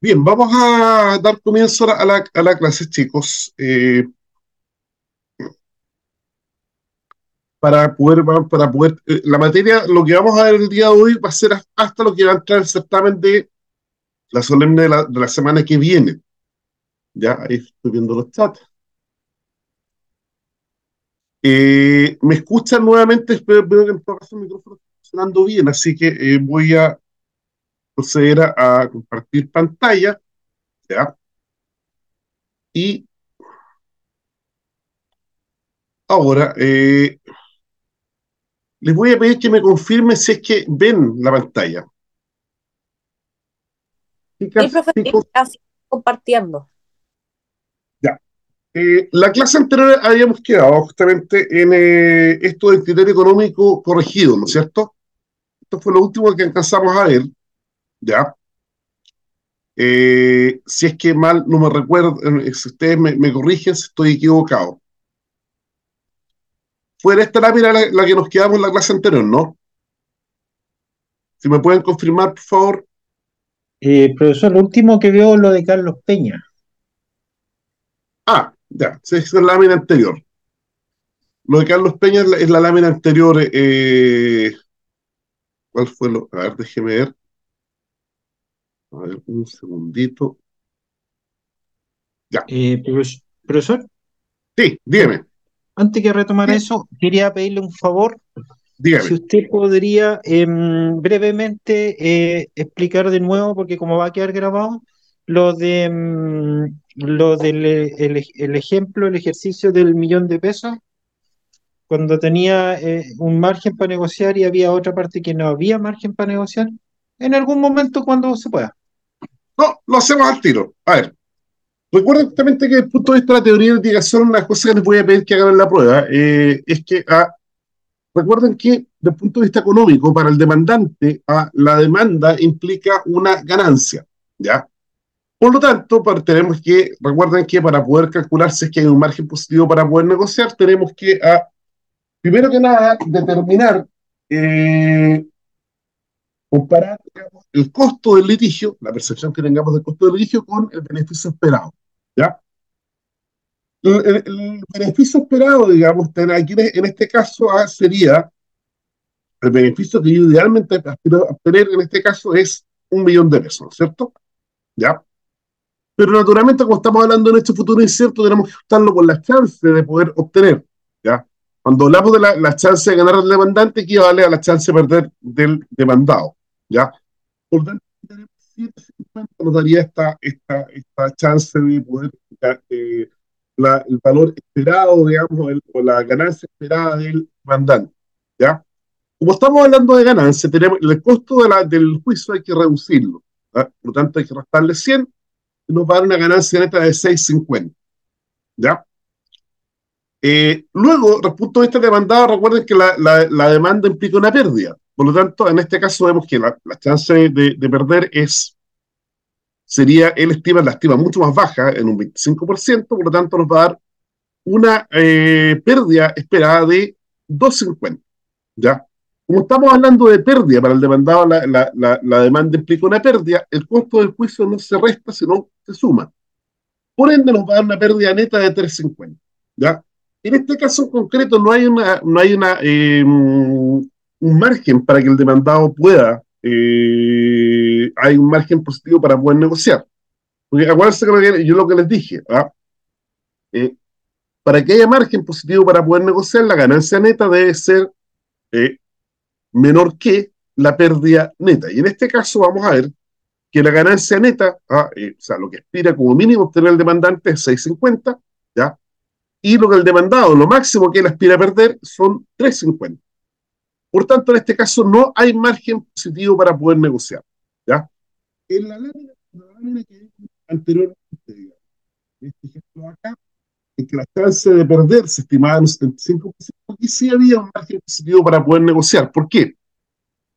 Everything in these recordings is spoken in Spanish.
Bien, vamos a dar comienzo a la, a la clase, chicos. Eh, para poder, para poder, eh, la materia, lo que vamos a ver el día de hoy va a ser hasta lo que va a entrar el certamen de la solemne de la, de la semana que viene. Ya, ahí estoy viendo los chats. Eh, ¿Me escuchan nuevamente? Espero, que en todo caso el micrófono está funcionando bien, así que eh, voy a proceder a, a, compartir pantalla. ¿ya? Y ahora eh, les voy a pedir que me confirmen si es que ven la pantalla. Chicas, sí, compartiendo. Eh, la clase anterior habíamos quedado justamente en eh, esto del criterio económico corregido, ¿no es cierto? Esto fue lo último que alcanzamos a ver, ¿ya? Eh, si es que mal no me recuerdo, eh, si ustedes me, me, corrigen si estoy equivocado. Fue esta lámina la, la, que nos quedamos en la clase anterior, ¿no? Si me pueden confirmar, por favor. Eh, profesor, lo último que veo es lo de Carlos Peña. Ah, ya, esa es la lámina anterior. Lo de Carlos Peña es la, es la lámina anterior. Eh, ¿Cuál fue lo? A ver, déjeme ver. A ver, un segundito. Ya. Eh, profesor. Sí, dígame. Antes que retomar sí. eso, quería pedirle un favor. Dígame. Si usted podría eh, brevemente eh, explicar de nuevo, porque como va a quedar grabado, lo de mm, lo del el, el, ejemplo, el ejercicio del millón de pesos, cuando tenía eh, un margen para negociar y había otra parte que no había margen para negociar, en algún momento cuando se pueda. No, lo hacemos al tiro. A ver, recuerden justamente que desde el punto de vista de la teoría de investigación, una cosa que les voy a pedir que hagan en la prueba eh, es que ah, recuerden que desde el punto de vista económico, para el demandante, ah, la demanda implica una ganancia, ¿ya? Por lo tanto, tenemos que, recuerden que para poder calcular si es que hay un margen positivo para poder negociar, tenemos que, a, primero que nada, determinar, eh, comparar el costo del litigio, la percepción que tengamos del costo del litigio, con el beneficio esperado. ¿ya? El, beneficio esperado, digamos, aquí en este caso ah, sería, el beneficio que yo idealmente aspiro a obtener en este caso es un millón de pesos, ¿cierto? ¿Ya? pero naturalmente, como estamos hablando en este futuro incierto, tenemos que ajustarlo con las chances de poder obtener. ¿ya? Cuando hablamos de la, la chance de ganar al demandante, equivale a la chance de perder del demandado. ¿Ya? Por tanto, tenemos 750 nos daría esta, esta, esta chance de poder, eh, el valor esperado, digamos, el, o la ganancia esperada del demandante. ¿ya? Como estamos hablando de ganancia, tenemos el costo de la, del juicio hay que reducirlo. Por lo tanto, hay que restarle 100 nos va a dar una ganancia neta de 6.50. ¿Ya? Eh, luego, respecto a vista demandado, recuerden que la, la, demanda implica una pérdida. Por lo tanto, en este caso vemos que la, chance de, de, perder es, sería, él estima, la estima mucho más baja, en un 25%, por lo tanto nos va a dar una eh, pérdida esperada de 2.50. ¿Ya? Como estamos hablando de pérdida para el demandado, la, la, demanda implica una pérdida, el costo del juicio no se resta, sino se suma. Por ende, nos va a dar una pérdida neta de 3.50. ¿ya? En este caso en concreto no hay, una, no hay una, eh, un margen para que el demandado pueda, eh, hay un margen positivo para poder negociar. Porque acuérdense que yo lo que les dije, ¿ah? eh, para que haya margen positivo para poder negociar, la ganancia neta debe ser eh, menor que la pérdida neta. Y en este caso vamos a ver que la ganancia neta, ah, o sea, lo que aspira como mínimo obtener el demandante es 6.50, ¿ya? Y lo que el demandado, lo máximo que él aspira a perder son 3.50. Por tanto, en este caso no hay margen positivo para poder negociar, ¿ya? En la lámina, que anteriormente, digamos, este ejemplo acá, en que la chance de perder se estimaba en un 75%, aquí sí había un margen positivo para poder negociar. ¿Por qué?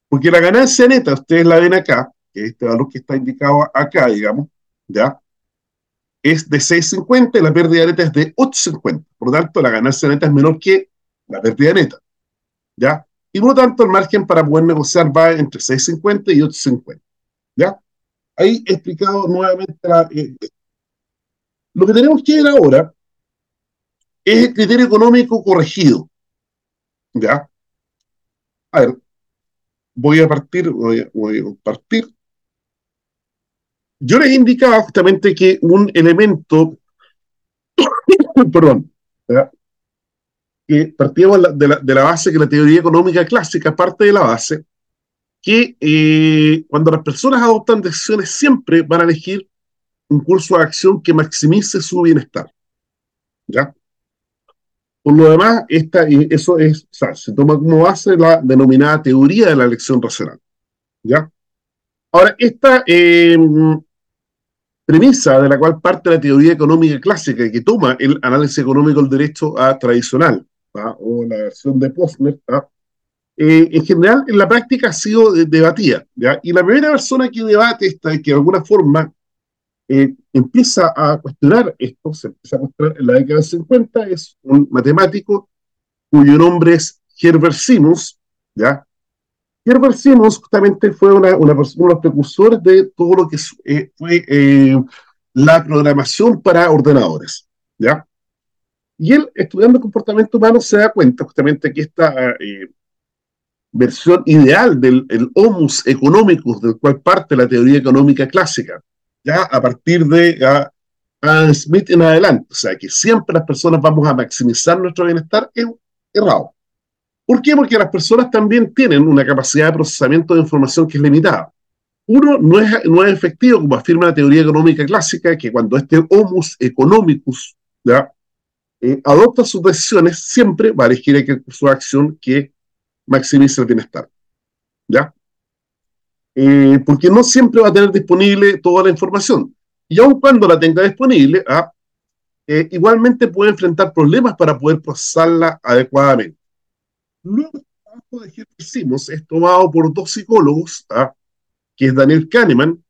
Porque la ganancia neta, ustedes la ven acá, que este valor que está indicado acá, digamos, ¿ya? Es de 6.50 y la pérdida neta es de 8.50. Por lo tanto, la ganancia neta es menor que la pérdida neta, ¿ya? Y por lo tanto, el margen para poder negociar va entre 6.50 y 8.50, ¿ya? ahí he explicado nuevamente la, eh, lo que tenemos que ver ahora es el criterio económico corregido. ¿Ya? A ver, voy a partir, voy a, voy a compartir. Yo les indicaba justamente que un elemento, perdón, que partíamos de la, base que la teoría económica clásica parte de la base que eh, cuando las personas adoptan decisiones siempre van a elegir un curso de acción que maximice su bienestar. ¿Ya? Por lo demás, esta, eso es, o se toma como base la denominada teoría de la elección racional. ¿Ya? Ahora, esta eh, premisa de la cual parte la teoría económica clásica que toma el análisis económico del derecho a tradicional, o la versión de Posner, eh, en general en la práctica ha sido debatida. ¿ya? Y la primera persona que debate esta y que de alguna forma eh, empieza a cuestionar esto, se empieza a cuestionar en la década de 50, es un matemático cuyo nombre es Herbert Simons, ¿ya? Herbert Simons justamente fue una, una persona, uno de los precursores de todo lo que eh, fue eh, la programación para ordenadores, ¿ya? Y él, estudiando comportamiento humano, se da cuenta justamente que esta versión ideal del el homus economicus, del cual parte la teoría económica clásica, ya a partir de a, Smith en adelante. O sea, que siempre las personas vamos a maximizar nuestro bienestar es errado. ¿Por qué? Porque las personas también tienen una capacidad de procesamiento de información que es limitada. Uno no es, no es efectivo, como afirma la teoría económica clásica, que cuando este homus economicus ¿ya? Eh, adopta sus decisiones, siempre va a elegir aquel curso de acción que maximice el bienestar. ¿Ya? Eh, porque no siempre va a tener disponible toda la información. Y aun cuando la tenga disponible, ah, eh, igualmente puede enfrentar problemas para poder procesarla adecuadamente. Luego, trabajo de hicimos es tomado por dos psicólogos, ah, que es Daniel Kahneman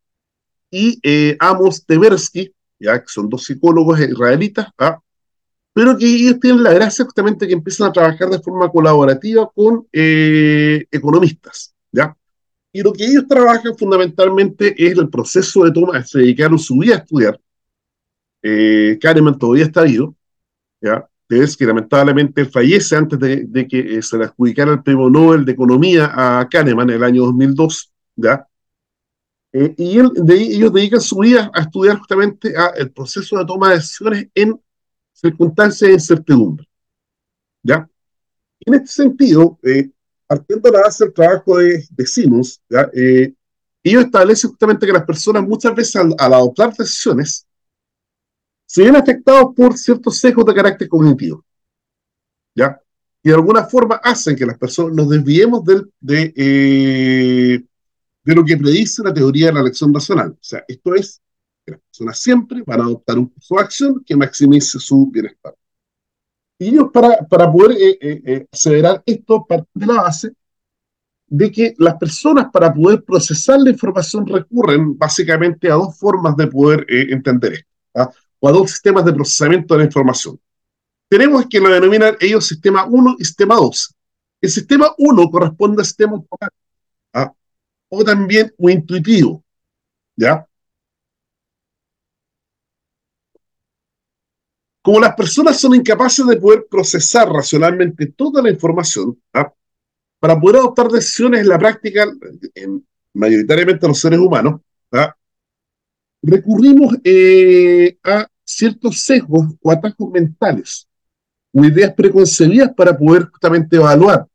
y eh, Amos Tversky, ya que son dos psicólogos israelitas, ah, pero que ellos tienen la gracia justamente que empiezan a trabajar de forma colaborativa con economistas, ¿ya? Y lo que ellos trabajan fundamentalmente es el proceso de toma, se dedicaron su vida a estudiar. Eh, Kahneman todavía está vivo, ¿ya? Es que lamentablemente fallece antes de, que eh, se le adjudicara el premio Nobel de Economía a Kahneman en el año 2002, ¿ya? Eh, y ellos dedican su vida a estudiar justamente a el proceso de toma de decisiones en circunstancias de incertidumbre. ¿Ya? En este sentido, eh, partiendo de la base del trabajo de, de Simmons, eh, ellos establecen justamente que las personas muchas veces al, adoptar decisiones se ven afectados por ciertos sesgos de carácter cognitivo. ¿Ya? Y de alguna forma hacen que las personas nos desviemos del, de, eh, de lo que predice la teoría de la elección racional. O sea, esto es que las personas siempre van a adoptar un curso de acción que maximice su bienestar. Y ellos, para, para poder eh, eh, eh, aseverar esto, parte de la base de que las personas, para poder procesar la información, recurren básicamente a dos formas de poder entender esto, ¿ah? o a dos sistemas de procesamiento de la información. Tenemos que lo denominan ellos sistema 1 y sistema 2. El sistema 1 corresponde al sistema automático, ¿ah? o también o intuitivo, ¿ya? Como las personas son incapaces de poder procesar racionalmente toda la información, ¿ah? para poder adoptar decisiones en la práctica, en, mayoritariamente los seres humanos, ¿ah? recurrimos eh, a ciertos sesgos o atajos mentales o ideas preconcebidas para poder justamente evaluar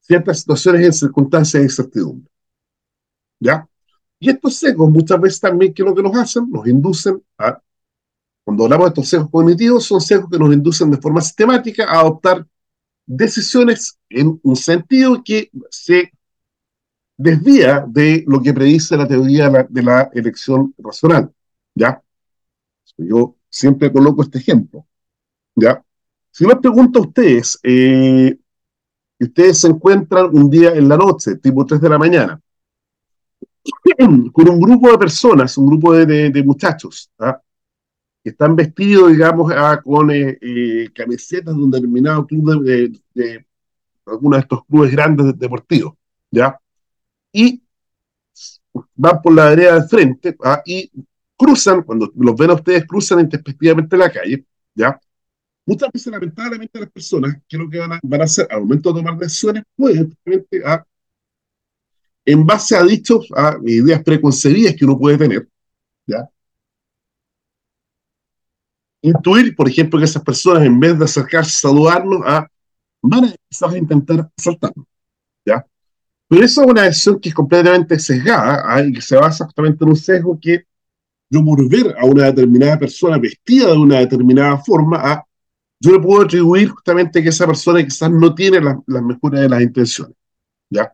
ciertas situaciones en circunstancias de incertidumbre. ¿Ya? Y estos sesgos muchas veces también, ¿qué es lo que nos hacen? Nos inducen a cuando hablamos de estos sesgos cognitivos, son sesgos que nos inducen de forma sistemática a adoptar decisiones en un sentido que se desvía de lo que predice la teoría de la, elección racional. ¿Ya? Yo siempre coloco este ejemplo. ¿Ya? Si les pregunto a ustedes, eh, ustedes se encuentran un día en la noche, tipo 3 de la mañana, con un grupo de personas, un grupo de, de muchachos, ¿ah? Que están vestidos, digamos, ah, con eh, eh, camisetas de un determinado club de, de, alguno de estos clubes grandes deportivos, ¿ya? Y van por la vereda del frente ¿ah? y cruzan, cuando los ven a ustedes, cruzan intempestivamente la calle, ¿ya? Muchas veces, lamentablemente, las personas que lo que van a, van a hacer al momento de tomar decisiones pueden, ¿ah? en base a dichos, a ideas preconcebidas que uno puede tener, ¿ya? Intuir, por ejemplo, que esas personas, en vez de acercarse a saludarnos, ¿ah? van a, a intentar asaltarnos, ¿ya? Pero eso es una decisión que es completamente sesgada ¿ah? y que se basa justamente en un sesgo que yo por ver a una determinada persona vestida de una determinada forma, ¿ah? yo le puedo atribuir justamente que esa persona quizás no tiene las mejores de las intenciones. ¿ya?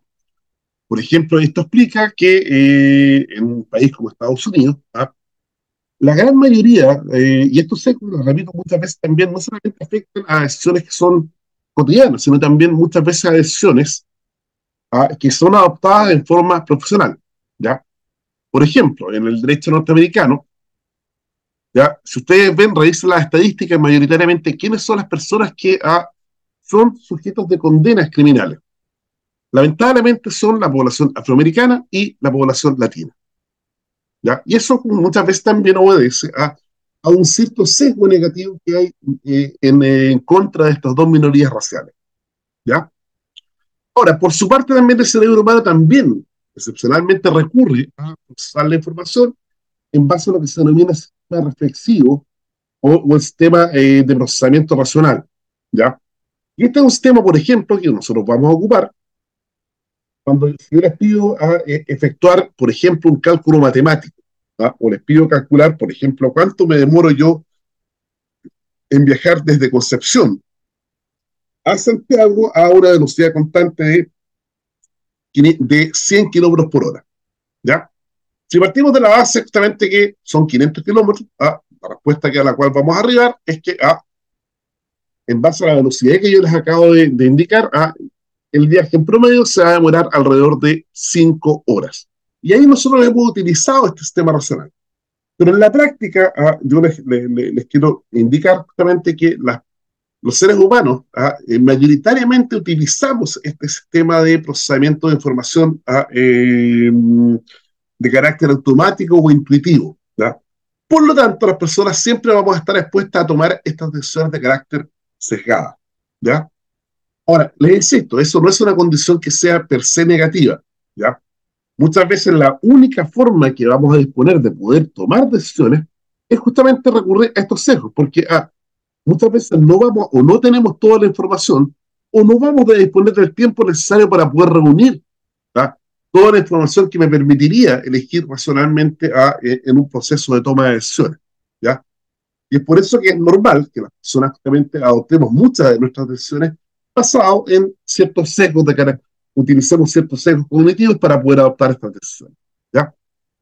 Por ejemplo, esto explica que eh, en un país como Estados Unidos, ¿ah? La gran mayoría, eh, y esto sé, lo repito muchas veces también, no solamente afectan a decisiones que son cotidianas, sino también muchas veces a decisiones que son adoptadas en forma profesional. ¿ya? Por ejemplo, en el derecho norteamericano, ¿ya? si ustedes ven, revisen las estadísticas, mayoritariamente, ¿quiénes son las personas que ah, son sujetos de condenas criminales? Lamentablemente son la población afroamericana y la población latina. ¿Ya? Y eso muchas veces también obedece a, a un cierto sesgo negativo que hay eh, en, en, contra de estas dos minorías raciales. ¿ya? Ahora, por su parte también el cerebro humano también excepcionalmente recurre a procesar la información en base a lo que se denomina sistema reflexivo o, el sistema eh, de procesamiento racional. ¿ya? Y este es un sistema, por ejemplo, que nosotros vamos a ocupar cuando yo les pido eh, efectuar, por ejemplo, un cálculo matemático, o les pido calcular, por ejemplo, cuánto me demoro yo en viajar desde Concepción a Santiago a una velocidad constante de, de 100 kilómetros por hora. ¿Ya? Si partimos de la base exactamente que son 500 kilómetros, ¿ah? la respuesta a la cual vamos a arribar es que ¿ah? en base a la velocidad que yo les acabo de, indicar, ¿ah? El viaje en promedio se va a demorar alrededor de 5 horas. Y ahí nosotros hemos utilizado este sistema racional. Pero en la práctica, yo les, quiero indicar justamente que los seres humanos ¿ah? eh, mayoritariamente utilizamos este sistema de procesamiento de información ¿ah? em, de carácter automático o intuitivo. Por lo tanto, las personas siempre vamos a estar expuestas a tomar estas decisiones de carácter sesgada. ¿ya? Ahora, les insisto, eso no es una condición que sea per se negativa. ¿ya? Muchas veces la única forma que vamos a disponer de poder tomar decisiones es justamente recurrir a estos sesgos, porque ah, muchas veces no vamos o no tenemos toda la información o no vamos a disponer del tiempo necesario para poder reunir toda la información que me permitiría elegir racionalmente a, eh, en un proceso de toma de decisiones. ¿ya? Y es por eso que es normal que las personas justamente adoptemos muchas de nuestras decisiones basado en ciertos sesgos de carácter, utilicemos ciertos sesgos cognitivos para poder adoptar estas decisiones. ¿ya?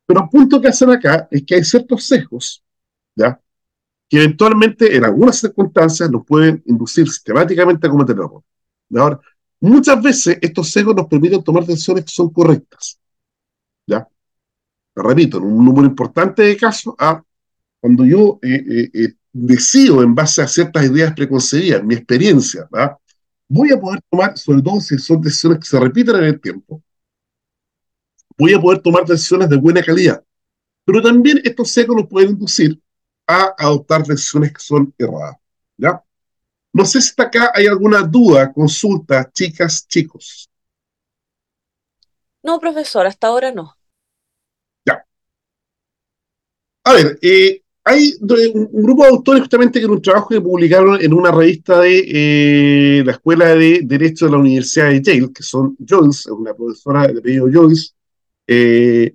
Pero el punto que hacen acá es que hay ciertos sesgos ¿ya? que eventualmente en algunas circunstancias nos pueden inducir sistemáticamente a cometer errores. Ahora, muchas veces estos sesgos nos permiten tomar decisiones que son correctas. ¿Ya? Repito, en un número importante de casos, a cuando yo eh, eh, eh, decido en base a ciertas ideas preconcebidas, mi experiencia, voy a poder tomar, sobre todo si son decisiones que se repiten en el tiempo, voy a poder tomar decisiones de buena calidad. Pero también estos sesgos nos pueden inducir a adoptar decisiones que son erradas. ¿Ya? No sé si hasta acá hay alguna duda, consulta, chicas, chicos. No, profesor, hasta ahora no. Ya. A ver, eh, hay un grupo de autores justamente que en un trabajo que publicaron en una revista de eh, la Escuela de Derecho de la Universidad de Yale, que son Joyce, una profesora de apellido Joyce, eh,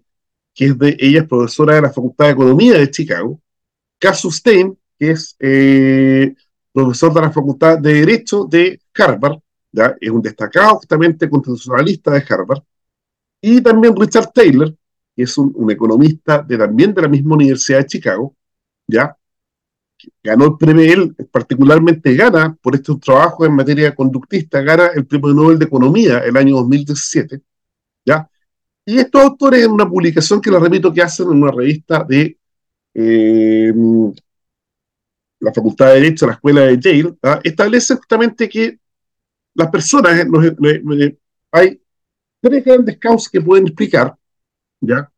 que es de, ella es profesora de la Facultad de Economía de Chicago, Casus Stein, que es eh, profesor de la Facultad de Derecho de Harvard, ¿ya? es un destacado justamente constitucionalista de Harvard, y también Richard Taylor, que es un, economista de, también de la misma Universidad de Chicago, ¿ya? ganó el premio, él particularmente gana por estos trabajos en materia conductista, gana el premio Nobel de Economía el año 2017, ¿ya? Y estos autores en una publicación que les repito que hacen en una revista de eh, la Facultad de Derecho, la Escuela de Yale, ¿ah? establece justamente que las personas, hay tres grandes causas que pueden explicar, ¿ya?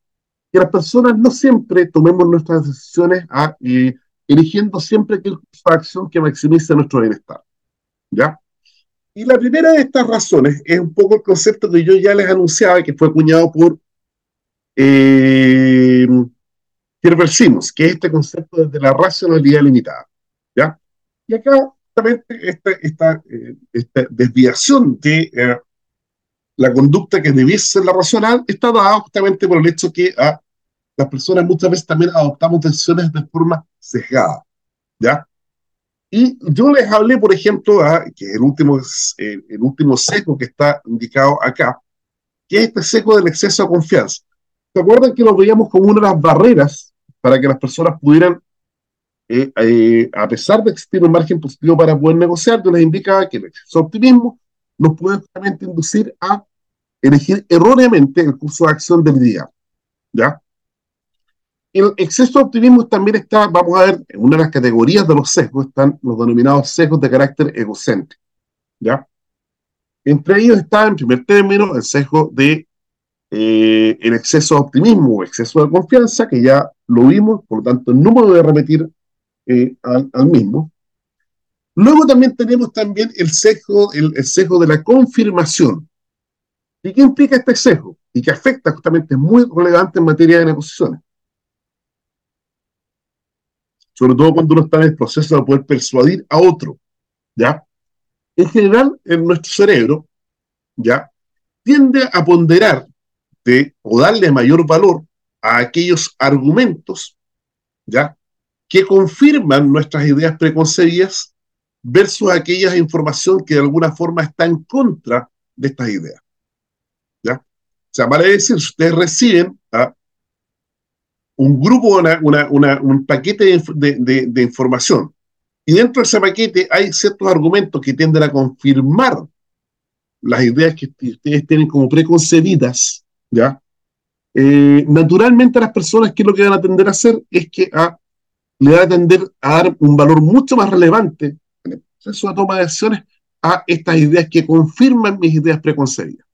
Que las personas no siempre tomemos nuestras decisiones a, eh, eligiendo siempre aquel acción que maximice nuestro bienestar. ¿Ya? Y la primera de estas razones es un poco el concepto que yo ya les anunciaba, que fue acuñado por eh, Herbert Simons, que es este concepto de la racionalidad limitada. ¿ya? Y acá, justamente, esta, esta, eh, esta desviación de eh, la conducta que debiese ser la racional está dada justamente por el hecho que ah, las personas muchas veces también adoptamos decisiones de forma sesgada. ¿ya? Y yo les hablé, por ejemplo, a, que el último, el último seco que está indicado acá, que es este seco del exceso de confianza. ¿Se acuerdan que lo veíamos como una de las barreras para que las personas pudieran, eh, eh, a pesar de existir un margen positivo para poder negociar, yo les indicaba que el exceso de optimismo nos puede justamente inducir a elegir erróneamente el curso de acción del día. ¿Ya? El exceso de optimismo también está, vamos a ver, en una de las categorías de los sesgos están los denominados sesgos de carácter egocéntrico. ¿Ya? Entre ellos está, en primer término, el sesgo de eh, el exceso de optimismo o exceso de confianza, que ya lo vimos, por lo tanto no me voy a repetir eh, al, mismo. Luego también tenemos también el sesgo, el, el sesgo de la confirmación. ¿Y qué implica este sesgo? Y que afecta justamente, es muy relevante en materia de negociaciones. Sobre todo cuando uno está en el proceso de poder persuadir a otro. ¿Ya? En general, en nuestro cerebro, ¿ya? Tiende a ponderar o darle mayor valor a aquellos argumentos, ¿ya? Que confirman nuestras ideas preconcebidas versus aquellas información que de alguna forma está en contra de estas ideas. O sea, vale decir, si ustedes reciben ¿ah? un grupo, una, un paquete de, información, y dentro de ese paquete hay ciertos argumentos que tienden a confirmar las ideas que ustedes tienen como preconcebidas, ¿ya? Eh, naturalmente las personas que lo que van a tender a hacer es que a, le van a tender a dar un valor mucho más relevante en el proceso de toma de decisiones a estas ideas que confirman mis ideas preconcebidas.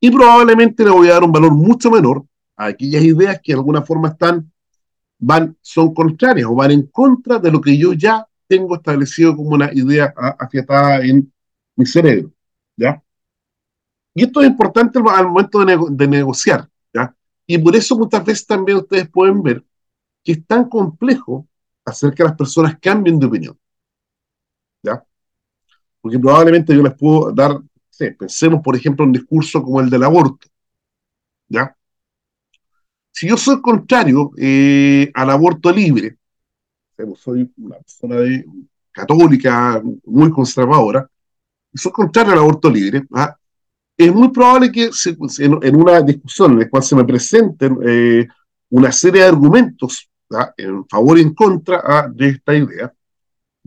Y probablemente le voy a dar un valor mucho menor a aquellas ideas que de alguna forma están, van, son contrarias o van en contra de lo que yo ya tengo establecido como una idea afiatada en mi cerebro, ¿ya? Y esto es importante al momento de, negociar, ¿ya? Y por eso muchas veces también ustedes pueden ver que es tan complejo hacer que las personas cambien de opinión, ¿ya? Porque probablemente yo les puedo dar, pensemos por ejemplo en un discurso como el del aborto, ¿ya? Si yo soy contrario eh, al aborto libre, soy una persona católica muy conservadora, soy contrario al aborto libre, ¿ah? es muy probable que en, una discusión en la cual se me presenten eh, una serie de argumentos en favor y en contra ah, de esta idea,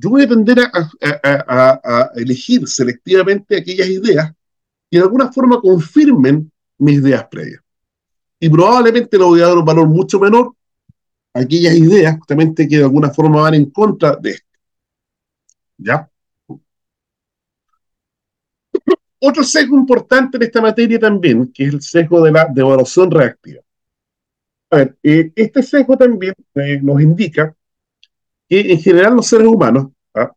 yo voy a tender a, elegir selectivamente aquellas ideas que de alguna forma confirmen mis ideas previas. Y probablemente le voy a dar un valor mucho menor a aquellas ideas justamente que de alguna forma van en contra de esto. ¿Ya? Otro sesgo importante en esta materia también, que es el sesgo de la devaluación reactiva. A ver, eh, este sesgo también eh, nos indica que en general los seres humanos, ¿ah?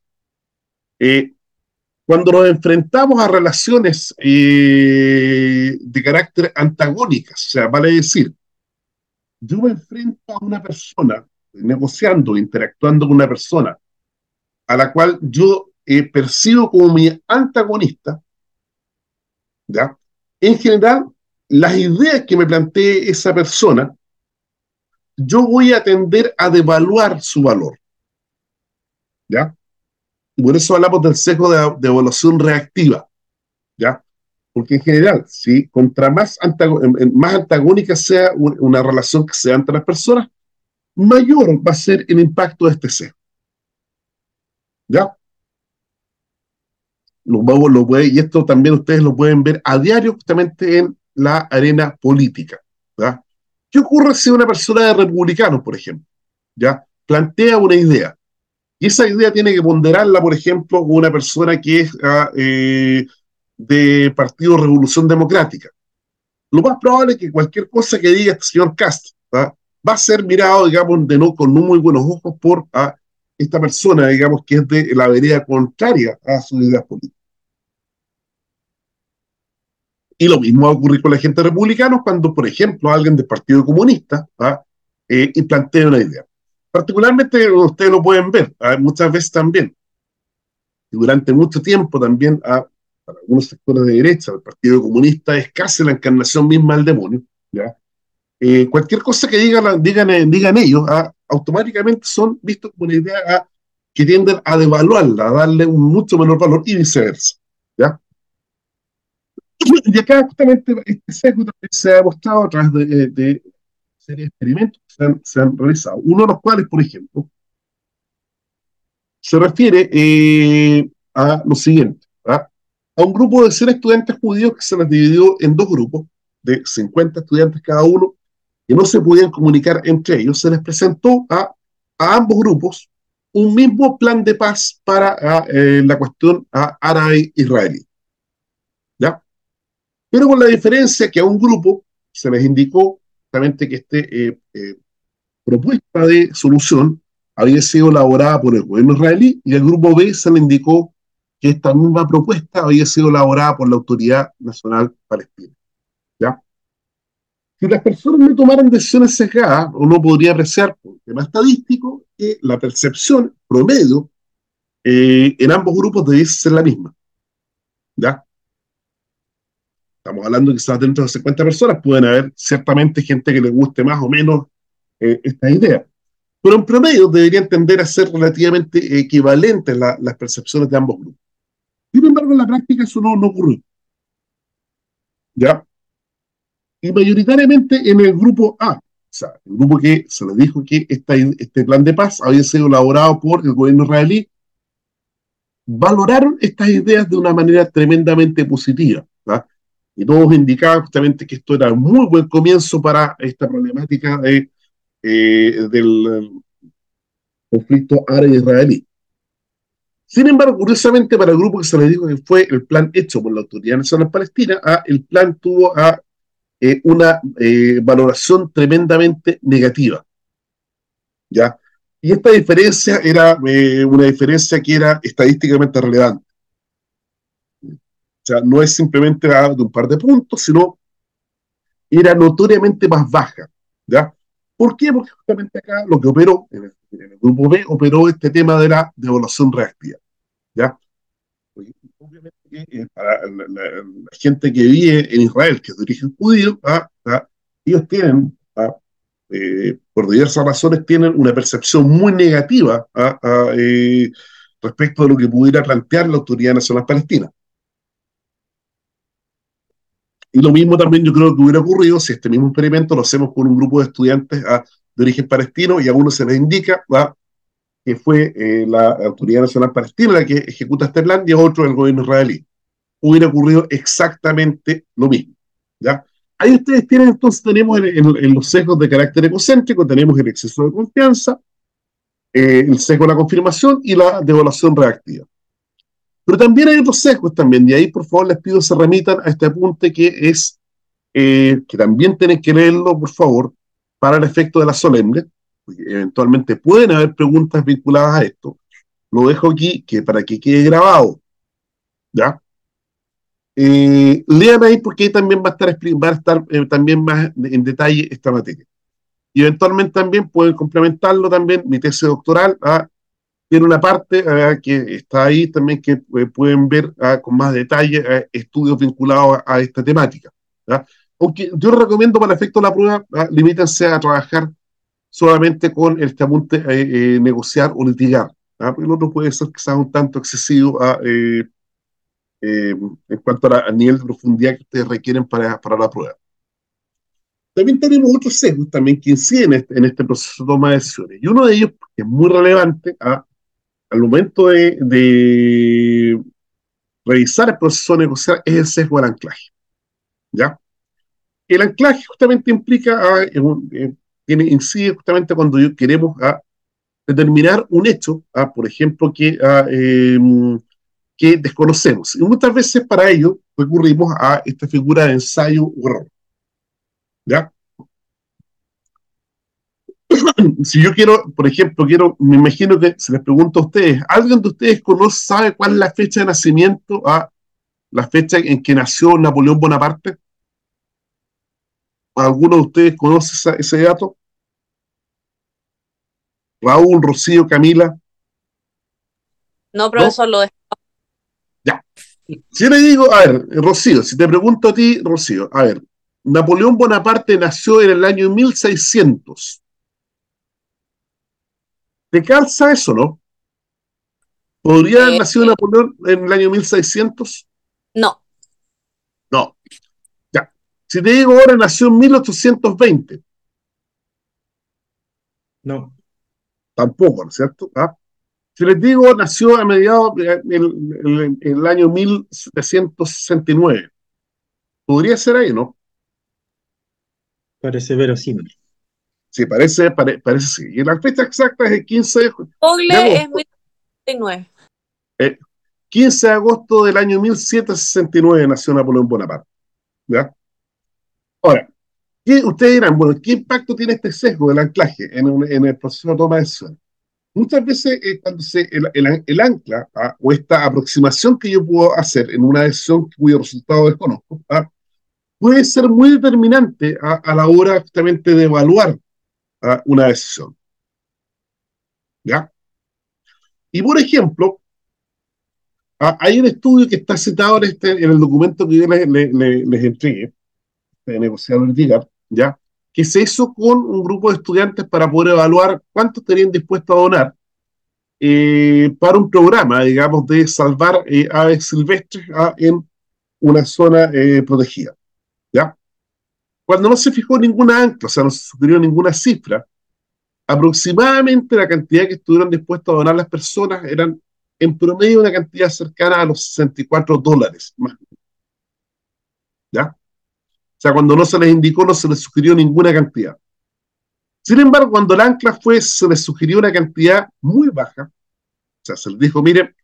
eh, cuando nos enfrentamos a relaciones de carácter antagónicas, o sea, vale decir, yo me enfrento a una persona, negociando, interactuando con una persona, a la cual yo percibo como mi antagonista, ¿ya? En general, las ideas que me plantee esa persona, yo voy a tender a devaluar su valor. ¿Ya? Por eso hablamos del sesgo de, evaluación reactiva. ¿Ya? Porque en general, si contra más, más antagónica sea una relación que sea entre las personas, mayor va a ser el impacto de este sesgo. ¿Ya? lo y esto también ustedes lo pueden ver a diario justamente en la arena política. ¿Qué ocurre si una persona de republicanos, por ejemplo, ya plantea una idea? Y esa idea tiene que ponderarla, por ejemplo, una persona que es ah, eh, de Partido Revolución Democrática. lo más probable es que cualquier cosa que diga este señor Cast va a ser mirado, digamos, de no, con no muy buenos ojos por a esta persona, digamos, que es de la vereda contraria a sus ideas políticas. Y lo mismo va a ocurrir con la gente republicana cuando, por ejemplo, alguien del Partido Comunista eh, y plantea una idea. Particularmente, ustedes lo pueden ver, muchas veces también, y durante mucho tiempo también, a para algunos sectores de derecha, el Partido Comunista es casi la encarnación misma del demonio, ¿ya? Eh, cualquier cosa que digan, digan, eh, digan ellos, ah, automáticamente son vistos como una idea ah, que tienden a devaluarla, a darle un mucho menor valor y viceversa. ¿ya? Y acá justamente este sesgo también se ha demostrado a través de, de series de experimentos que se han, realizado, uno de los cuales, por ejemplo, se refiere eh, a lo siguiente, ¿ah? a un grupo de 100 estudiantes judíos que se les dividió en dos grupos de 50 estudiantes cada uno, que no se podían comunicar entre ellos, se les presentó a, a ambos grupos un mismo plan de paz para eh, la cuestión árabe-israelí. Pero con la diferencia que a un grupo se les indicó que esta eh, eh, propuesta de solución había sido elaborada por el gobierno israelí y al grupo B se le indicó que esta misma propuesta había sido elaborada por la Autoridad Nacional Palestina. ¿Ya? Si las personas no tomaran decisiones sesgadas, uno podría apreciar, por tema estadístico, que la percepción promedio eh, en ambos grupos debe ser la misma. ¿Ya? Estamos hablando que quizás dentro de 50 personas pueden haber ciertamente gente que le guste más o menos eh, esta idea. Pero en promedio deberían tender a ser relativamente equivalentes la, las percepciones de ambos grupos. Sin embargo, en la práctica eso no, no ocurrió. ¿Ya? y mayoritariamente en el grupo A, o sea, el grupo que se le dijo que esta, este plan de paz había sido elaborado por el gobierno israelí, valoraron estas ideas de una manera tremendamente positiva. ¿verdad? Y todos indicaban justamente que esto era un muy buen comienzo para esta problemática eh, del conflicto árabe-israelí. Sin embargo, curiosamente, para el grupo que se le dijo que fue el plan hecho por la Autoridad Nacional Palestina, ah, el plan tuvo a eh, una eh, valoración tremendamente negativa. ¿Ya? Y esta diferencia era eh, una diferencia que era estadísticamente relevante. O sea, no es simplemente de un par de puntos, sino era notoriamente más baja. ¿Ya? ¿Por qué? Porque justamente acá lo que operó, en el, grupo B, operó este tema de la devaluación reactiva. ¿Ya? Obviamente eh, para la, gente que vive en Israel, que es de origen judío, ¿ah? ¿Ah? ellos tienen, ¿ah? eh, por diversas razones, tienen una percepción muy negativa eh, respecto de lo que pudiera plantear la Autoridad Nacional Palestina. Y lo mismo también yo creo que hubiera ocurrido si este mismo experimento lo hacemos con un grupo de estudiantes de origen palestino y a uno se les indica que fue eh, la Autoridad Nacional Palestina la que ejecuta este plan y a otro el gobierno israelí. Hubiera ocurrido exactamente lo mismo. ¿ya? Ahí ustedes tienen, entonces tenemos en, los sesgos de carácter egocéntrico, tenemos el exceso de confianza, eh, el sesgo de la confirmación y la devaluación reactiva. Pero también hay otros sesgos también, y ahí por favor les pido se remitan a este apunte que es, eh, que también tienen que leerlo por favor, para el efecto de la solemne, eventualmente pueden haber preguntas vinculadas a esto. Lo dejo aquí que para que quede grabado. ¿Ya? Eh, lean ahí porque también va a estar, va a estar eh, también más en detalle esta materia. Y eventualmente también pueden complementarlo también. Mi tesis doctoral ¿ah? Tiene una parte ¿ah? que está ahí también que eh, pueden ver ¿ah? con más detalle estudios vinculados a, esta temática. Aunque yo recomiendo para el efecto de la prueba, limítense a trabajar solamente con el apunte a eh, negociar o litigar. El otro puede ser quizás un tanto excesivo a, eh, eh, en cuanto al nivel de profundidad que ustedes requieren para, para la prueba. También tenemos otros sesgos también que inciden en este, en este proceso de toma de decisiones. Y uno de ellos, que es muy relevante a, al momento de, revisar el proceso de negociar, es el sesgo del anclaje. ¿Ya? El anclaje justamente implica, a, tiene, incide justamente cuando queremos ah, determinar un hecho, ah, por ejemplo, que, ah, em, que desconocemos. Y muchas veces para ello recurrimos a esta figura de ensayo o error. ¿Ya? si yo quiero, por ejemplo, quiero, me imagino que se les pregunto a ustedes, ¿alguien de ustedes conoce, sabe cuál es la fecha de nacimiento, a la fecha en que nació Napoleón Bonaparte? ¿Alguno de ustedes conoce ese dato? Raúl, Rocío, Camila. No, profesor, lo dejo. Ya. Si le digo, a ver, Rocío, si te pregunto a ti, Rocío, a ver, Napoleón Bonaparte nació en el año 1600. ¿Te calza eso, no? ¿Podría haber eh, nacido Napoleón en el año 1600? No. No. Ya. Si te digo ahora, nació en 1820. No. Tampoco, ¿no es cierto? ¿Ah? Si les digo, nació a mediados del el, año 1769. Podría ser ahí, ¿no? Parece verosímil. Sí, parece, parece sí. Y la fecha exacta es el 15 de, Google es 1969. 15 de agosto del año 1769 nació Napoleón Bonaparte. ¿Ya? Ahora, ustedes dirán, bueno, ¿qué impacto tiene este sesgo del anclaje en, el proceso de toma de decisiones? Muchas veces eh, cuando se, el, ancla ¿ah? o esta aproximación que yo puedo hacer en una decisión cuyo resultado desconozco, ¿ah? puede ser muy determinante a la hora justamente de evaluar una decisión. ¿Ya? Y por ejemplo, hay un estudio que está citado en, este, en el documento que yo les, les, entregué, de negociador DIGAR, ¿ya? que se hizo con un grupo de estudiantes para poder evaluar cuánto estarían dispuestos a donar eh, para un programa, digamos, de salvar eh, aves silvestres ah, en una zona eh, protegida. Cuando no se fijó ninguna ancla, o sea, no se sugirió ninguna cifra, aproximadamente la cantidad que estuvieron dispuestos a donar las personas eran en promedio una cantidad cercana a los 64 dólares. ¿Ya? O sea, cuando no se les indicó, no se les sugirió ninguna cantidad. Sin embargo, cuando el ancla fue, se les sugirió una cantidad muy baja. O sea, se les dijo, mire,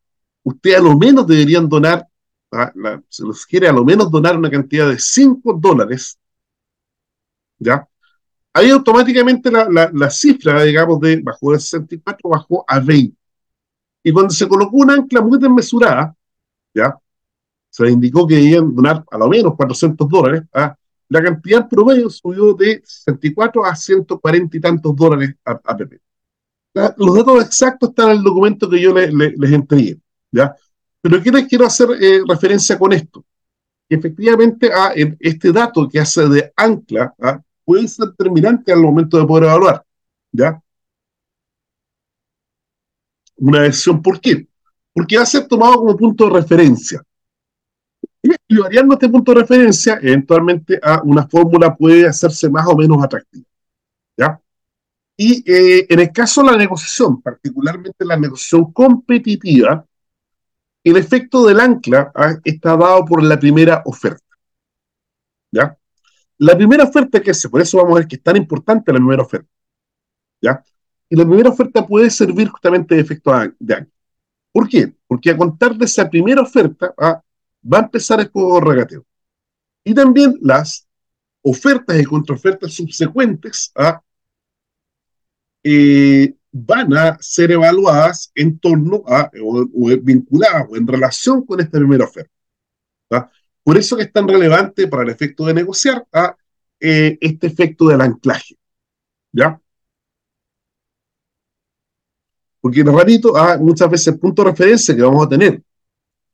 ustedes a lo menos deberían donar, ¿ah? se les sugiere a lo menos donar una cantidad de 5 dólares ¿ya? Ahí automáticamente la, cifra, digamos, de bajó de 64, bajó a 20. Y cuando se colocó un ancla muy desmesurada, ¿ya? Se le indicó que debían donar a lo menos 400 dólares, ¿ah? la cantidad promedio subió de 64 a 140 y tantos dólares a, PP. Los datos exactos están en el documento que yo les entregué, ¿ya? Pero ¿qué les quiero hacer eh, referencia con esto? Efectivamente, a este dato que hace de ancla, ¿ah? Puede ser determinante al momento de poder evaluar. ¿Ya? Una decisión, ¿por qué? Porque va a ser tomado como punto de referencia. Y variando este punto de referencia, eventualmente a una fórmula puede hacerse más o menos atractiva. ¿Ya? Y eh, en el caso de la negociación, particularmente la negociación competitiva, el efecto del ancla ¿ah? está dado por la primera oferta. ¿Ya? La primera oferta que hace, por eso vamos a ver que es tan importante la primera oferta. ¿Ya? Y la primera oferta puede servir justamente de efecto de año. ¿Por qué? Porque a contar de esa primera oferta ¿ah? va a empezar el juego de regateo. Y también las ofertas y contraofertas subsecuentes ¿ah? eh, van a ser evaluadas en torno a, o, vinculadas o en relación con esta primera oferta. Por eso que es tan relevante para el efecto de negociar a eh, este efecto del anclaje. ¿Ya? Porque, ratito, ah, muchas veces el punto de referencia que vamos a tener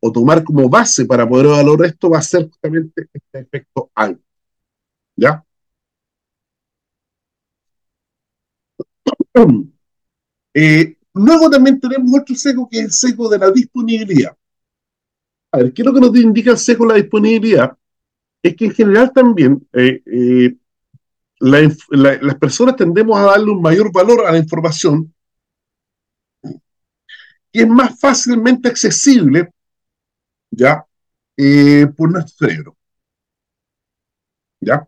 o tomar como base para poder evaluar esto va a ser justamente este efecto alto. ¿Ya? Eh, luego también tenemos otro sesgo que es el sesgo de la disponibilidad. A ver, ¿qué es lo que nos indica el de la disponibilidad? Es que en general también eh, eh, las personas tendemos a darle un mayor valor a la información que es más fácilmente accesible ya eh, por nuestro cerebro. ¿Ya?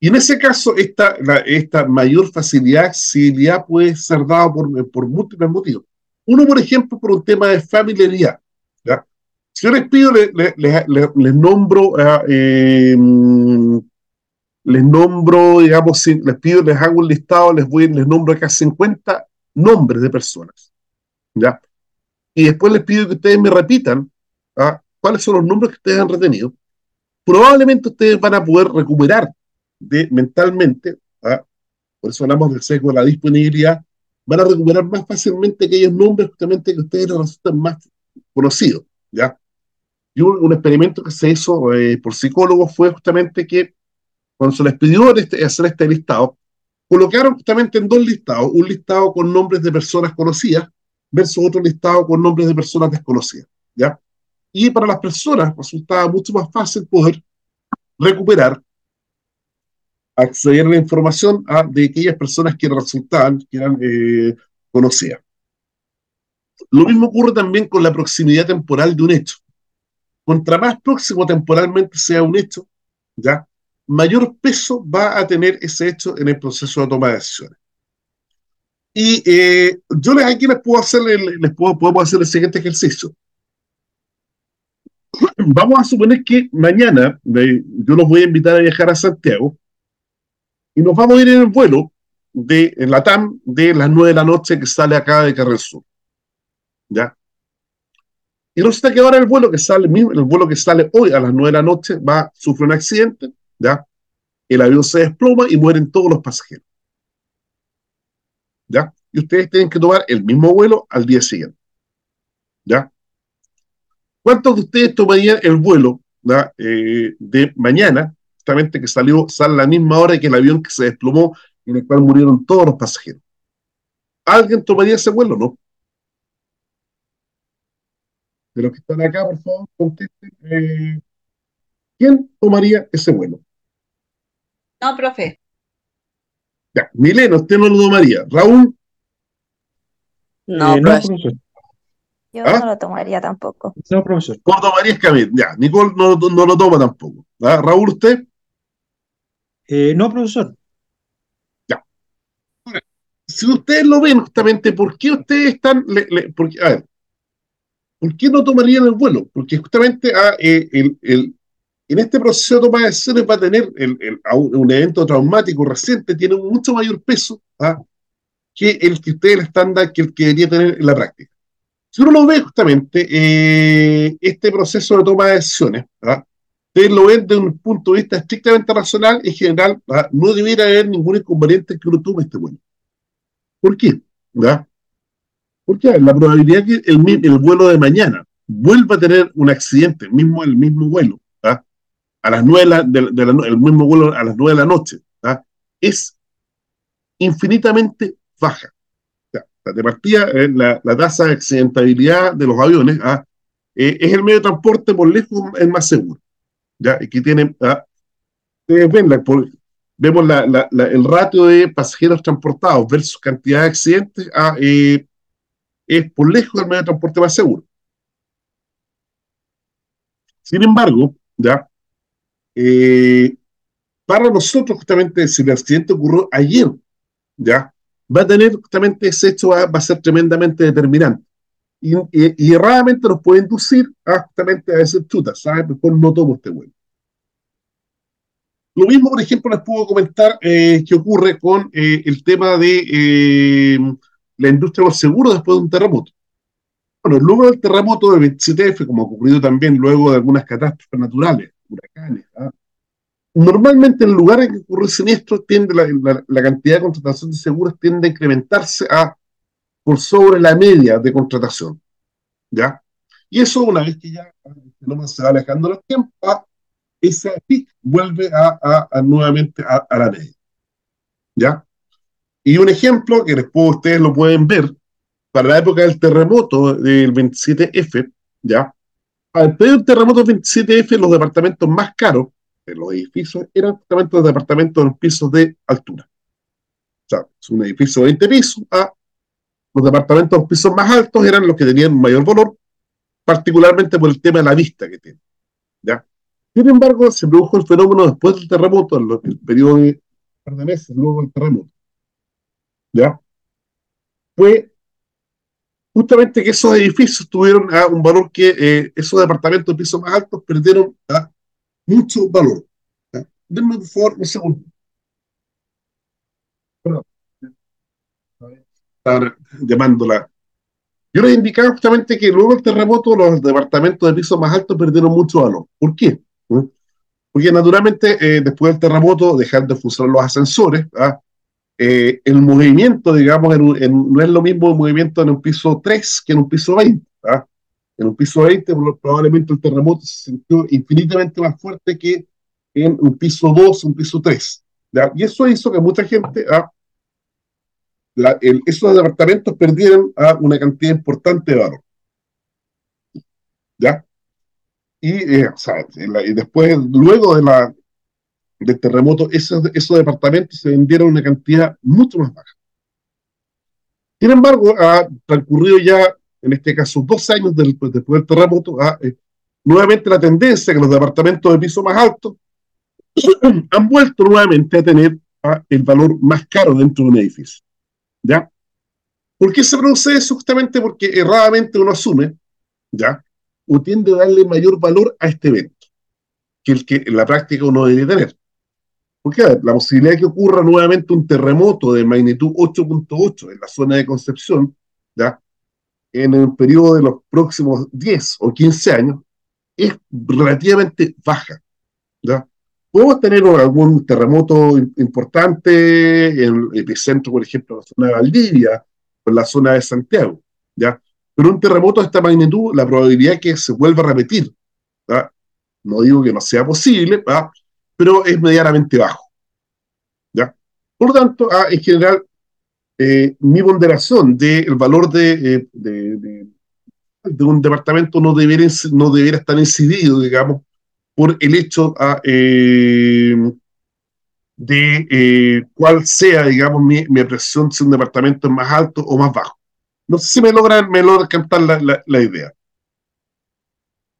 Y en ese caso, esta, esta mayor facilidad, accesibilidad puede ser dada por, por múltiples motivos. Uno, por ejemplo, por un tema de familiaridad. Si yo les pido, les, nombro, eh, les nombro, digamos, les pido, les hago un listado, les voy, les nombro acá 50 nombres de personas, ¿ya? Y después les pido que ustedes me repitan ¿ah? cuáles son los nombres que ustedes han retenido. Probablemente ustedes van a poder recuperar de, mentalmente, ¿ah? por eso hablamos del sesgo de la disponibilidad, van a recuperar más fácilmente aquellos nombres justamente que ustedes les resultan más conocidos, ¿ya? Y un, experimento que se hizo eh, por psicólogos fue justamente que cuando se les pidió este, hacer este listado, colocaron justamente en dos listados, un listado con nombres de personas conocidas versus otro listado con nombres de personas desconocidas, ¿ya? Y para las personas resultaba mucho más fácil poder recuperar, acceder a la información de aquellas personas que resultaban, que eran eh, conocidas. Lo mismo ocurre también con la proximidad temporal de un hecho. Contra más próximo temporalmente sea un hecho, ¿ya? mayor peso va a tener ese hecho en el proceso de toma de decisiones. Y eh, yo les, aquí les puedo hacer, les puedo, podemos hacer el siguiente ejercicio. Vamos a suponer que mañana yo los voy a invitar a viajar a Santiago y nos vamos a ir en el vuelo de en la TAM de las 9 de la noche que sale acá de Carril Sur. ¿Ya? Y resulta que ahora el vuelo que sale, el vuelo que sale hoy a las 9 de la noche va, sufre un accidente, ¿ya? El avión se desploma y mueren todos los pasajeros. ¿Ya? Y ustedes tienen que tomar el mismo vuelo al día siguiente. ¿Ya? ¿Cuántos de ustedes tomarían el vuelo eh, de mañana, justamente que salió, sale a la misma hora que el avión que se desplomó en el cual murieron todos los pasajeros? ¿Alguien tomaría ese vuelo, no? De los que están acá, por favor, contesten. Eh, ¿Quién tomaría ese vuelo? No, profe. Ya, Milena, usted no lo tomaría. Raúl. No, eh, no profesor. Yo ¿Ah? no lo tomaría tampoco. No, profesor. ¿Cómo tomarías Camil? Ya, Nicole no, no, lo toma tampoco. ¿Ah? Raúl, ¿usted? Eh, no, profesor. Ya. Si ustedes lo ven justamente, ¿por qué ustedes están... Le, porque, a ver, ¿por qué no tomarían el vuelo? Porque justamente ah, eh, en este proceso de toma de decisiones va a tener un evento traumático reciente, tiene un mucho mayor peso ¿ah? que el que ustedes están dando, que el que debería tener en la práctica. Si uno lo ve justamente, eh, este proceso de toma de decisiones, ¿ah? ustedes lo ven desde un punto de vista estrictamente racional, en general, no debiera haber ningún inconveniente que uno tome este vuelo. ¿Por qué? ¿verdad? Porque la probabilidad que el, vuelo de mañana vuelva a tener un accidente, mismo el mismo vuelo, ¿ah? a las nueve de, el mismo vuelo a las nueve de la noche, ¿ah? es infinitamente baja. de partida, eh, la, tasa de accidentabilidad de los aviones ¿ah? eh, es el medio de transporte por lejos el más seguro. ¿ya? Y que tiene, ustedes ven, vemos el ratio de pasajeros transportados versus cantidad de accidentes, eh, es por lejos el medio de transporte más seguro. Sin embargo, ya, eh, para nosotros justamente si el accidente ocurrió ayer, ya, va a tener justamente ese hecho, va, a ser tremendamente determinante. Y, y, erradamente nos puede inducir a justamente a decir, chuta, ¿sabes? Mejor no tomo este vuelo. Lo mismo, por ejemplo, les puedo comentar eh, que ocurre con eh, el tema de la industria de los seguros después de un terremoto. Bueno, luego del terremoto del 27F, como ha ocurrido también luego de algunas catástrofes naturales, huracanes, ¿ah? normalmente en lugares en que ocurre siniestro, tiende la, cantidad de contratación de seguros tiende a incrementarse a por sobre la media de contratación. ¿Ya? Y eso, una vez que ya el fenómeno se va alejando los tiempos, ¿ah? ese pic vuelve a, nuevamente a, a, la media. ¿Ya? Y un ejemplo que después ustedes lo pueden ver, para la época del terremoto del 27F, ¿ya? Al del terremoto del 27F, los departamentos más caros de los edificios eran justamente los departamentos en pisos de altura. O sea, es un edificio de 20 pisos, a los departamentos los pisos más altos eran los que tenían mayor valor, particularmente por el tema de la vista que tienen. ¿ya? Sin embargo, se produjo el fenómeno después del terremoto, en el periodo de un par de meses luego del terremoto, ¿ya? Fue justamente que esos edificios tuvieron ah, un valor que eh, esos departamentos de pisos más altos perdieron ah, mucho valor. denme por favor un segundo. Perdón. Estaba llamándola. Yo les indicaba justamente que luego del terremoto los departamentos de piso más altos perdieron mucho valor. ¿Por qué? ¿Mm? Porque naturalmente eh, después del terremoto dejaron de funcionar los ascensores. ¿ah? Eh, el movimiento, digamos, no es lo mismo el movimiento en un piso 3 que en un piso 20. ¿ah? En un piso 20 probablemente el terremoto se sintió infinitamente más fuerte que en un piso 2, un piso 3. Y eso hizo que mucha gente, ¿ah? esos departamentos perdieran una cantidad importante de valor. ¿Ya? Y, eh, y después, luego de la, del terremoto, esos, esos departamentos se vendieron una cantidad mucho más baja. Sin embargo, ha transcurrido ya, en este caso, dos años del, después del terremoto, eh, nuevamente la tendencia que los departamentos de piso más alto han vuelto nuevamente a tener el valor más caro dentro de un edificio. ¿Ya? ¿Por qué se produce eso? Justamente porque erradamente uno asume, ¿ya? O tiende a darle mayor valor a este evento, que el que en la práctica uno debe tener. Porque la posibilidad de que ocurra nuevamente un terremoto de magnitud 8.8 en la zona de Concepción, ¿ya? En el periodo de los próximos 10 o 15 años, es relativamente baja, ¿ya? Podemos tener algún terremoto importante en el epicentro, por ejemplo, en la zona de Valdivia o en la zona de Santiago, ¿ya? Pero un terremoto de esta magnitud, la probabilidad es que se vuelva a repetir, ¿ya? No digo que no sea posible, ¿ya? Pero es medianamente bajo, ¿ya? Por lo tanto, ah, en general, eh, mi ponderación del valor de, de, de, un departamento no debería, no debería estar incidido, digamos, por el hecho ah, eh, de eh, cuál sea, digamos, mi, mi apreciación si un departamento es más alto o más bajo. No sé si me logra, me logra cantar la, la, idea.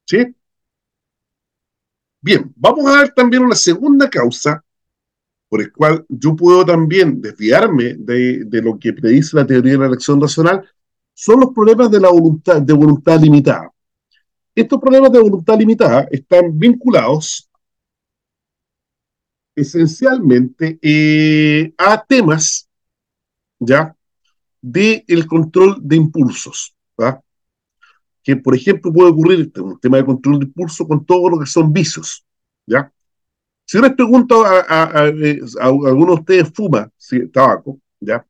¿Sí? Bien, vamos a ver también una segunda causa por el cual yo puedo también desviarme de, de, lo que predice la teoría de la elección nacional, son los problemas de la voluntad, de voluntad limitada. Estos problemas de voluntad limitada están vinculados esencialmente eh, a temas ya de el control de impulsos, que por ejemplo puede ocurrir este, un tema de control de impulso con todo lo que son vicios, ya. Si yo les pregunto a, a, alguno de ustedes fuma tabaco, ya,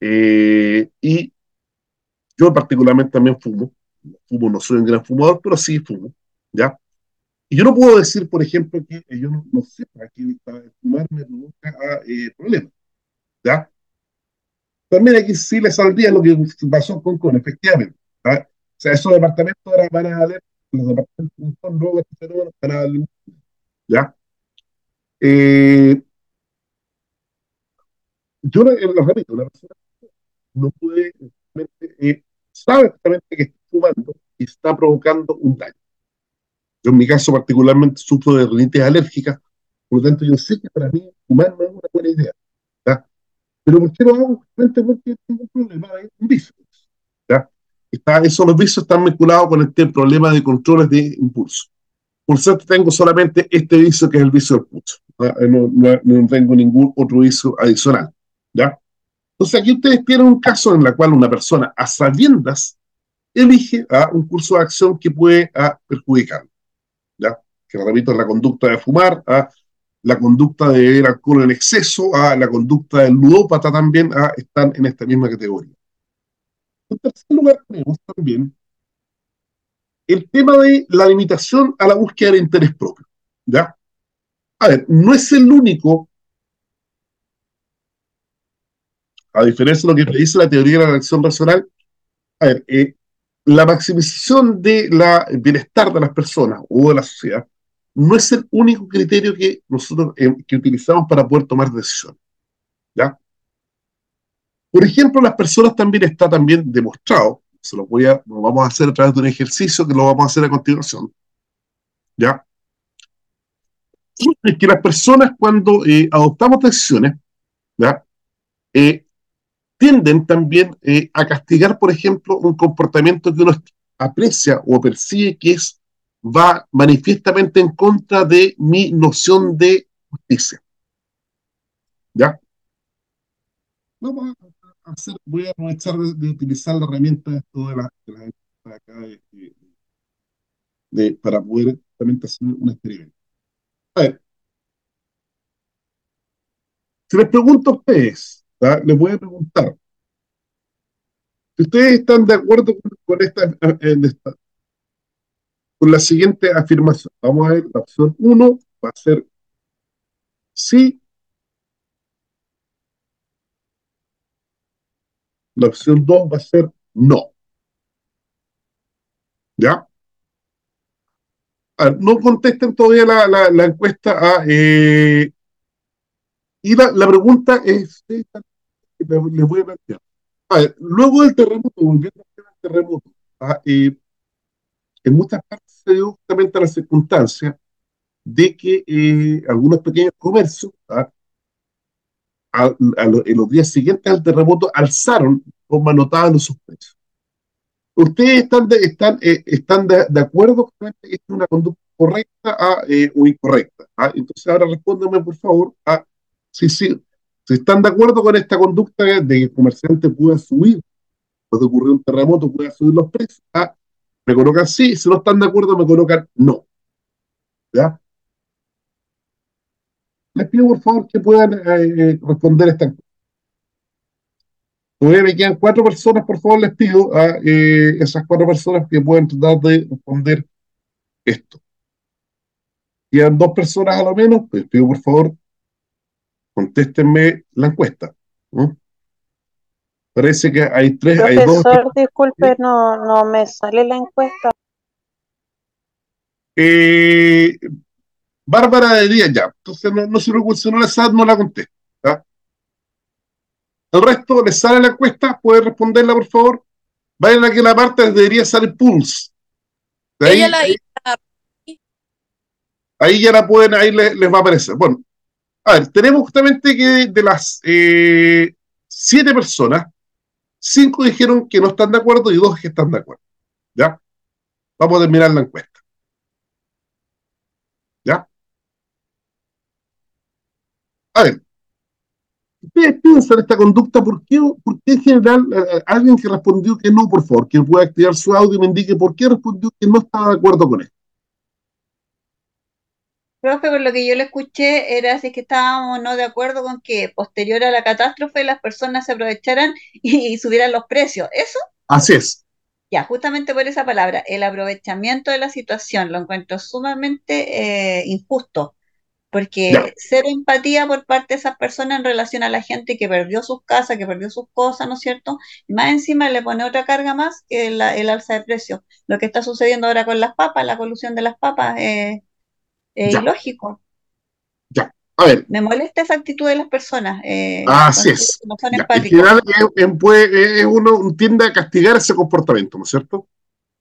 eh, y yo particularmente también fumo, fumo, no soy un gran fumador, pero sí fumo, ¿ya? Y yo no puedo decir, por ejemplo, que yo no, no sepa que fumar me provoca eh, problemas, ¿ya? También aquí sí le saldría lo que pasó con Con, efectivamente. ¿ya? Sea, esos departamentos ahora van a los departamentos son luego van a valer, ¿ya? Eh, yo lo repito, una persona no puede, eh, sabe exactamente que fumando y está provocando un daño. Yo en mi caso particularmente sufro de rinitis alérgica, por lo tanto yo sé que para mí fumar no es una buena idea. Pero ¿por qué lo hago? Justamente porque tengo un problema de un vicio. Está, esos los vicios están vinculados con este problema de controles de impulso. Por cierto, tengo solamente este vicio que es el vicio del pulso. No, no, no, tengo ningún otro vicio adicional. ¿ya? Entonces aquí ustedes tienen un caso en el cual una persona a sabiendas elige a un curso de acción que puede a, perjudicar. ¿ya? Que repito, la conducta de fumar, a la conducta de beber alcohol en exceso, a la conducta del ludópata también a, están en esta misma categoría. En tercer lugar, tenemos también el tema de la limitación a la búsqueda de interés propio. ¿ya? A ver, no es el único, a diferencia de lo que dice la teoría de la elección racional, a ver, eh, la maximización del bienestar de las personas o de la sociedad no es el único criterio que nosotros eh, que utilizamos para poder tomar decisiones. ¿ya? Por ejemplo, las personas también está también demostrado, se lo, voy a, lo vamos a hacer a través de un ejercicio que lo vamos a hacer a continuación, ¿ya? Es que las personas cuando eh, adoptamos decisiones, ¿ya? Eh, tienden también eh, a castigar, por ejemplo, un comportamiento que uno aprecia o percibe que es, va manifiestamente en contra de mi noción de justicia. ¿Ya? Vamos a voy a aprovechar de, utilizar la herramienta de, la, de, la, acá de, para poder también hacer un experimento. A ver, si les pregunto a ustedes, les voy a preguntar, si ustedes están de acuerdo con, esta, con la siguiente afirmación, vamos a ver, la opción 1 va a ser sí, la opción 2 va a ser no. ¿Ya? no contesten todavía la, la, encuesta a... Eh, y la, la, pregunta es, les voy a plantear. A ver, luego del terremoto, volviendo al terremoto, ¿ah? eh, en muchas partes se dio justamente la circunstancia de que eh, algunos pequeños comercios, ¿ah? En los días siguientes al terremoto, alzaron como notaban sus precios. ¿Ustedes están de, están, eh, están de, acuerdo con que es una conducta correcta ah, o incorrecta? Entonces ahora respóndeme por favor a Sí, sí. Si están de acuerdo con esta conducta de que el comerciante pueda subir, cuando ocurrió un terremoto, pueda subir los precios, ah, me colocan sí. Si no están de acuerdo, me colocan no. ¿Ya? Les pido por favor que puedan eh, eh, responder esta encuesta. Todavía me quedan cuatro personas, por favor, les pido a eh, esas cuatro personas que puedan tratar de responder esto. Quedan dos personas a lo menos, les pido por favor contéstenme la encuesta. Parece que hay tres, hay dos. disculpe, no, no me sale la encuesta. Eh, Bárbara de Díaz ya. Entonces no, no se preocupe, si no le sale, no la contesta. El resto le sale la encuesta, puede responderla por favor. Vayan a que la parte debería salir Pulse. ahí, ahí, ya la pueden, ahí les, les va a aparecer. Bueno, a ver, tenemos justamente que de, las eh, siete personas, cinco dijeron que no están de acuerdo y dos que están de acuerdo. ¿Ya? Vamos a terminar la encuesta. ¿Ya? A ver, ¿ustedes piensan esta conducta? ¿Por qué, por qué en general eh, eh, alguien que respondió que no, por favor, que pueda activar su audio y me indique por qué respondió que no estaba de acuerdo con esto? Profe, por lo que yo le escuché era si es que estábamos no de acuerdo con que posterior a la catástrofe las personas se aprovecharan y, subieran los precios. ¿Eso? Así es. Ya, justamente por esa palabra, el aprovechamiento de la situación lo encuentro sumamente eh, injusto, porque cero empatía por parte de esas personas en relación a la gente que perdió sus casas, que perdió sus cosas, ¿no es cierto? Y más encima le pone otra carga más que el alza de precios. Lo que está sucediendo ahora con las papas, la colusión de las papas, eh, es ilógico. Ya, a ver. Me molesta esa actitud de las personas. Eh, Así es. No son empáticos. En uno tiende a castigar ese comportamiento, ¿no es cierto?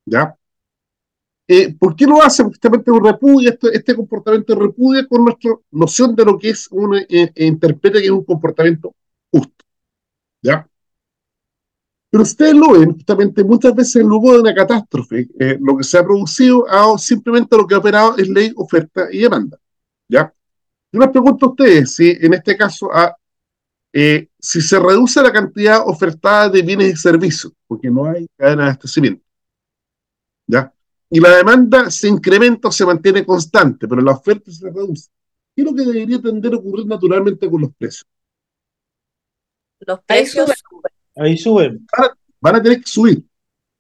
¿Ya? Eh, ¿Por qué lo hace? Justamente un repudio, este, comportamiento repudia con nuestra noción de lo que es uno eh, e interpreta que es un comportamiento justo. ¿Ya? Pero ustedes lo ven, justamente muchas veces luego de una catástrofe, eh, lo que se ha producido, ha, simplemente lo que ha operado es ley, oferta y demanda. ¿Ya? Yo les pregunto a ustedes si en este caso si se reduce la cantidad ofertada de bienes y servicios, porque no hay cadena de abastecimiento, ¿ya? Y la demanda se incrementa o se mantiene constante, pero la oferta se reduce. ¿Qué es lo que debería tender a ocurrir naturalmente con los precios? Los precios Ahí suben. Van a, tener que subir.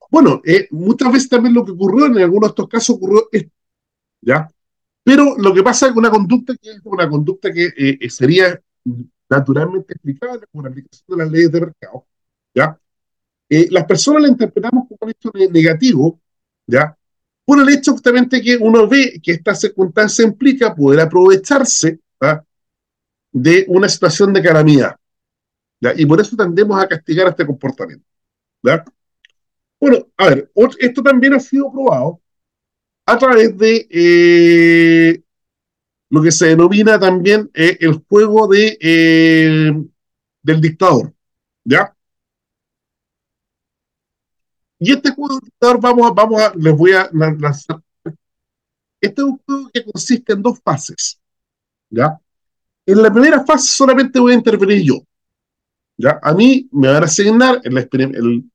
Bueno, eh, muchas veces también lo que ocurrió, en algunos de estos casos ocurrió esto, ¿ya? Pero lo que pasa es que una conducta que es una conducta que eh, eh, sería naturalmente explicable por la aplicación de las leyes de mercado, ¿ya? las personas la interpretamos como un hecho negativo, ¿ya? Por el hecho justamente que uno ve que esta circunstancia implica poder aprovecharse de una situación de calamidad. Y por eso tendemos a castigar este comportamiento. Bueno, a ver, esto también ha sido probado a través de eh, lo que se denomina también eh, el juego de, eh, del dictador. ¿Ya? Y este juego del dictador, vamos a, vamos les voy a lanzar. Este es un juego que consiste en dos fases. ¿Ya? En la primera fase solamente voy a intervenir yo. ¿ya? A mí me van a asignar, el, el,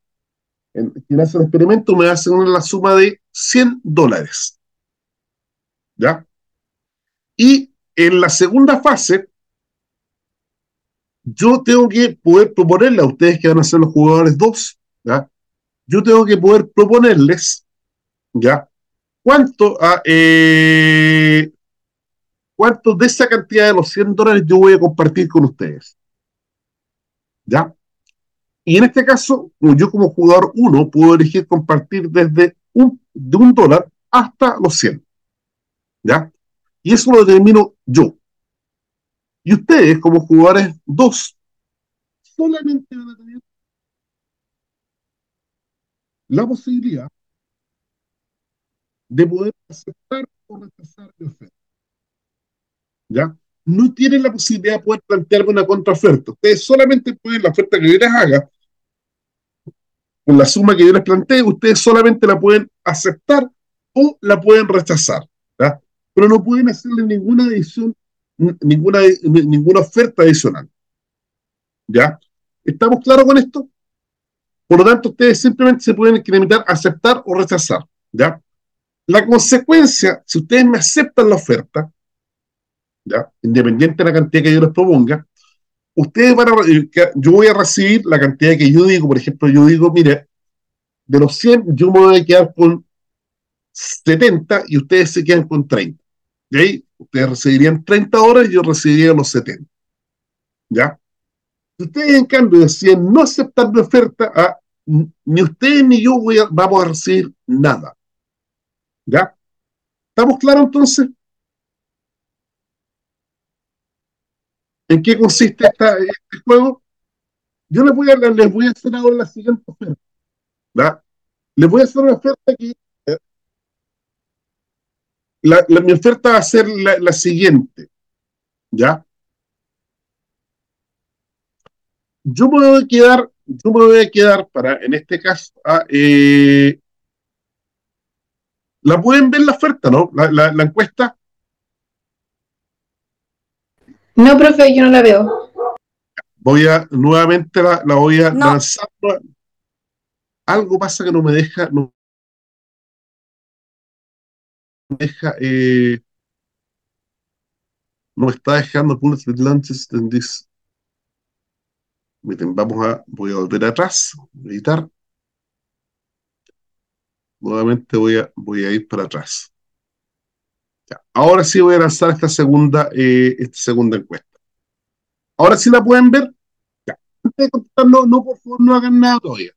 quien hace el experimento me va a asignar la suma de 100 dólares. ¿Ya? Y en la segunda fase, yo tengo que poder proponerle a ustedes que van a ser los jugadores 2, ¿ya? Yo tengo que poder proponerles, ¿ya? ¿Cuánto, a, eh, cuánto de esa cantidad de los 100 dólares yo voy a compartir con ustedes? ¿Ya? Y en este caso, yo como jugador 1 puedo elegir compartir desde un, de un dólar hasta los 100. ¿Ya? Y eso lo determino yo. Y ustedes, como jugadores 2, solamente van a la posibilidad de poder aceptar o rechazar mi oferta. ¿Ya? No tienen la posibilidad de poder plantearme una contraoferta. Ustedes solamente pueden, la oferta que yo les haga, con la suma que yo les plantee, ustedes solamente la pueden aceptar o la pueden rechazar. ¿ya? Pero no pueden hacerle ninguna adición, ninguna, ninguna oferta adicional. ¿Ya? ¿Estamos claros con esto? Por lo tanto, ustedes simplemente se pueden incrementar aceptar o rechazar. ¿Ya? La consecuencia, si ustedes me aceptan la oferta, ¿ya? independiente de la cantidad que yo les proponga, ustedes van a, yo voy a recibir la cantidad que yo digo, por ejemplo, yo digo, mire, de los 100 yo me voy a quedar con 70 y ustedes se quedan con 30. Y ahí ustedes recibirían 30 horas y yo recibiría los 70. ¿Ya? Ustedes en cambio deciden no aceptar mi oferta, ah, ni ustedes ni yo vamos a recibir nada. ¿Ya? ¿Estamos claros entonces? ¿En qué consiste esta, este juego? Yo les voy, a, les voy a hacer ahora la siguiente oferta. ¿ya? Les voy a hacer una oferta que... La, mi oferta va a ser la siguiente. ¿Ya? Yo me voy a quedar, yo me voy a quedar para, en este caso, eh, la pueden ver la oferta, ¿no? La, la, la encuesta. No, profe, yo no la veo. Voy a, nuevamente la, la voy a no. lanzar. Algo pasa que no me deja, no me deja, eh, no me está dejando public launches in this. Vamos a, voy a volver atrás, editar. Nuevamente voy a, voy a ir para atrás. Ahora sí voy a lanzar esta segunda, eh, esta segunda encuesta. Ahora sí la pueden ver. Ya. No, no, por favor, no hagan nada todavía.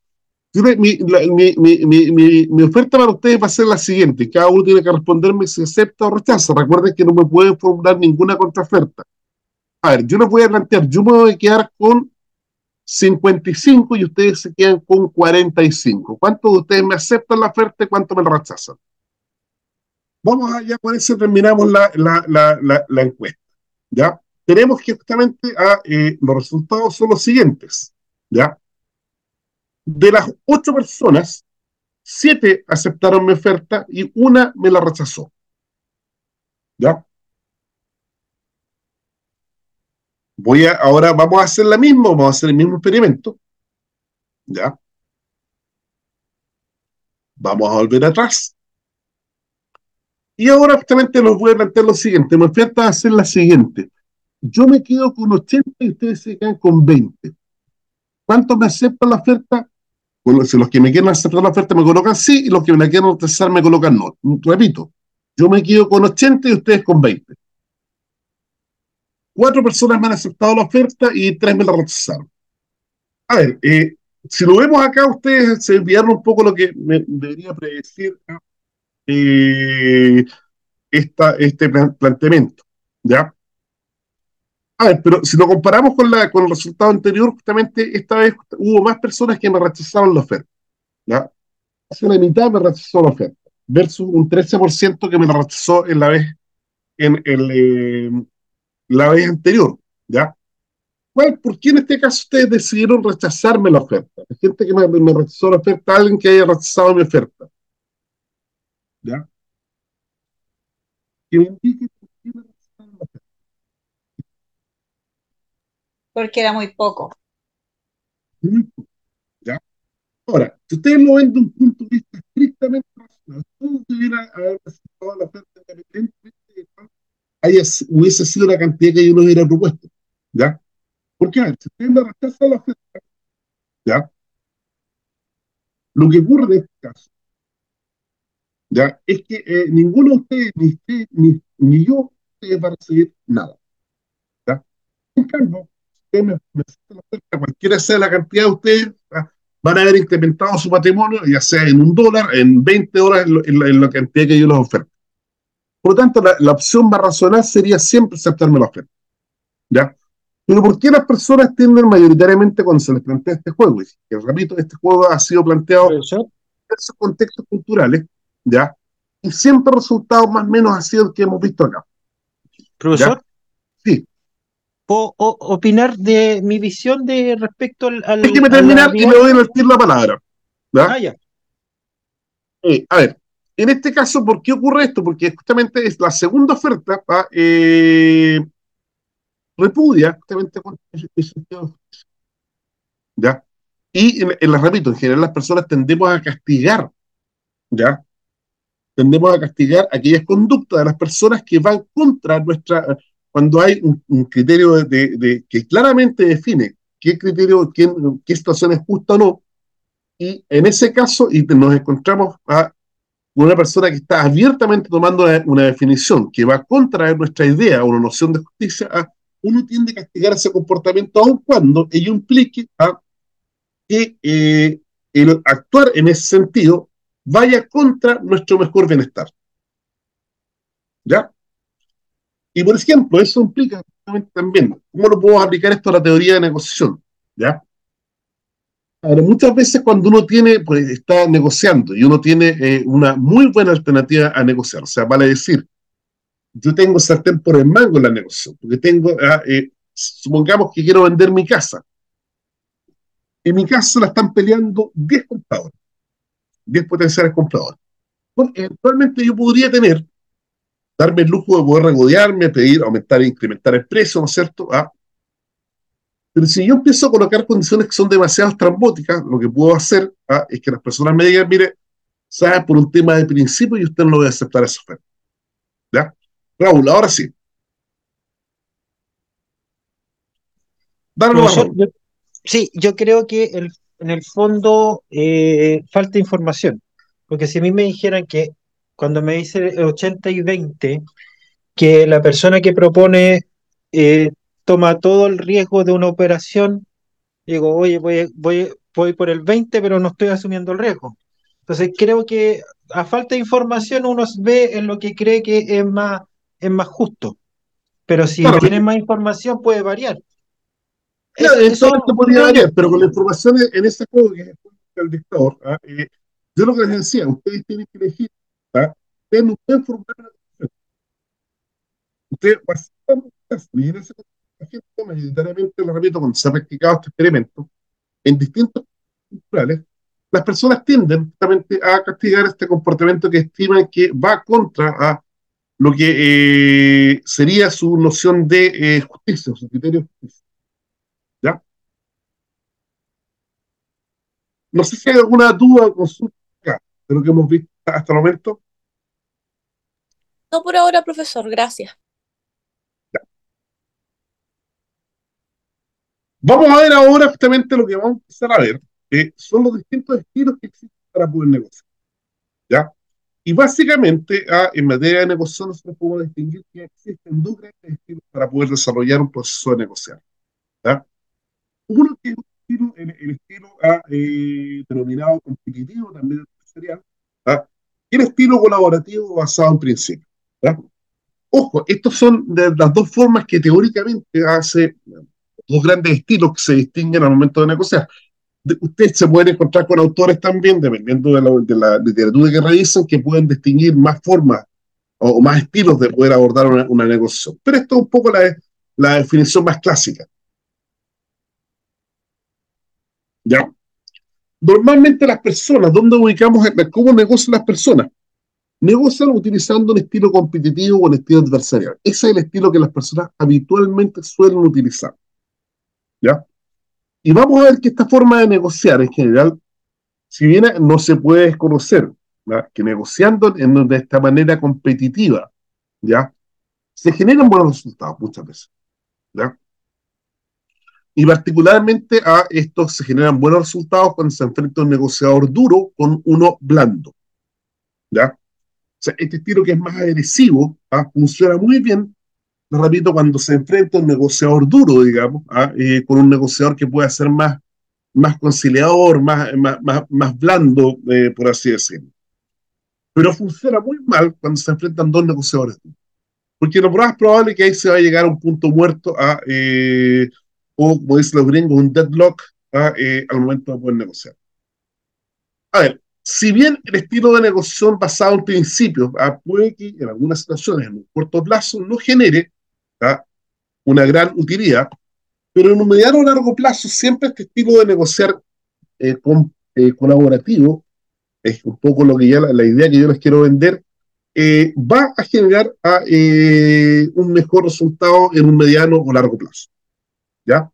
Mi, la, mi, mi, mi, oferta para ustedes va a ser la siguiente. Cada uno tiene que responderme si acepta o rechaza. Recuerden que no me pueden formular ninguna contraoferta. A ver, yo les voy a plantear, yo me voy a quedar con 55 y ustedes se quedan con 45. ¿Cuántos de ustedes me aceptan la oferta y cuántos me la rechazan? Vamos allá, con eso terminamos la, la, la, la, encuesta. ¿ya? Tenemos que justamente a, eh, los resultados son los siguientes. ¿ya? De las ocho personas, siete aceptaron mi oferta y una me la rechazó. ¿Ya? Voy a, ahora vamos a hacer la misma, vamos a hacer el mismo experimento. ¿Ya? Vamos a volver atrás. Y ahora justamente les voy a plantear lo siguiente. Oferta va a ser la siguiente. Yo me quedo con 80 y ustedes se quedan con 20. ¿Cuántos me aceptan la oferta? Pues los que me quieren aceptar la oferta me colocan sí y los que me la quieren rechazar me colocan no. Repito, yo me quedo con 80 y ustedes con 20. Cuatro personas me han aceptado la oferta y tres me la rechazaron. A ver, eh, si lo vemos acá, ustedes se enviaron un poco lo que me debería predecir eh, esta, este planteamiento. ¿Ya? A ver, pero si lo comparamos con, la, con el resultado anterior, justamente esta vez hubo más personas que me rechazaron la oferta. ¿ya? Hace una mitad me rechazó la oferta, versus un 13% que me la rechazó en la vez, en el, eh, la vez anterior. ¿ya? ¿Cuál, ¿Por qué en este caso ustedes decidieron rechazarme la oferta? La gente que me, me rechazó la oferta, alguien que haya rechazado mi oferta. ¿Ya? Que me indique por qué me rechazaron la oferta. Porque era muy poco. ¿Ya? Ahora, si ustedes lo ven de un punto de vista estrictamente racional, ¿cómo pudiera haber resultado la oferta independientemente de cuál haya, hubiese sido la cantidad que yo nos hubiera propuesto? ¿Ya? Porque, a ver, si ustedes me rechazan la oferta, ¿ya? Lo que ocurre en este caso, ¿ya? Es que eh, ninguno de ustedes, ni usted, ni, ni yo, va a recibir nada. ¿Ya? En cambio, ustedes me, me la oferta, cualquiera sea la cantidad de ustedes, ¿ya? van a haber incrementado su patrimonio, ya sea en un dólar, en 20 dólares, en, en, la, en la cantidad que yo les oferto. Por lo tanto, la, la, opción más racional sería siempre aceptarme la oferta. ¿Ya? Pero ¿por qué las personas tienden mayoritariamente cuando se les plantea este juego? Y que, repito, este juego ha sido planteado en diversos contextos culturales, ¿ya? Y siempre el resultado más o menos ha sido el que hemos visto acá. Profesor. ¿Ya? Sí. ¿Puedo opinar de mi visión de respecto al... al terminar y me voy a invertir la palabra. ¿ya? Ah, ya. Eh, a ver, en este caso, ¿por qué ocurre esto? Porque justamente es la segunda oferta eh, repudia justamente ¿ya? Y en, en la repito, en general las personas tendemos a castigar, ¿ya? Tendemos a castigar aquellas conductas de las personas que van contra nuestra, cuando hay un, un criterio de, que claramente define qué criterio, qué, qué situación es justa o no, y en ese caso, y nos encontramos a una persona que está abiertamente tomando una, definición que va contra nuestra idea o una noción de justicia, uno tiende a castigar ese comportamiento aun cuando ello implique a que eh, el actuar en ese sentido vaya contra nuestro mejor bienestar. ¿Ya? Y por ejemplo, eso implica también, ¿cómo lo podemos aplicar esto a la teoría de negociación? ¿Ya? Ahora, muchas veces cuando uno tiene, pues está negociando y uno tiene eh, una muy buena alternativa a negociar, o sea, vale decir, yo tengo sartén por el mango en la negociación, porque tengo, ah, eh, supongamos que quiero vender mi casa. En mi casa la están peleando 10 compradores, 10 potenciales compradores. Bueno, eventualmente yo podría tener, darme el lujo de poder regodearme, pedir, aumentar e incrementar el precio, ¿no es cierto? Ah, pero si yo empiezo a colocar condiciones que son demasiado estrambóticas, lo que puedo hacer ah, es que las personas me digan, mire, sabe, por un tema de principio y usted no lo va a aceptar esa oferta. ¿Ya? Raúl, ahora sí. Dale sí, yo creo que el, en el fondo eh, falta información. Porque si a mí me dijeran que cuando me dice 80 y 20, que la persona que propone eh, toma todo el riesgo de una operación, digo, oye, voy, voy, voy por el 20, pero no estoy asumiendo el riesgo. Entonces creo que a falta de información uno ve en lo que cree que es más, es más justo. Pero si claro, tiene más información puede variar. Claro, eso, eso podría variar, pero con la información en ese juego que es el dictador, ¿ah? eh, yo lo que les decía, ustedes tienen que elegir, ¿ah? ustedes no pueden formar una Ustedes, en ese gente, mayoritariamente, lo repito, cuando se ha practicado este experimento, en distintos culturales, las personas tienden justamente a castigar este comportamiento que estiman que va contra a lo que eh, sería su noción de eh, justicia, su criterio de justicia. ¿Ya? No sé si hay alguna duda o consulta de lo que hemos visto hasta el momento. No por ahora, profesor, gracias. Ya. Vamos a ver ahora justamente lo que vamos a empezar a ver, que son los distintos estilos que existen para poder negociar. ¿Ya? Y básicamente, ah, en materia de negociación, nosotros podemos distinguir que existen dos grandes estilos para poder desarrollar un proceso de negociar. ¿ya? Uno que es el, el estilo ah, eh, denominado competitivo, también empresarial, y el estilo colaborativo basado en principios. Ojo, estos son de las dos formas que teóricamente hace dos grandes estilos que se distinguen al momento de negociar usted se puede encontrar con autores también, dependiendo de la, de literatura que revisan, que pueden distinguir más formas o, más estilos de poder abordar una, negociación. Pero esto es un poco la, la definición más clásica. ¿Ya? Normalmente las personas, ¿dónde ubicamos cómo negocian las personas? Negocian utilizando un estilo competitivo o un estilo adversarial. Ese es el estilo que las personas habitualmente suelen utilizar. ¿Ya? Y vamos a ver que esta forma de negociar en general, si bien no se puede desconocer, que negociando en, de esta manera competitiva, ¿ya? Se generan buenos resultados muchas veces, ¿ya? Y particularmente a estos se generan buenos resultados cuando se enfrenta un negociador duro con uno blando, ¿ya? O sea, este estilo que es más agresivo ¿ah? funciona muy bien, lo repito, cuando se enfrenta un negociador duro, digamos, ¿ah? eh, con un negociador que pueda ser más, más conciliador, más, más, más, blando, eh, por así decirlo. Pero funciona muy mal cuando se enfrentan dos negociadores Porque lo más probable es que ahí se va a llegar a un punto muerto, a, eh, o como dicen los gringos, un deadlock al momento de poder negociar. A ver, si bien el estilo de negociación basado en principios ah, puede que en algunas situaciones en un corto plazo no genere ah, una gran utilidad, pero en un mediano o largo plazo siempre este estilo de negociar eh, con, eh, colaborativo, es un poco lo que ya la, idea que yo les quiero vender, eh, va a generar ah, un mejor resultado en un mediano o largo plazo. ¿Ya?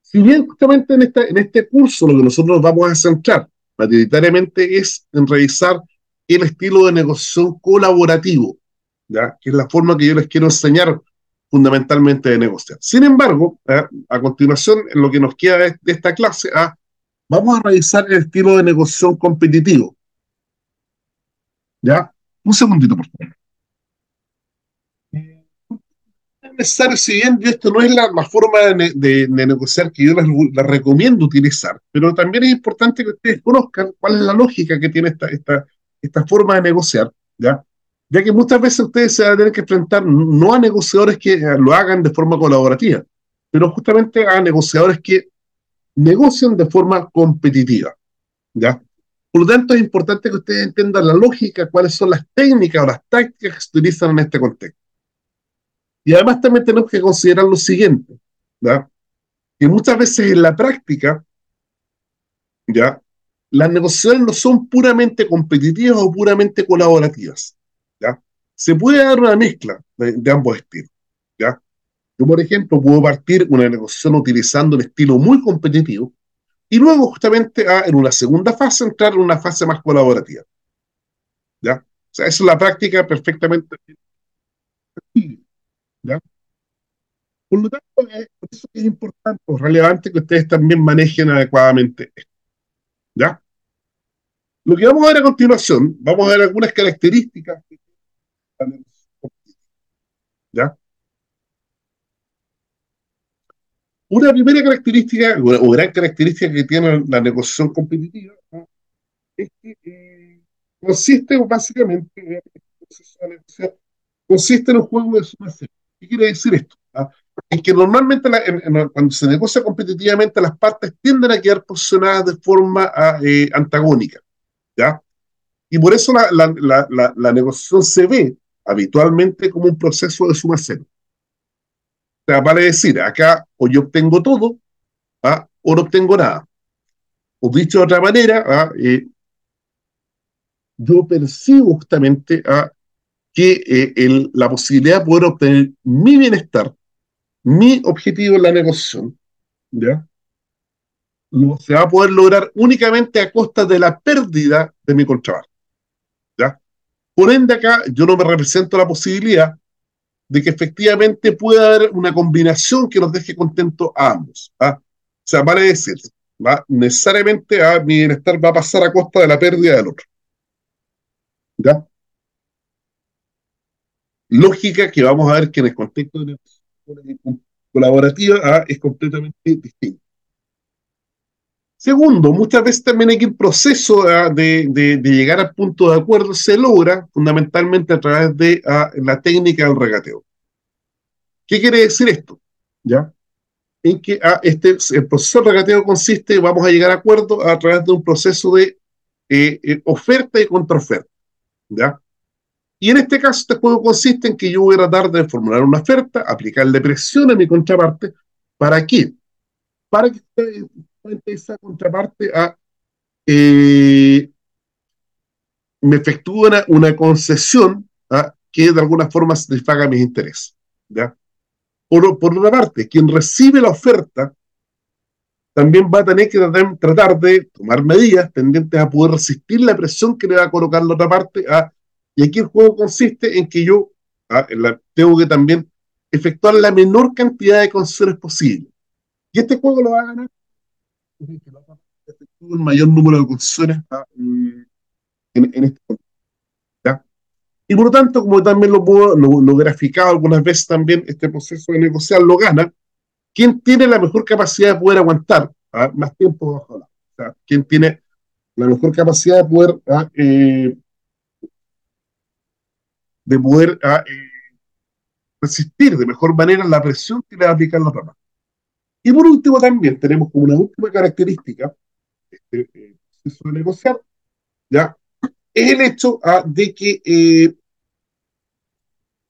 Si bien justamente en, esta, en este curso lo que nosotros vamos a centrar mayoritariamente es en revisar el estilo de negociación colaborativo, ¿ya? que es la forma que yo les quiero enseñar fundamentalmente de negociar. Sin embargo, a continuación, en lo que nos queda de, esta clase, vamos a revisar el estilo de negociación competitivo. ¿Ya? Un segundito, por favor necesario, si bien esto no es la, forma de, negociar que yo les, recomiendo utilizar, pero también es importante que ustedes conozcan cuál es la lógica que tiene esta, esta, esta forma de negociar, ¿ya? Ya que muchas veces ustedes se van a tener que enfrentar no a negociadores que lo hagan de forma colaborativa, pero justamente a negociadores que negocian de forma competitiva. ¿ya? Por lo tanto, es importante que ustedes entiendan la lógica, cuáles son las técnicas o las tácticas que se utilizan en este contexto. Y además también tenemos que considerar lo siguiente, ¿ya? que muchas veces en la práctica, ¿ya? las negociaciones no son puramente competitivas o puramente colaborativas. Se puede dar una mezcla de, ambos estilos. Yo, por ejemplo, puedo partir una negociación utilizando un estilo muy competitivo y luego justamente en una segunda fase entrar en una fase más colaborativa. O sea, eso es la práctica perfectamente. Por lo tanto, es, eso es importante o relevante que ustedes también manejen adecuadamente esto. Lo que vamos a ver a continuación, vamos a ver algunas características. ¿Ya? Una primera característica, o gran característica que tiene la negociación competitiva, es que eh, consiste básicamente en consiste en un juego de suma ¿Qué quiere decir esto? ¿Ah? En que normalmente cuando se negocia competitivamente las partes tienden a quedar posicionadas de forma ah, eh, antagónica. ¿ya? Y por eso la, la, la, la, negociación se ve habitualmente como un proceso de suma cero. O sea, vale decir, acá o yo obtengo todo o no obtengo nada. O dicho de otra manera, eh, yo percibo justamente que eh, la posibilidad de poder obtener mi bienestar, mi objetivo en la negociación, ¿ya? se va a poder lograr únicamente a costa de la pérdida de mi contrabando. Por ende, acá yo no me represento la posibilidad de que efectivamente pueda haber una combinación que nos deje contentos a ambos. ¿ah? O sea, vale decir, ¿va? necesariamente a mi bienestar va a pasar a costa de la pérdida del otro. ¿Ya? lógica que vamos a ver que en el contexto de la colaborativa ah, es completamente distinto. Segundo, muchas veces también hay que el proceso ah, de, llegar al punto de acuerdo se logra fundamentalmente a través de ah, la técnica del regateo. ¿Qué quiere decir esto? ¿Ya? En que este, el proceso de regateo consiste, vamos a llegar a acuerdo a través de un proceso de eh, eh, oferta y contraoferta. ¿Ya? Y en este caso, este juego consiste en que yo voy a tratar de formular una oferta, aplicarle presión a mi contraparte. ¿Para qué? Para que esa contraparte a, eh, me efectúe una, concesión que de alguna forma satisfaga mis intereses. ¿ya? por, por otra parte, quien recibe la oferta también va a tener que tratar, de tomar medidas tendientes a poder resistir la presión que le va a colocar la otra parte. Y aquí el juego consiste en que yo tengo que también efectuar la menor cantidad de concesiones posible. Y este juego lo va a ganar el mayor número de concesiones en, en, este ¿ya? Y por lo tanto, como también lo puedo, lo, graficado algunas veces también, este proceso de negociar lo gana ¿Quién tiene la mejor capacidad de poder aguantar ¿ah? más tiempo bajo la? ¿Quién tiene la mejor capacidad de poder, ¿ah? eh, de poder ¿ah? eh, resistir de mejor manera la presión que le va a aplicar la rama? Y por último también tenemos como una última característica este eh, proceso de negociar, ¿ya? es el hecho de que eh,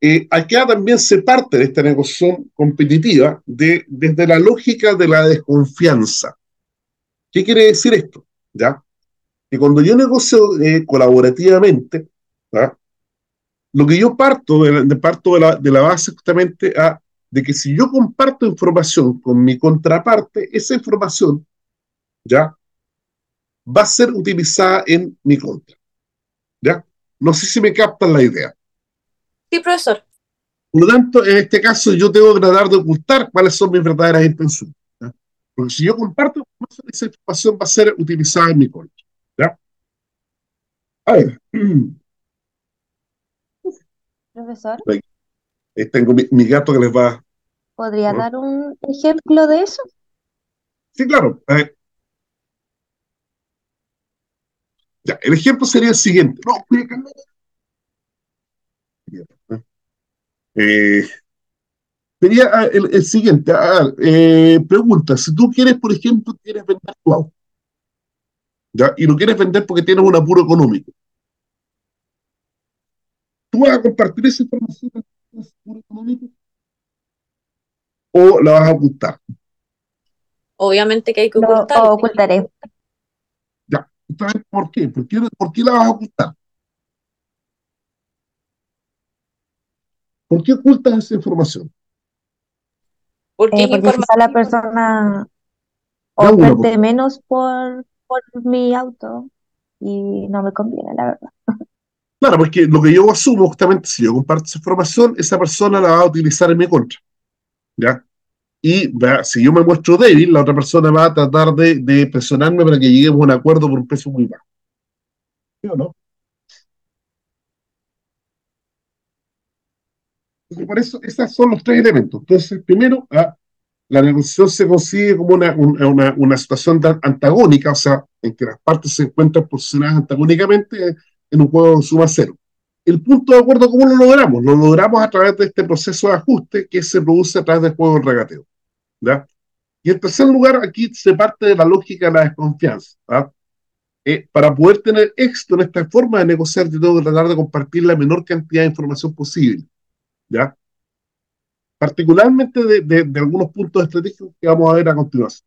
eh, también se parte de esta negociación competitiva de, desde la lógica de la desconfianza. ¿Qué quiere decir esto? ¿Ya? Que cuando yo negocio eh, colaborativamente, lo que yo parto, de, parto de la, de la base justamente a, de que si yo comparto información con mi contraparte, esa información ya va a ser utilizada en mi contra. ¿Ya? No sé si me captan la idea. Sí, profesor. Por lo tanto, en este caso yo tengo que tratar de ocultar cuáles son mis verdaderas intenciones. Porque si yo comparto información, esa información va a ser utilizada en mi contra. ¿ya? A ver. Profesor. Ahí tengo mi, gato que les va. ¿Podría dar un ejemplo de eso? Sí, claro. Ya, el ejemplo sería el siguiente. No, eh, sería ah, el, siguiente. Ah, eh, pregunta, si tú quieres, por ejemplo, quieres vender tu auto, ¿ya? y lo quieres vender porque tienes un apuro económico, ¿tú vas a compartir esa información con apuro económico? ¿O la vas a ocultar? Obviamente que hay que ocultar. Lo ocultaré. Ya, ¿por qué? ¿Por qué, ¿Por qué la vas a ocultar? ¿Por qué ocultas esa información? Porque, eh, quizá la persona oferte menos por, por mi auto y no me conviene, la verdad. Claro, porque lo que yo asumo justamente, si yo comparto esa información, esa persona la va a utilizar en mi contra. ¿Ya? Y si yo me muestro débil, la otra persona va a tratar de, presionarme para que lleguemos a un acuerdo por un precio muy bajo. ¿Sí o no? por eso, esos son los tres elementos. Entonces, primero, ah, la negociación se consigue como una, una, una, situación antagónica, o sea, en que las partes se encuentran posicionadas antagónicamente en un juego de suma cero. El punto de acuerdo, ¿cómo lo logramos? Lo logramos a través de este proceso de ajuste que se produce a través del juego de regateo. ¿ya? Y en tercer lugar, aquí se parte de la lógica de la desconfianza. Eh, para poder tener éxito en esta forma de negociar, yo tengo que tratar de compartir la menor cantidad de información posible. ¿ya? Particularmente de, de, algunos puntos estratégicos que vamos a ver a continuación,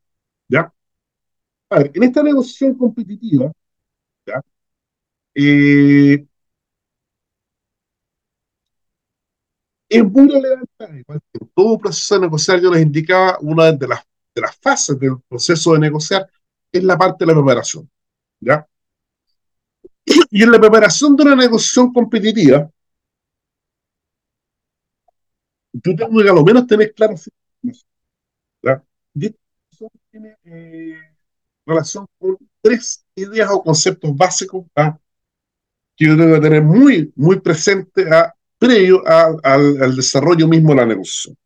¿ya? A ver, en esta negociación competitiva, ¿ya? Eh, es muy relevante, en todo proceso de negociar, yo les indicaba, una de las, de las fases del proceso de negociar es la parte de la preparación, ¿ya? Y en la preparación de una negociación competitiva, yo tengo que a lo menos tener claro ¿verdad? Y esto tiene eh, relación con tres ideas o conceptos básicos que yo tengo que tener muy, muy presente a, previo al, desarrollo mismo de la negociación.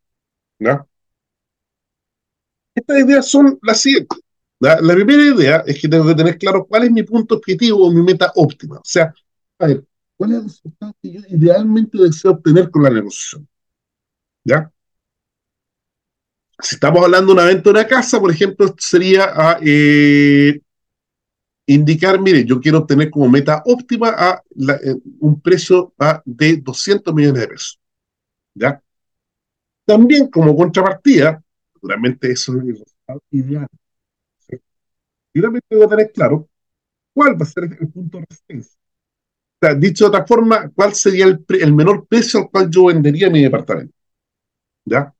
Estas ideas son las siguientes. La primera idea es que tengo que tener claro cuál es mi punto objetivo o mi meta óptima. O sea, a ver, cuál es el resultado que yo idealmente deseo obtener con la negociación. ¿Ya? Si estamos hablando de una venta de una casa, por ejemplo, sería a, ah, eh, indicar, mire, yo quiero obtener como meta óptima a eh, un precio de 200 millones de pesos. ¿Ya? También como contrapartida, seguramente eso es el resultado ideal. Y también tengo que tener claro cuál va a ser el punto de sea, dicho de otra forma, cuál sería el, el menor precio al cual yo vendería mi departamento. ¿ya?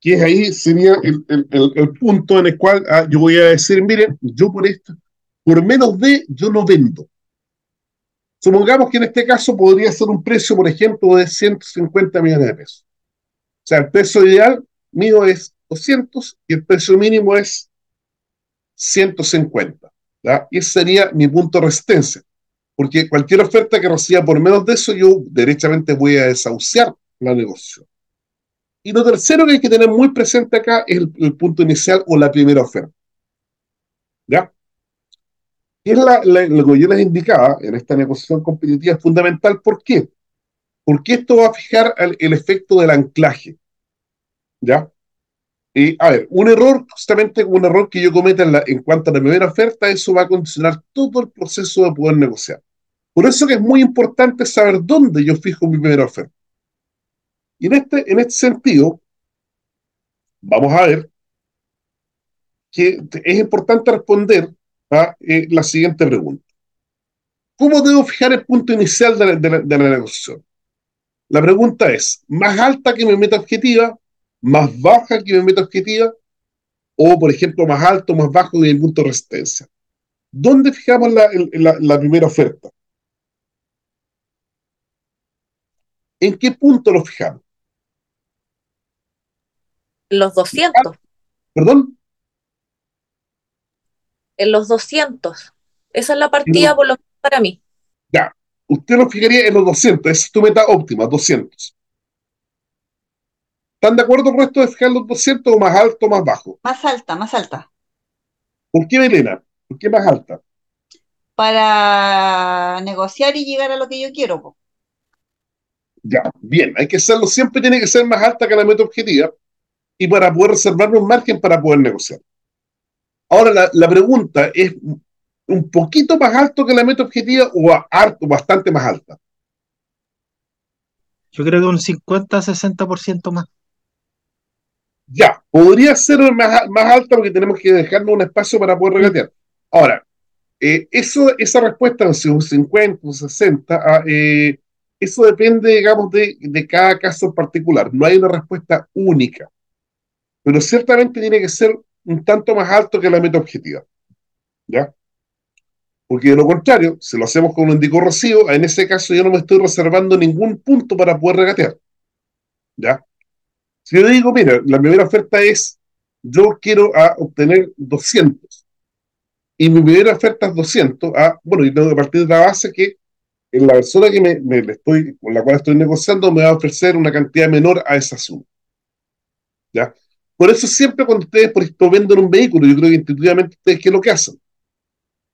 Que ahí sería el, el, punto en el cual ah, yo voy a decir, miren, yo por esto, por menos de, yo no vendo. Supongamos que en este caso podría ser un precio, por ejemplo, de 150 millones de pesos. O sea, el precio ideal mío es 200 y el precio mínimo es 150. Y ese sería mi punto de resistencia. Porque cualquier oferta que reciba por menos de eso, yo derechamente voy a desahuciar la negociación. Y lo tercero que hay que tener muy presente acá es el, punto inicial o la primera oferta. ¿Ya? Es lo que yo les indicaba en esta negociación competitiva fundamental. ¿Por qué? Porque esto va a fijar el, efecto del anclaje. ¿Ya? Y, a ver, un error, justamente un error que yo cometa en, cuanto a la primera oferta, eso va a condicionar todo el proceso de poder negociar. Por eso es muy importante saber dónde yo fijo mi primera oferta. Y en este, en este sentido, vamos a ver que es importante responder a eh, la siguiente pregunta. ¿Cómo debo fijar el punto inicial de la, negociación? La pregunta es, ¿más alta que mi meta objetiva? ¿Más baja que mi meta objetiva? O, por ejemplo, más alto, más bajo que mi punto de resistencia. ¿Dónde fijamos la primera oferta? ¿En qué punto lo fijamos? Los 200. ¿Perdón? En los 200. Esa es la partida por lo menos para mí. Ya, usted lo fijaría en los 200, esa es tu meta óptima, 200. ¿Están de acuerdo con esto de fijar los 200 o más alto o más bajo? Más alta, más alta. ¿Por qué, Belena? ¿Por qué más alta? Para negociar y llegar a lo que yo quiero. Ya, bien, hay que hacerlo, siempre tiene que ser más alta que la meta objetiva, y para poder reservar un margen para poder negociar. Ahora, la, pregunta es un poquito más alto que la meta objetiva o harto, bastante más alta. Yo creo que un 50-60% más. Ya, podría ser más, más alta porque tenemos que dejarnos un espacio para poder regatear. Ahora, eh, eso, esa respuesta, si un 50, un 60, ah, eh, eso depende, digamos, de, de cada caso particular. No hay una respuesta única pero ciertamente tiene que ser un tanto más alto que la meta objetiva. ¿Ya? Porque de lo contrario, si lo hacemos con un indicador recibo, en ese caso yo no me estoy reservando ningún punto para poder regatear. ¿Ya? Si yo digo, mira, la primera oferta es, yo quiero a obtener 200, y mi primera oferta es 200, a, bueno, y tengo que partir de la base que la persona que me, estoy, con la cual estoy negociando me va a ofrecer una cantidad menor a esa suma. ¿Ya? Por eso siempre cuando ustedes, por ejemplo, venden un vehículo, yo creo que intuitivamente ustedes, ¿qué es lo que hacen?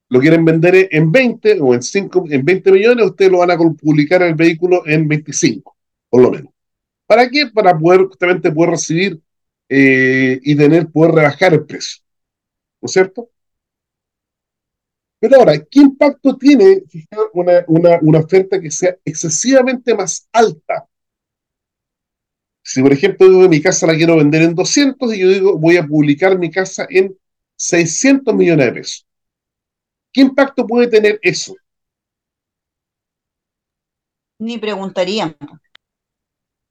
Lo quieren vender en 20 o en 5, en 20 millones, ustedes lo van a publicar el vehículo en 25, por lo menos. ¿Para qué? Para poder justamente poder recibir eh, y tener, poder rebajar el precio. ¿No es cierto? Pero ahora, ¿qué impacto tiene una, oferta que sea excesivamente más alta si, por ejemplo, digo que mi casa la quiero vender en 200 y yo digo, voy a publicar mi casa en 600 millones de pesos. ¿Qué impacto puede tener eso? Ni preguntarían.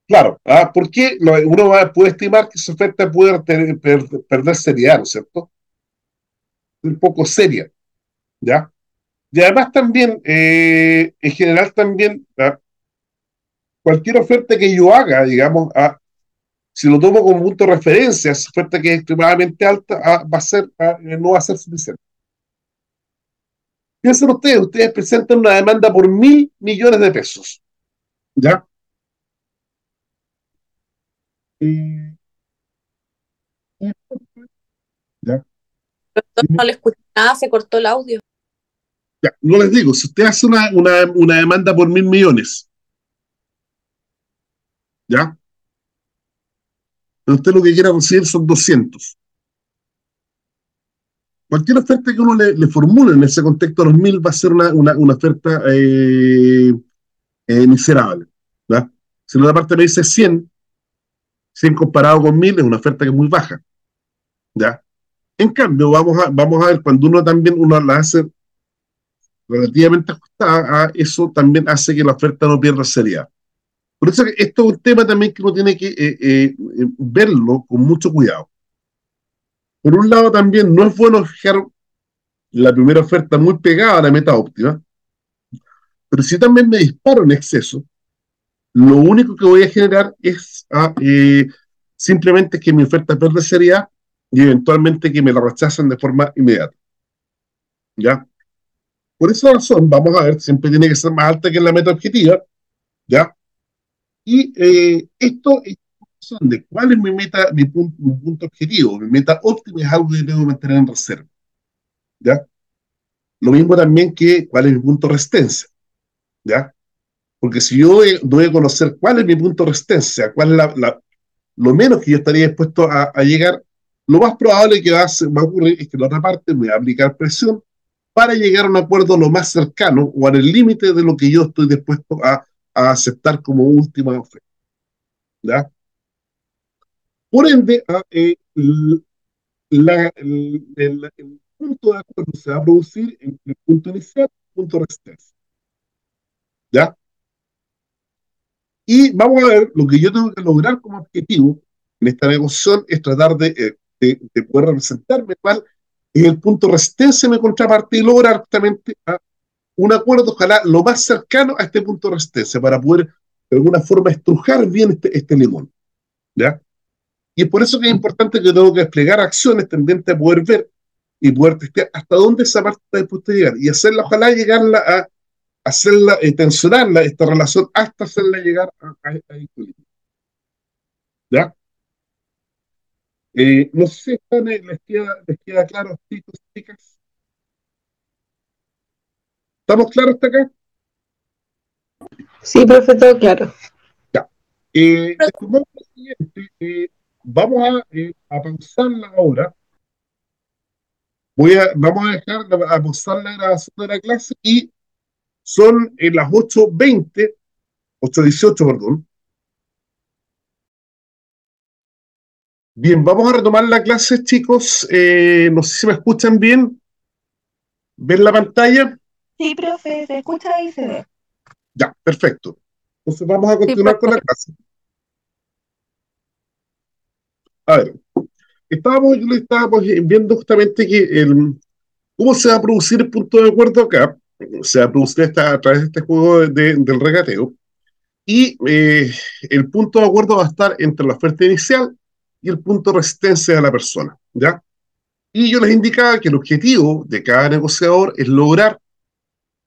Claro, ¿ah? porque uno puede estimar que esa oferta puede perder seriedad, ¿no es cierto? Un poco seria, ¿ya? Y además también, eh, en general también, ¿ah? Cualquier oferta que yo haga, digamos, a, si lo tomo como punto de referencia, esa oferta que es extremadamente alta, va a ser, eh, no va a ser suficiente. Piensen ustedes, ustedes presentan una demanda por mil millones de pesos. ¿Ya? ¿Ya? No le escuché nada, se cortó el audio. Ya, no les digo, si usted hace una, una, una demanda por mil millones ¿Ya? Usted lo que quiera conseguir son 200. Cualquier oferta que uno le, formule en ese contexto a los mil va a ser una, oferta eh, eh, miserable. ¿ya? Si la parte me dice 100, 100 comparado con 1000 es una oferta que es muy baja. ¿ya? En cambio, vamos a, vamos a ver, cuando uno también uno la hace relativamente ajustada, a eso también hace que la oferta no pierda seriedad. Por eso esto es un tema también que uno tiene que eh, eh, verlo con mucho cuidado. Por un lado, también no es bueno fijar la primera oferta muy pegada a la meta óptima, pero si también me disparo en exceso, lo único que voy a generar es ah, eh, simplemente que mi oferta pierda seriedad y eventualmente que me la rechacen de forma inmediata. ¿Ya? Por esa razón, vamos a ver, siempre tiene que ser más alta que la meta objetiva, ¿ya? Y eh, esto es de cuál es mi meta, mi punto, mi punto objetivo, mi meta óptima es algo que debo mantener en reserva, ¿ya? Lo mismo también que cuál es mi punto de resistencia, ¿ya? Porque si yo doy a conocer cuál es mi punto de resistencia, cuál es la, lo menos que yo estaría dispuesto a, llegar, lo más probable que va a, va ocurrir es que la otra parte me va a aplicar presión para llegar a un acuerdo lo más cercano o al límite de lo que yo estoy dispuesto a, a aceptar como última oferta. ¿Ya? Por ende, ah, eh, la, el, el, punto de acuerdo se va a producir entre el punto inicial y el punto de resistencia. ¿Ya? Y vamos a ver, lo que yo tengo que lograr como objetivo en esta negociación es tratar de, eh, de, de poder representarme cuál es el punto de resistencia de mi contraparte y lograr justamente un acuerdo, ojalá lo más cercano a este punto de resistencia, para poder de alguna forma estrujar bien este, este limón. ¿Ya? Y es por eso que es importante que tengo que desplegar acciones tendentes a poder ver y poder testear hasta dónde esa parte está dispuesta a llegar y hacerla, ojalá llegarla a hacerla, eh, tensionarla, esta relación, hasta hacerla llegar a, a, a equilibrio. ¿Ya? Eh, no sé si les queda, les queda claro, chicos, chicas. ¿Estamos claros hasta acá? Sí, profe, todo claro. Ya. Eh, eh, vamos a, eh, a pausarla ahora. Voy a, vamos a dejar a pausar la grabación de la clase y son en las 8.20, 8.18, perdón. Bien, vamos a retomar la clase, chicos. Eh, no sé si me escuchan bien. ¿Ven la pantalla? Sí, profe, se escucha y se ve. Ya, perfecto. Entonces vamos a continuar con la clase. A ver, estábamos, yo le estábamos viendo justamente que el, cómo se va a producir el punto de acuerdo acá se va a producir esta, a través de este juego de, del regateo. Y eh, el punto de acuerdo va a estar entre la oferta inicial y el punto de resistencia de la persona. ¿ya? Y yo les indicaba que el objetivo de cada negociador es lograr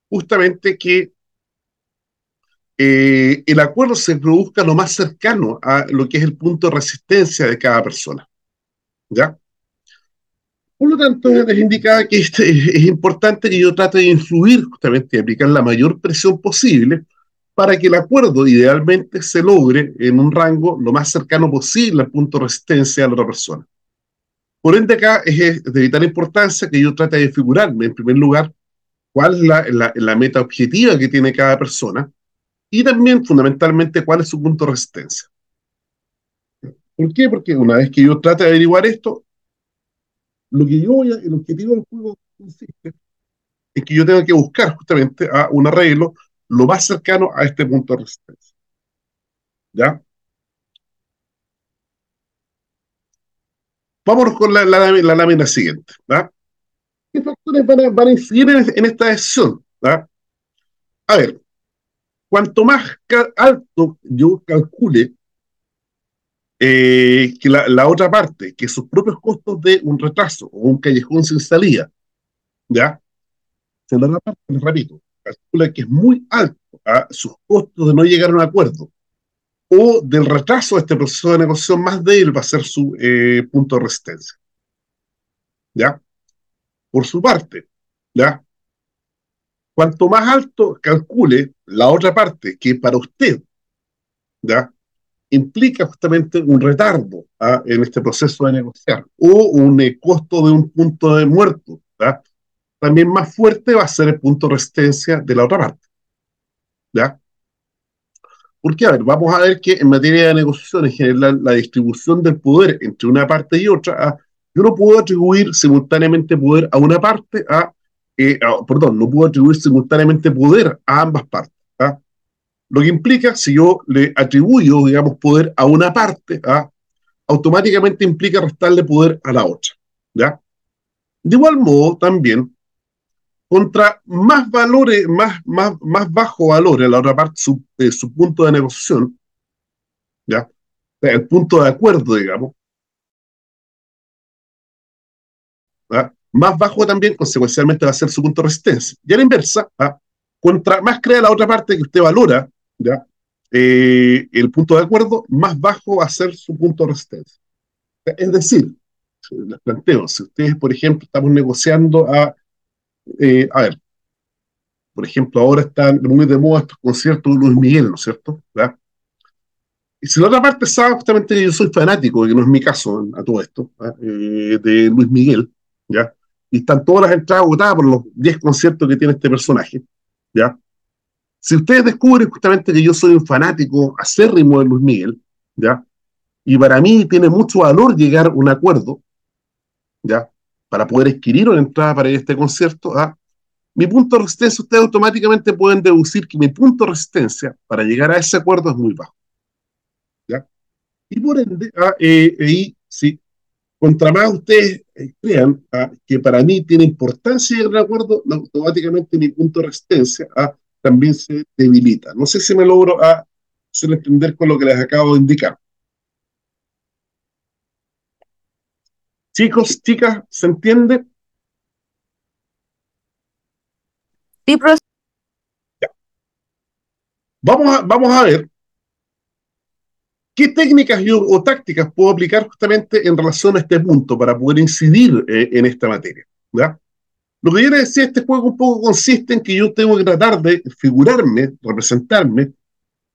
justamente que eh, el acuerdo se produzca lo más cercano a lo que es el punto de resistencia de cada persona. ¿Ya? Por lo tanto, les indicaba que este, es importante que yo trate de influir justamente y aplicar la mayor presión posible para que el acuerdo idealmente se logre en un rango lo más cercano posible al punto de resistencia de la otra persona. Por ende, acá es de vital importancia que yo trate de figurarme, en primer lugar, cuál es la, meta objetiva que tiene cada persona y también, fundamentalmente, cuál es su punto de resistencia. ¿Por qué? Porque una vez que yo trate de averiguar esto, lo que yo voy a, el objetivo del juego consiste en que yo tenga que buscar justamente a un arreglo lo más cercano a este punto de resistencia. ¿Ya? Vámonos con la, la, lámina siguiente. ¿verdad? ¿Qué factores van a, van incidir en, esta decisión? ¿verdad? A ver, cuanto más alto yo calcule eh, que la, la, otra parte, que sus propios costos de un retraso o un callejón sin salida, ¿ya? Se la otra parte, les repito, calcula que es muy alto a sus costos de no llegar a un acuerdo o del retraso de este proceso de negociación más débil va a ser su eh, punto de resistencia. ¿Ya? Por su parte, ¿ya? Cuanto más alto calcule la otra parte que para usted, ¿ya? implica justamente un retardo ¿ah? en este proceso de negociar o un eh, costo de un punto de muerto. ¿ah? También más fuerte va a ser el punto de resistencia de la otra parte. ¿ya? Porque, a ver, vamos a ver que en materia de negociaciones, general, la, distribución del poder entre una parte y otra, ¿ah? Yo no puedo atribuir simultáneamente poder a una parte, a, eh, perdón, no puedo atribuir simultáneamente poder a ambas partes. Lo que implica, si yo le atribuyo, digamos, poder a una parte, ¿ah? automáticamente implica restarle poder a la otra. ¿ya? De igual modo, también, contra más valores, más, más, más bajo valores, la otra parte, su, eh, su punto de negociación, ¿ya? el punto de acuerdo, digamos, más bajo también, consecuencialmente, va a ser su punto de resistencia. Y a la inversa, ¿ah? contra más crea la otra parte que usted valora. Eh, el punto de acuerdo, más bajo va a ser su punto de resistencia. Es decir, les planteo, si ustedes, por ejemplo, estamos negociando a, eh, a ver, por ejemplo, ahora están muy de moda estos conciertos de Luis Miguel, ¿no es cierto? Y si la otra parte sabe justamente yo soy fanático, que no es mi caso a todo esto, eh, de Luis Miguel, ¿ya? Y están todas las entradas agotadas por los 10 conciertos que tiene este personaje, ¿ya? Si ustedes descubren justamente que yo soy un fanático acérrimo de Luis Miguel, ¿ya? Y para mí tiene mucho valor llegar a un acuerdo, ¿ya? Para poder adquirir una entrada para este concierto, ¿ah? Mi punto de resistencia, ustedes automáticamente pueden deducir que mi punto de resistencia para llegar a ese acuerdo es muy bajo. ¿Ya? Y por ende, ¿ah? eh, contra más ustedes crean ¿ah? que para mí tiene importancia llegar a un acuerdo, automáticamente mi punto de resistencia ¿ah? también se debilita. No sé si me logro a hacer entender con lo que les acabo de indicar. Chicos, chicas, ¿se entiende? Sí, profesor. Vamos a, vamos a ver qué técnicas o tácticas puedo aplicar justamente en relación a este punto para poder incidir eh, en esta materia. ¿ya? Lo que yo les decía, este juego un poco consiste en que yo tengo que tratar de figurarme, representarme,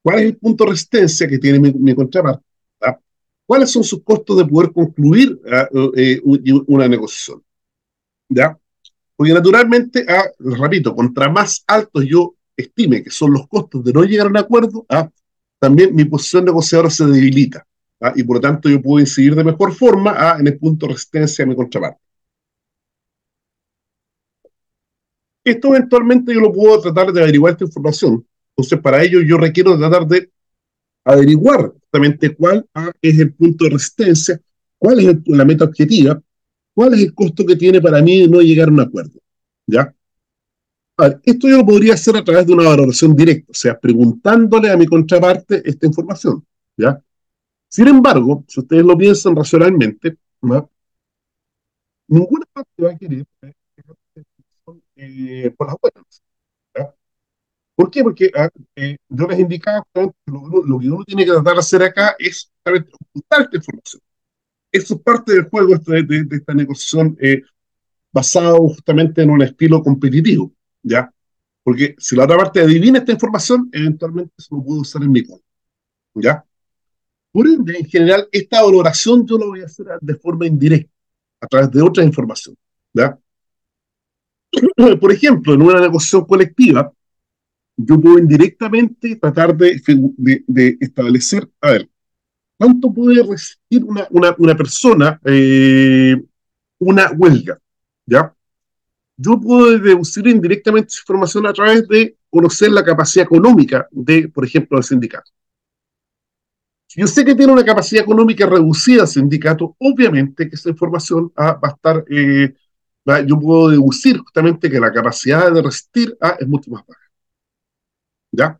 cuál es el punto de resistencia que tiene mi, contraparte, cuáles son sus costos de poder concluir ah, eh, una negociación. Porque naturalmente, ah, repito, contra más altos yo estime que son los costos de no llegar a un acuerdo, ah, también mi posición negociadora se debilita. y por lo tanto yo puedo incidir de mejor forma en el punto de resistencia de mi contraparte. Esto eventualmente yo lo puedo tratar de averiguar esta información. Entonces, para ello yo requiero tratar de averiguar justamente cuál es el punto de resistencia, cuál es la meta objetiva, cuál es el costo que tiene para mí no llegar a un acuerdo. ¿Ya? Esto yo lo podría hacer a través de una valoración directa, o sea, preguntándole a mi contraparte esta información. ¿Ya? Sin embargo, si ustedes lo piensan racionalmente, ninguna parte va a querer eh, por las buenas. ¿Por qué? Porque ah, eh, yo les indicaba que lo, que uno tiene que tratar de hacer acá es ocultar esta información. Eso es parte del juego de, de, esta negociación eh, basado justamente en un estilo competitivo, ¿ya? Porque si la otra parte adivina esta información, eventualmente se lo puedo usar en mi contra, ¿ya? Por ende, en general, esta valoración yo lo voy a hacer de forma indirecta, a través de otra información, ¿ya? Por ejemplo, en una negociación colectiva, yo puedo indirectamente tratar de, establecer, a ver, ¿cuánto puede resistir una, una, una persona eh, una huelga? ¿Ya? Yo puedo deducir indirectamente esa información a través de conocer la capacidad económica de, por ejemplo, del sindicato. Si yo sé que tiene una capacidad económica reducida el sindicato, obviamente que esa información ah, va a estar eh, yo puedo deducir justamente que la capacidad de resistir A es mucho más baja. ¿Ya?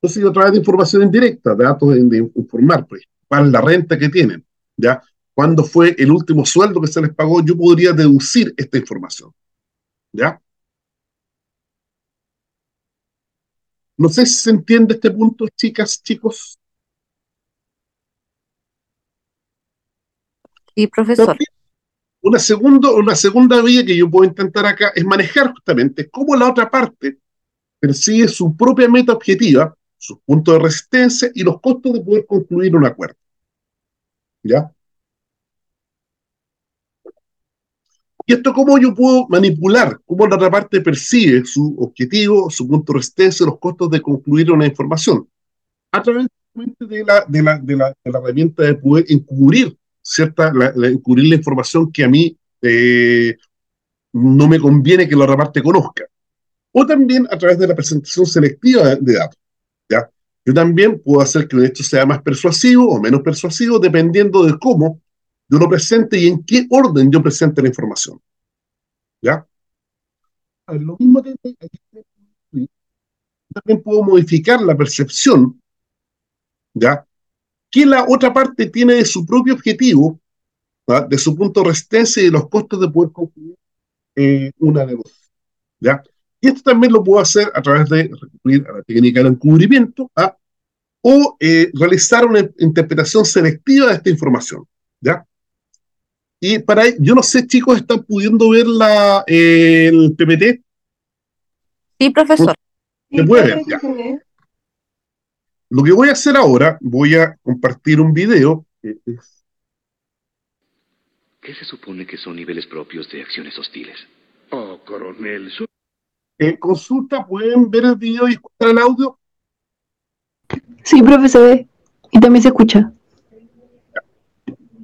Entonces, a través de información indirecta, de datos de, informar, pues, cuál es la renta que tienen, ¿ya? ¿Cuándo fue el último sueldo que se les pagó? Yo podría deducir esta información. ¿Ya? No sé si se entiende este punto, chicas, chicos. Sí, profesor. Una, segundo, una segunda vía que yo puedo intentar acá es manejar justamente cómo la otra parte persigue su propia meta objetiva, sus puntos de resistencia y los costos de poder concluir un acuerdo. ¿Ya? Y esto cómo yo puedo manipular, cómo la otra parte persigue su objetivo, su punto de resistencia, los costos de concluir una información. A través de la, de la, de la, de la herramienta de poder encubrir cierta, la, encubrir la información que a mí eh, no me conviene que la otra parte conozca. O también a través de la presentación selectiva de, datos. ¿ya? Yo también puedo hacer que un hecho sea más persuasivo o menos persuasivo dependiendo de cómo yo lo presente y en qué orden yo presente la información. ¿Ya? lo mismo también puedo modificar la percepción, ¿ya? Que la otra parte tiene de su propio objetivo, de su punto de resistencia y de los costos de poder concluir eh, una negociación, ¿ya? Y esto también lo puedo hacer a través de recurrir a la técnica del encubrimiento ¿ah? o eh, realizar una interpretación selectiva de esta información. ¿ya? Y para yo no sé, chicos, ¿están pudiendo ver la, eh, el PPT? Sí, profesor. ¿Se puede? Lo que voy a hacer ahora, voy a compartir un video. ¿Qué se supone que son niveles propios de acciones hostiles? Oh, coronel, eh, consulta, ¿pueden ver el video y escuchar el audio? Sí, profesor, y también se escucha.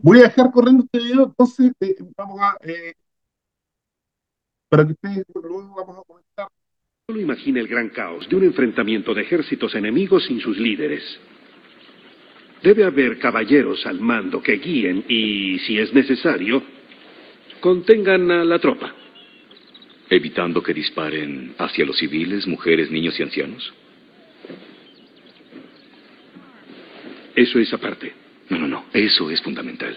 Voy a dejar corriendo este video, entonces eh, vamos a... Eh, para que ustedes luego vamos a comentar. Solo imagina el gran caos de un enfrentamiento de ejércitos enemigos sin sus líderes. Debe haber caballeros al mando que guíen y, si es necesario, contengan a la tropa evitando que disparen hacia los civiles, mujeres, niños y ancianos? Eso es aparte. No, no, no, eso es fundamental.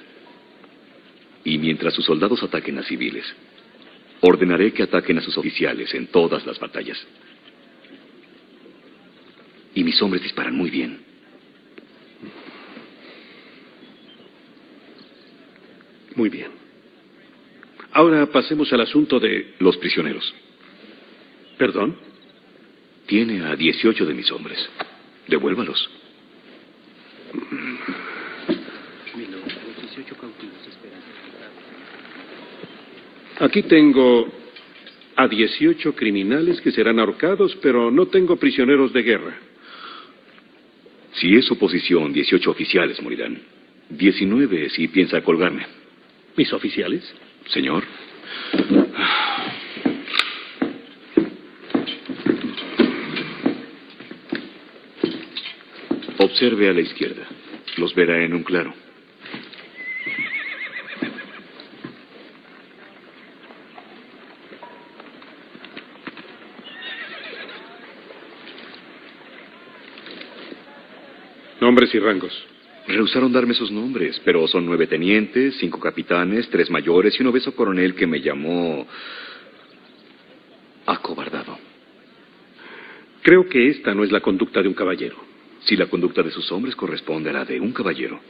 Y mientras sus soldados ataquen a civiles, ordenaré que ataquen a sus oficiales en todas las batallas. Y mis hombres disparan muy bien. Muy bien. Ahora pasemos al asunto de los prisioneros. ¿Perdón? Tiene a 18 de mis hombres. Devuélvalos. Aquí tengo a 18 criminales que serán ahorcados, pero no tengo prisioneros de guerra. Si es oposición, 18 oficiales morirán. 19 si piensa colgarme. ¿Mis oficiales? Señor. Observe a la izquierda. Los verá en un claro. Nombres y rangos. Rehusaron darme sus nombres, pero son nueve tenientes, cinco capitanes, tres mayores y un obeso coronel que me llamó acobardado. Creo que esta no es la conducta de un caballero. Si la conducta de sus hombres corresponde a la de un caballero,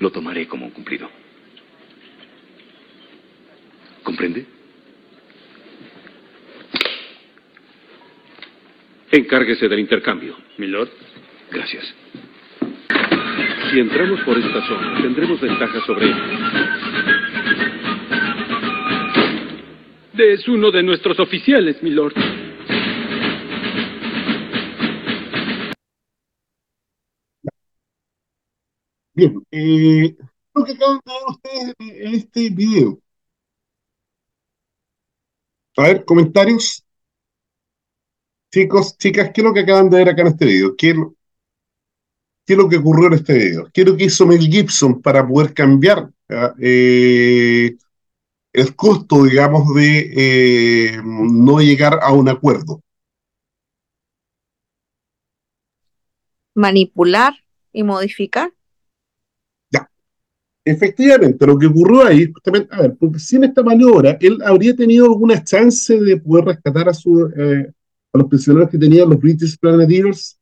lo tomaré como un cumplido. ¿Comprende? Encárguese del intercambio. Milord. Gracias. Si entramos por esta zona, tendremos ventaja sobre él. Es uno de nuestros oficiales, milord. Bien, eh, lo que acaban de ver ustedes en este video. A ver, comentarios. Chicos, chicas, ¿qué es lo que acaban de ver acá en este video? ¿Qué, ¿Qué es lo que ocurrió en este video? ¿Qué es lo que hizo Mel Gibson para poder cambiar eh, el costo, digamos, de eh, no llegar a un acuerdo? Manipular y modificar. Ya. Efectivamente, lo que ocurrió ahí, justamente, a ver, porque sin esta maniobra, él habría tenido alguna chance de poder rescatar a, su, eh, a los prisioneros que tenían los British Planeteers.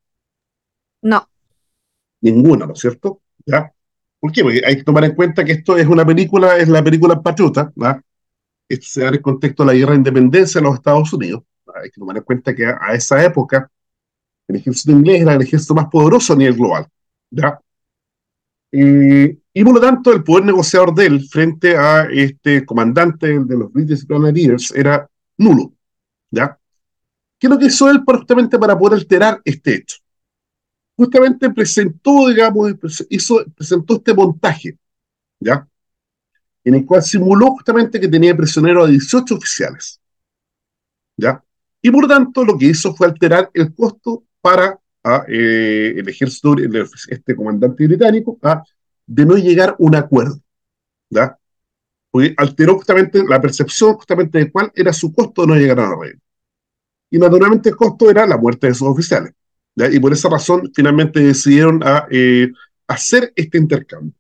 No ninguna, ¿no es cierto? ¿Ya? ¿Por qué? Porque hay que tomar en cuenta que esto es una película, es la película Patriota, ¿verdad? Esto se da en el contexto de la guerra de independencia de los Estados Unidos. Hay que tomar en cuenta que a, esa época el ejército inglés era el ejército más poderoso a nivel global. y por lo tanto, el poder negociador de él frente a este comandante de los British Grenadiers era nulo. ¿ya? ¿Qué es lo que hizo él justamente para poder alterar este hecho? Justamente presentó, digamos, hizo, presentó este montaje, ¿ya? En el cual simuló justamente que tenía prisionero a 18 oficiales, ¿ya? Y por tanto lo que hizo fue alterar el costo para a eh, el ejército, este comandante británico, a, de no llegar a un acuerdo. ¿ya? Porque alteró justamente la percepción justamente de cuál era su costo de no llegar a la reina. Y naturalmente el costo era la muerte de sus oficiales. ¿Ya? Y por esa razón finalmente decidieron a, eh, hacer este intercambio.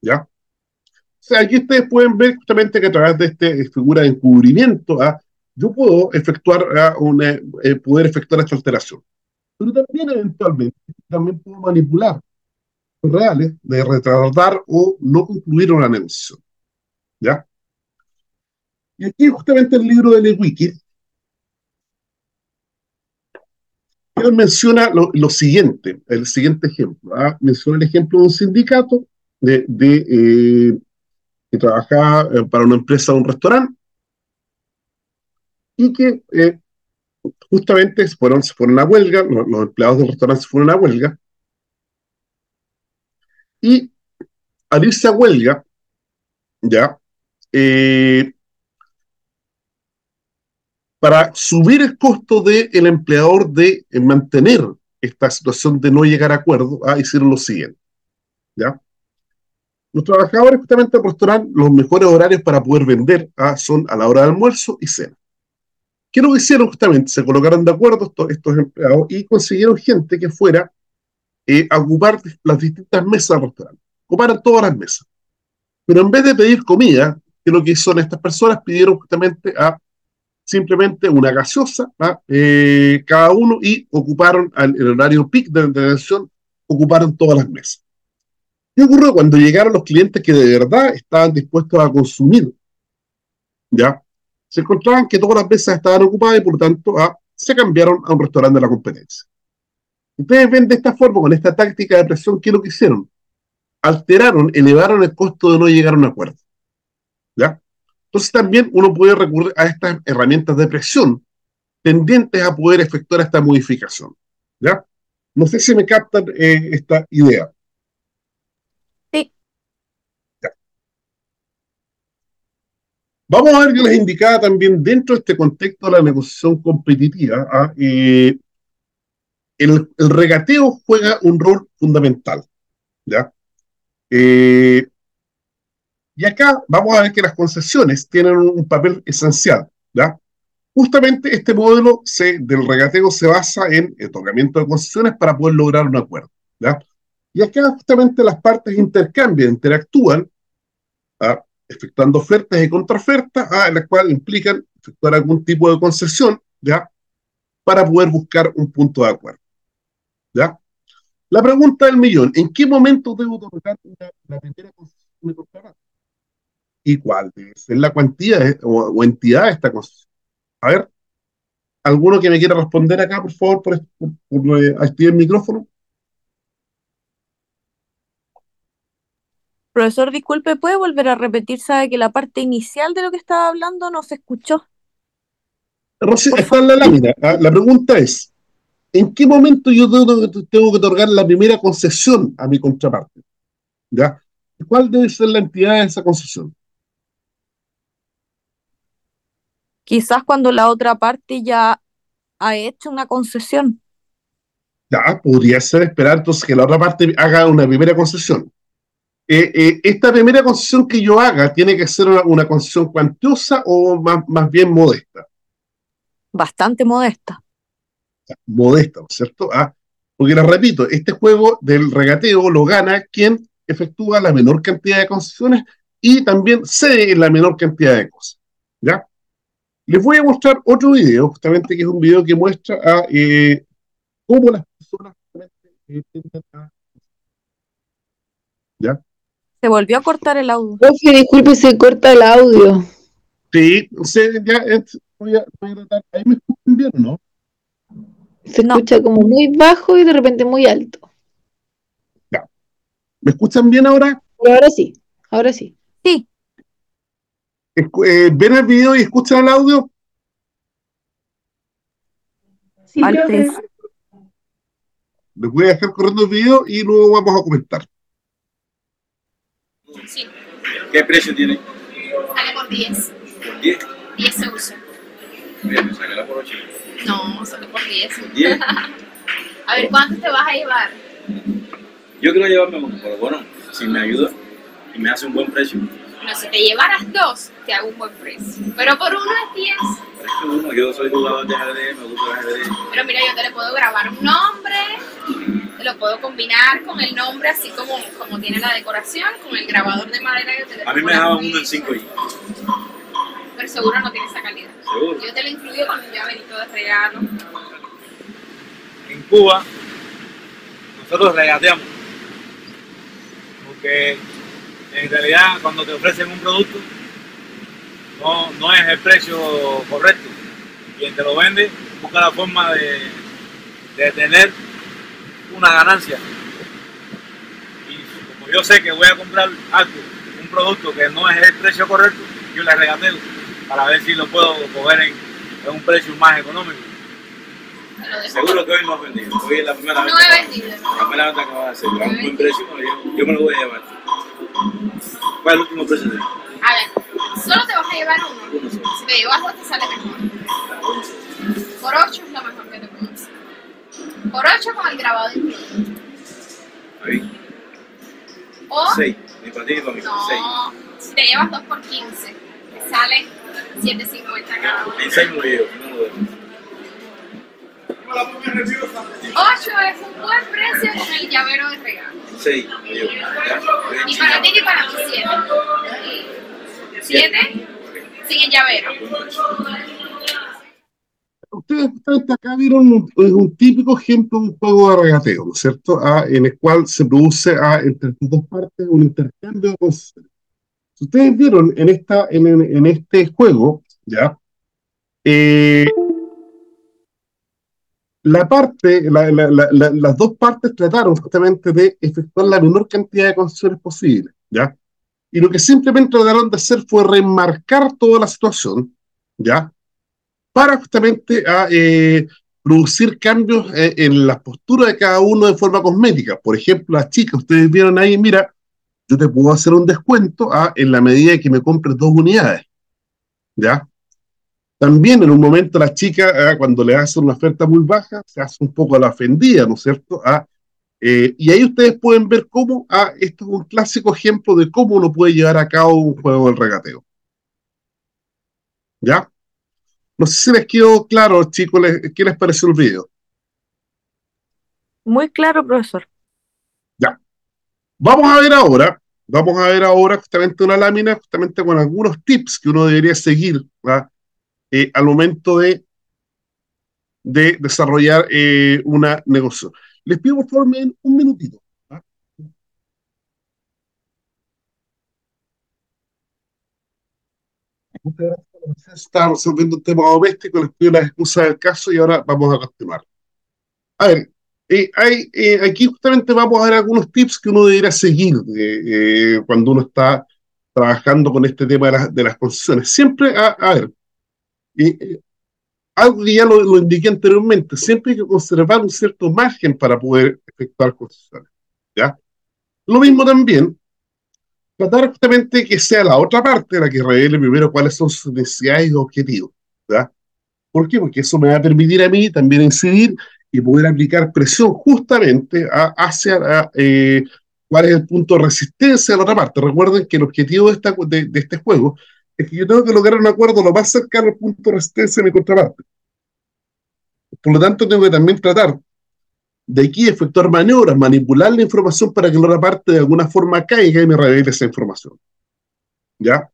¿ya? O sea, aquí ustedes pueden ver justamente que a través de esta figura de encubrimiento, ¿ah? yo puedo efectuar ¿ah? una, eh, poder efectuar esta alteración. Pero también eventualmente también puedo manipular los reales de retardar o no concluir una negociación. ¿Ya? Y aquí justamente el libro de Lewicki, él menciona lo, siguiente, el siguiente ejemplo. ¿ah? Menciona el ejemplo de un sindicato de, de eh, que trabajaba eh, para una empresa un restaurante y que eh, justamente se fueron, se fueron a huelga, los, empleados del restaurante se fueron a huelga y al irse a huelga, ya, para subir el costo del empleador de mantener esta situación de no llegar a acuerdo, ah, hicieron lo siguiente. ¿ya? Los trabajadores justamente restaurante, los mejores horarios para poder vender ah, son a la hora de almuerzo y cena. ¿Qué lo hicieron justamente? Se colocaron de acuerdo estos, estos empleados y consiguieron gente que fuera eh, a ocupar las distintas mesas del restaurante. Ocuparon todas las mesas. Pero en vez de pedir comida, que lo que son estas personas, pidieron justamente a simplemente una gaseosa eh, cada uno y ocuparon el horario peak de atención, ocuparon todas las mesas. ¿Qué ocurrió cuando llegaron los clientes que de verdad estaban dispuestos a consumir? ¿Ya? Se encontraban que todas las mesas estaban ocupadas y por tanto ah, se cambiaron a un restaurante de la competencia. Ustedes ven de esta forma, con esta táctica de presión, ¿qué es lo que hicieron? Alteraron, elevaron el costo de no llegar a un acuerdo. ¿Ya? Entonces también uno puede recurrir a estas herramientas de presión tendientes a poder efectuar esta modificación. ¿Ya? No sé si me captan eh, esta idea. Vamos a ver que les indicaba también dentro de este contexto de la negociación competitiva, ¿ah? eh, el, regateo juega un rol fundamental. ¿ya? Eh, y acá vamos a ver que las concesiones tienen un, papel esencial. ¿ya? Justamente este modelo del regateo se basa en el otorgamiento de concesiones para poder lograr un acuerdo. Y acá justamente las partes intercambian, interactúan ¿ah? efectuando ofertas y contraofertas, ah, en las cuales implican efectuar algún tipo de concesión, ¿ya? Para poder buscar un punto de acuerdo. La pregunta del millón, ¿en qué momento debo otorgar la primera concesión? ¿Y cuál debe ser la cuantía o, entidad de esta concesión? A ver, ¿alguno que me quiera responder acá, por favor, por, por, por eh, activar el micrófono? Profesor, disculpe, ¿puede volver a repetir? Sabe que la parte inicial de lo que estaba hablando no se escuchó. Rosy, está en la lámina. Ah, la pregunta es, ¿en qué momento yo tengo, que otorgar la primera concesión a mi contraparte? ¿Ya? ¿Cuál debe ser la entidad de esa concesión? Quizás cuando la otra parte ya ha hecho una concesión. Ya, podría ser esperar entonces que la otra parte haga una primera concesión. Eh, eh, esta primera concesión que yo haga tiene que ser una, concesión cuantiosa o más, más, bien modesta. Bastante modesta. Modesta, ¿no es cierto? Ah, porque les repito, este juego del regateo lo gana quien efectúa la menor cantidad de concesiones y también cede en la menor cantidad de cosas. ¿Ya? Les voy a mostrar otro video, justamente que es un video que muestra a, eh, cómo las personas ¿Ya? Se volvió a cortar el audio. Profe, disculpe, se corta el audio. Sí, ya voy a, tratar. Ahí me escuchan bien, ¿no? Se escucha como muy bajo y de repente muy alto. Ya. ¿Me escuchan bien ahora? ahora sí, ahora sí. Sí. Eh, ¿Ven el video y escuchan el audio? Sí, Les voy a dejar corriendo el video y luego vamos a comentar. Sí. ¿Qué precio tiene? Sale por 10. ¿Por 10? 10 se usa. Bien, sácala por 8. No, sale por 10. ¿Por 10? A ver, ¿cuánto te vas a llevar? Yo quiero llevarme uno, pero bueno, si me ayuda y me hace un buen precio. Bueno, si te llevaras dos, te hago un buen precio. Pero por uno es 10. Pero es que uno, yo soy jugador de ajedrez, me gusta el ajedrez. Pero mira, yo te le puedo grabar un nombre, te lo puedo combinar con el nombre, así como, como tiene la decoración, con el grabador de madera que te le A mí me aquí. uno en 5 y Pero seguro no tiene esa calidad. seguro. Yo te lo incluyo con un llaverito de regalo. en Cuba nosotros regateamos. Porque en realidad cuando te ofrecen un producto no, no es el precio correcto. Quien te lo vende busca la forma de, de tener una ganancia. Y como yo sé que voy a comprar algo, un producto que no es el precio correcto, yo le regateo para ver si lo puedo coger en, en un precio más económico. Seguro que hoy no has vendido. Hoy es la primera venta. No he vendido. La primera venta que vas a hacer. A un buen precio, llevo. yo me lo voy a llevar. ¿Cuál es el último precio de A ver, solo te vas a llevar uno. uno solo? Si te llevas dos, te sale mejor. Por 8 es lo mejor que te puedo hacer. Por 8 con el grabado incluido. Ahí. O, Seis. Ni para ti ni para mí. Seis. no, si te llevas dos por 15, te sale 7.50 cada uno. En seis me lo llevo. No lo dejo. 8 es un buen precio con el llavero de regalo. Seis me lo llevo. Ya. Voy a Ni para chingar. ti ni para mí 7. 7 sin el llavero. Ustedes justamente acá vieron un, es un típico ejemplo de un juego de regateo, ¿no es cierto? Ah, en el cual se produce ah, entre dos partes un intercambio de concesiones. Si ustedes vieron en, esta, en, en- en este juego, ¿ya? Eh, la parte, la- la- la- la- las dos partes trataron justamente de efectuar la menor cantidad de concesiones posible, ¿ya? Y lo que simplemente trataron de hacer fue remarcar toda la situación, ¿ya? Para justamente a, eh, producir cambios eh, en la postura de cada uno de forma cosmética. Por ejemplo, las chicas, ustedes vieron ahí, mira, yo te puedo hacer un descuento ah, en la medida que me compres dos unidades, ¿ya? También en un momento la chica, ah, cuando le hacen una oferta muy baja, se hace un poco la ofendida, ¿no es cierto? Ah, eh, y ahí ustedes pueden ver cómo ah, esto es un clásico ejemplo de cómo uno puede llevar a cabo un juego del regateo. ¿Ya? No sé si les quedó claro, chicos, les- ¿qué les pareció el video? Muy claro, profesor. Vamos a ver ahora, vamos a ver ahora justamente una lámina, justamente con algunos tips que uno debería seguir ¿verdad? Eh, al momento de, de desarrollar eh, una negocio. Les pido por favor un minutito. ¿verdad? Muchas gracias. Está resolviendo un tema doméstico, les pido las excusas del caso y ahora vamos a continuar. A ver, eh, aquí justamente vamos a ver algunos tips que uno debería seguir cuando uno está trabajando con este tema de, las- concesiones. Siempre, a ver, eh, algo que ya lo, lo indiqué anteriormente, siempre hay que conservar un cierto margen para poder efectuar concesiones. ¿ya? Lo mismo también, tratar justamente que sea la otra parte la que revele primero cuáles son sus necesidades y objetivos. ¿ya? ¿Por qué? Porque eso me va a permitir a mí también incidir y poder aplicar presión justamente a- hacia eh, cuál es el punto de resistencia de la otra parte. Recuerden que el objetivo de, esta, de, de este juego es que yo tengo que lograr un acuerdo lo más cercano al punto de resistencia de mi contraparte. Por lo tanto, tengo que también tratar de aquí efectuar maniobras, manipular la información para que la otra parte de alguna forma caiga y me revele esa información. ¿Ya?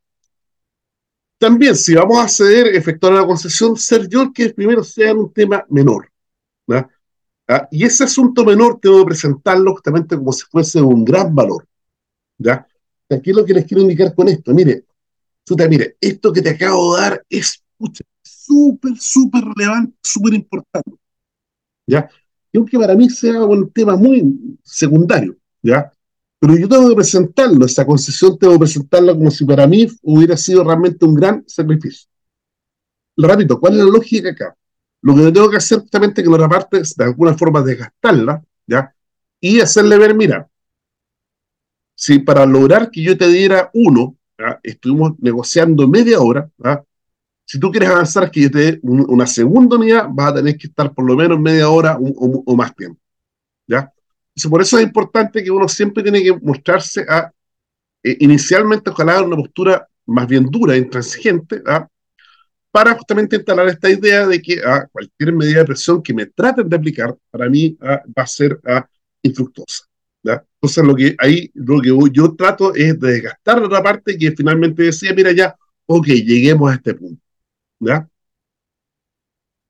También, si vamos a ceder, efectuar una concesión, ser yo el que primero sea en un tema menor. ¿ya? ¿Ah? Y ese asunto menor tengo que presentarlo justamente como si fuese un gran valor. ¿ya? Aquí lo que les quiero indicar con esto, mire, chuta, mire, esto que te acabo de dar es súper, súper relevante, súper importante. ¿Ya? Y aunque para mí sea un tema muy secundario, ¿ya? Pero yo tengo que presentarlo, esa concesión tengo que presentarla como si para mí hubiera sido realmente un gran sacrificio. Lo repito, ¿cuál es la lógica acá? Lo que yo tengo que hacer justamente que la otra parte es de alguna forma desgastarla, ¿ya? Y hacerle ver, mira, si para lograr que yo te diera uno, ¿ya? estuvimos negociando media hora, ¿ya? si tú quieres avanzar que yo te dé un- una segunda unidad, vas a tener que estar por lo menos media hora o, o- o más tiempo. ¿ya? Entonces, por eso es importante que uno siempre tiene que mostrarse a, eh, inicialmente, ojalá, una postura más bien dura, intransigente, ¿ah? para justamente instalar esta idea de que cualquier medida de presión que me traten de aplicar, para mí va a ser infructuosa. Entonces, lo que ahí lo que yo trato es de desgastar la otra parte que finalmente decía, mira ya, ok, lleguemos a este punto.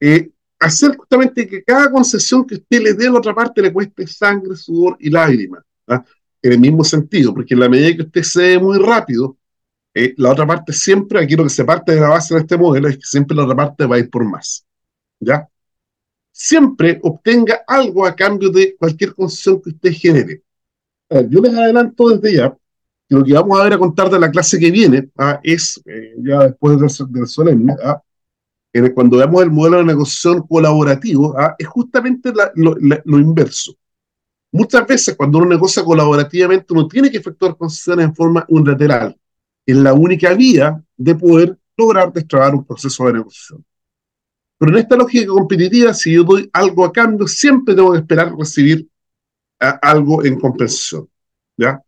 Eh, hacer justamente que cada concesión que usted le dé a la otra parte le cueste sangre, sudor y lágrimas. En el mismo sentido, porque en la medida que usted se muy rápido, eh, la otra parte siempre, aquí lo que se parte de la base de este modelo es que siempre la otra parte va a ir por más. ¿Ya? Siempre obtenga algo a cambio de cualquier concesión que usted genere. Yo les adelanto desde ya que lo que vamos a ver a contar de la clase que viene ah, es, eh, ya después del, del solemne, ah, cuando veamos el modelo de negociación colaborativo, ah, es justamente lo, inverso. Muchas veces cuando uno negocia colaborativamente uno tiene que efectuar concesiones en forma unilateral. Es la única vía de poder lograr destrabar un proceso de negociación. Pero en esta lógica competitiva, si yo doy algo a cambio, siempre tengo que esperar recibir algo en compensación. ¿Ya?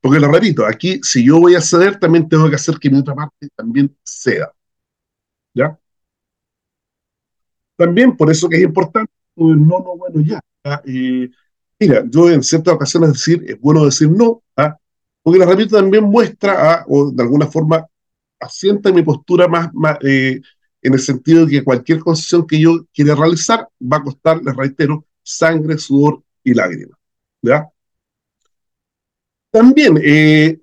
Porque lo repito, aquí si yo voy a ceder, también tengo que hacer que mi otra parte también ceda. ¿ya? También por eso que es importante no, no, bueno, ya. mira, yo en ciertas ocasiones decir, es bueno decir no, ¿ah? porque la herramienta también muestra, ¿ah? o de alguna forma asienta mi postura más, eh, en el sentido de que cualquier concesión que yo quiera realizar va a costar, les reitero, sangre, sudor y lágrimas. ¿ya? También, eh,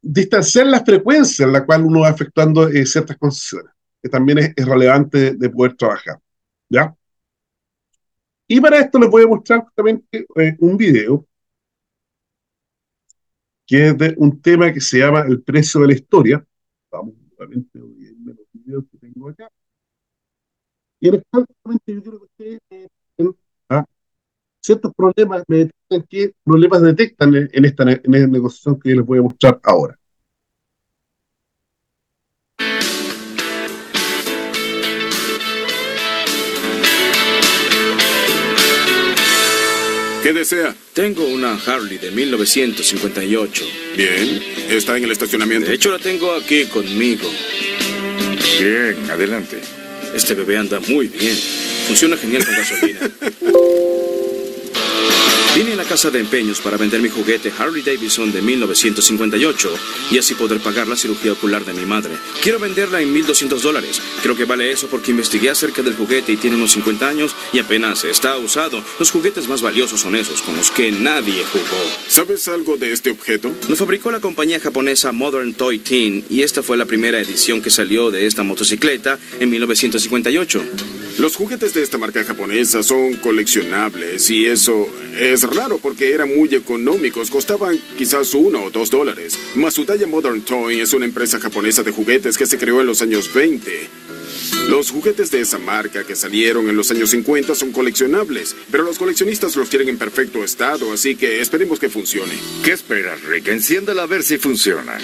distanciar la frecuencia en la cual uno va efectuando eh, ciertas concesiones que también es, relevante de, poder trabajar. ¿Ya? Y para esto les voy a mostrar justamente eh, un video que es de un tema que se llama El precio de la historia. Vamos, nuevamente, los videos que tengo acá. Y en el caso, yo quiero que ustedes eh. Ciertos problemas, me detectan qué problemas detectan en esta, en esta negociación que les voy a mostrar ahora. ¿Qué desea? Tengo una Harley de 1958. Bien, está en el estacionamiento. De hecho, la tengo aquí conmigo. Bien, adelante. Este bebé anda muy bien. Funciona genial con gasolina. Casa de empeños para vender mi juguete Harley Davidson de 1958 y así poder pagar la cirugía ocular de mi madre. Quiero venderla en 1.200 dólares. Creo que vale eso porque investigué acerca del juguete y tiene unos 50 años y apenas está usado. Los juguetes más valiosos son esos con los que nadie jugó. ¿Sabes algo de este objeto? Lo fabricó la compañía japonesa Modern Toy Teen y esta fue la primera edición que salió de esta motocicleta en 1958. Los juguetes de esta marca japonesa son coleccionables y eso es raro porque eran muy económicos, costaban quizás uno o dos dólares. Masudaya Modern Toy es una empresa japonesa de juguetes que se creó en los años 20. Los juguetes de esa marca que salieron en los años 50 son coleccionables, pero los coleccionistas los quieren en perfecto estado, así que esperemos que funcione. ¿Qué esperas, Rick? Enciéndela a ver si funciona.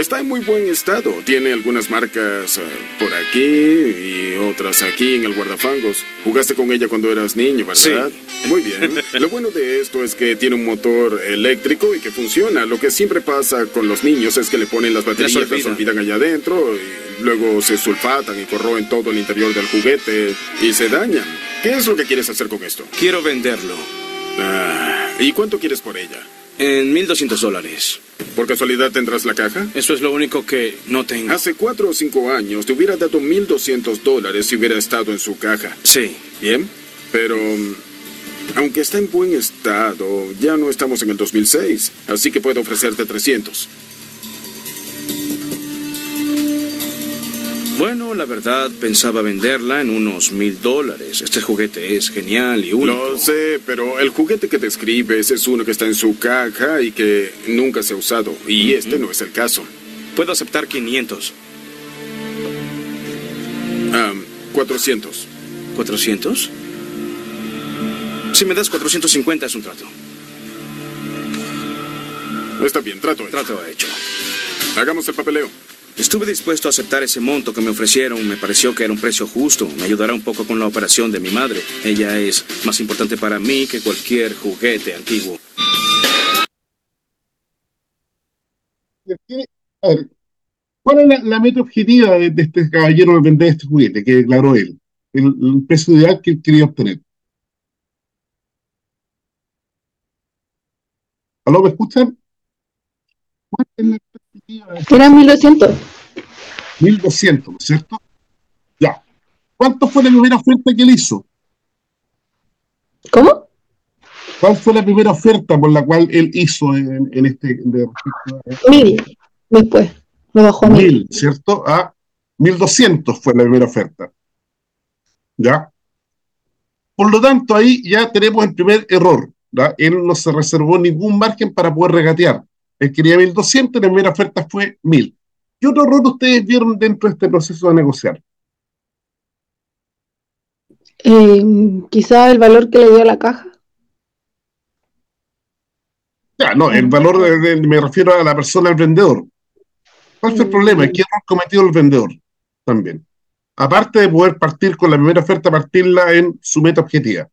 Está en muy buen estado. Tiene algunas marcas eh, por aquí y otras aquí en el guardafangos. Jugaste con ella cuando eras niño, ¿verdad? Sí. Muy bien. Lo bueno de esto es que tiene un motor eléctrico y que funciona. Lo que siempre pasa con los niños es que le ponen las baterías, las olvidan allá adentro y luego se sulfatan y corroen todo el interior del juguete y se dañan. ¿Qué es lo que quieres hacer con esto? Quiero venderlo. Ah, ¿Y cuánto quieres por ella? En 1.200 dólares. ¿Por casualidad tendrás la caja? Eso es lo único que no tengo. Hace cuatro o cinco años te hubiera dado 1.200 dólares si hubiera estado en su caja. Sí. Bien, pero aunque está en buen estado, ya no estamos en el 2006, así que puedo ofrecerte 300. Bueno, la verdad pensaba venderla en unos mil dólares. Este juguete es genial y único. Lo sé, pero el juguete que describes es uno que está en su caja y que nunca se ha usado. Y este no es el caso. Puedo aceptar 500. Um, 400. ¿400? Si me das 450 es un trato. Está bien, trato hecho. Trato hecho. Hagamos el papeleo. Estuve dispuesto a aceptar ese monto que me ofrecieron. Me pareció que era un precio justo. Me ayudará un poco con la operación de mi madre. Ella es más importante para mí que cualquier juguete antiguo. ¿cuál es la, meta objetiva de, este caballero al vender este juguete que declaró él? El, precio ideal que quería obtener. ¿Aló, me escuchan? ¿Cuál es la Eran 1200. 1200, ¿no es cierto? Ya. ¿Cuánto fue la primera oferta que él hizo? ¿Cómo? ¿Cuál fue la primera oferta por la cual él hizo en, en este de Mil. Después. Me bajó a mil. mil, ¿cierto? A 1200 fue la primera oferta. ¿Ya? Por lo tanto, ahí ya tenemos el primer error. Él no se reservó ningún margen para poder regatear. Él quería 1200 y la primera oferta fue 1000. ¿Qué otro error ustedes vieron dentro de este proceso de negociar? Eh, quizá el valor que le dio a la caja. Ya, no, el valor, de- de- me refiero a la persona, al vendedor. ¿Cuál fue el problema? ¿Qué error cometió el vendedor? También. Aparte de poder partir con la primera oferta, partirla en su meta objetiva.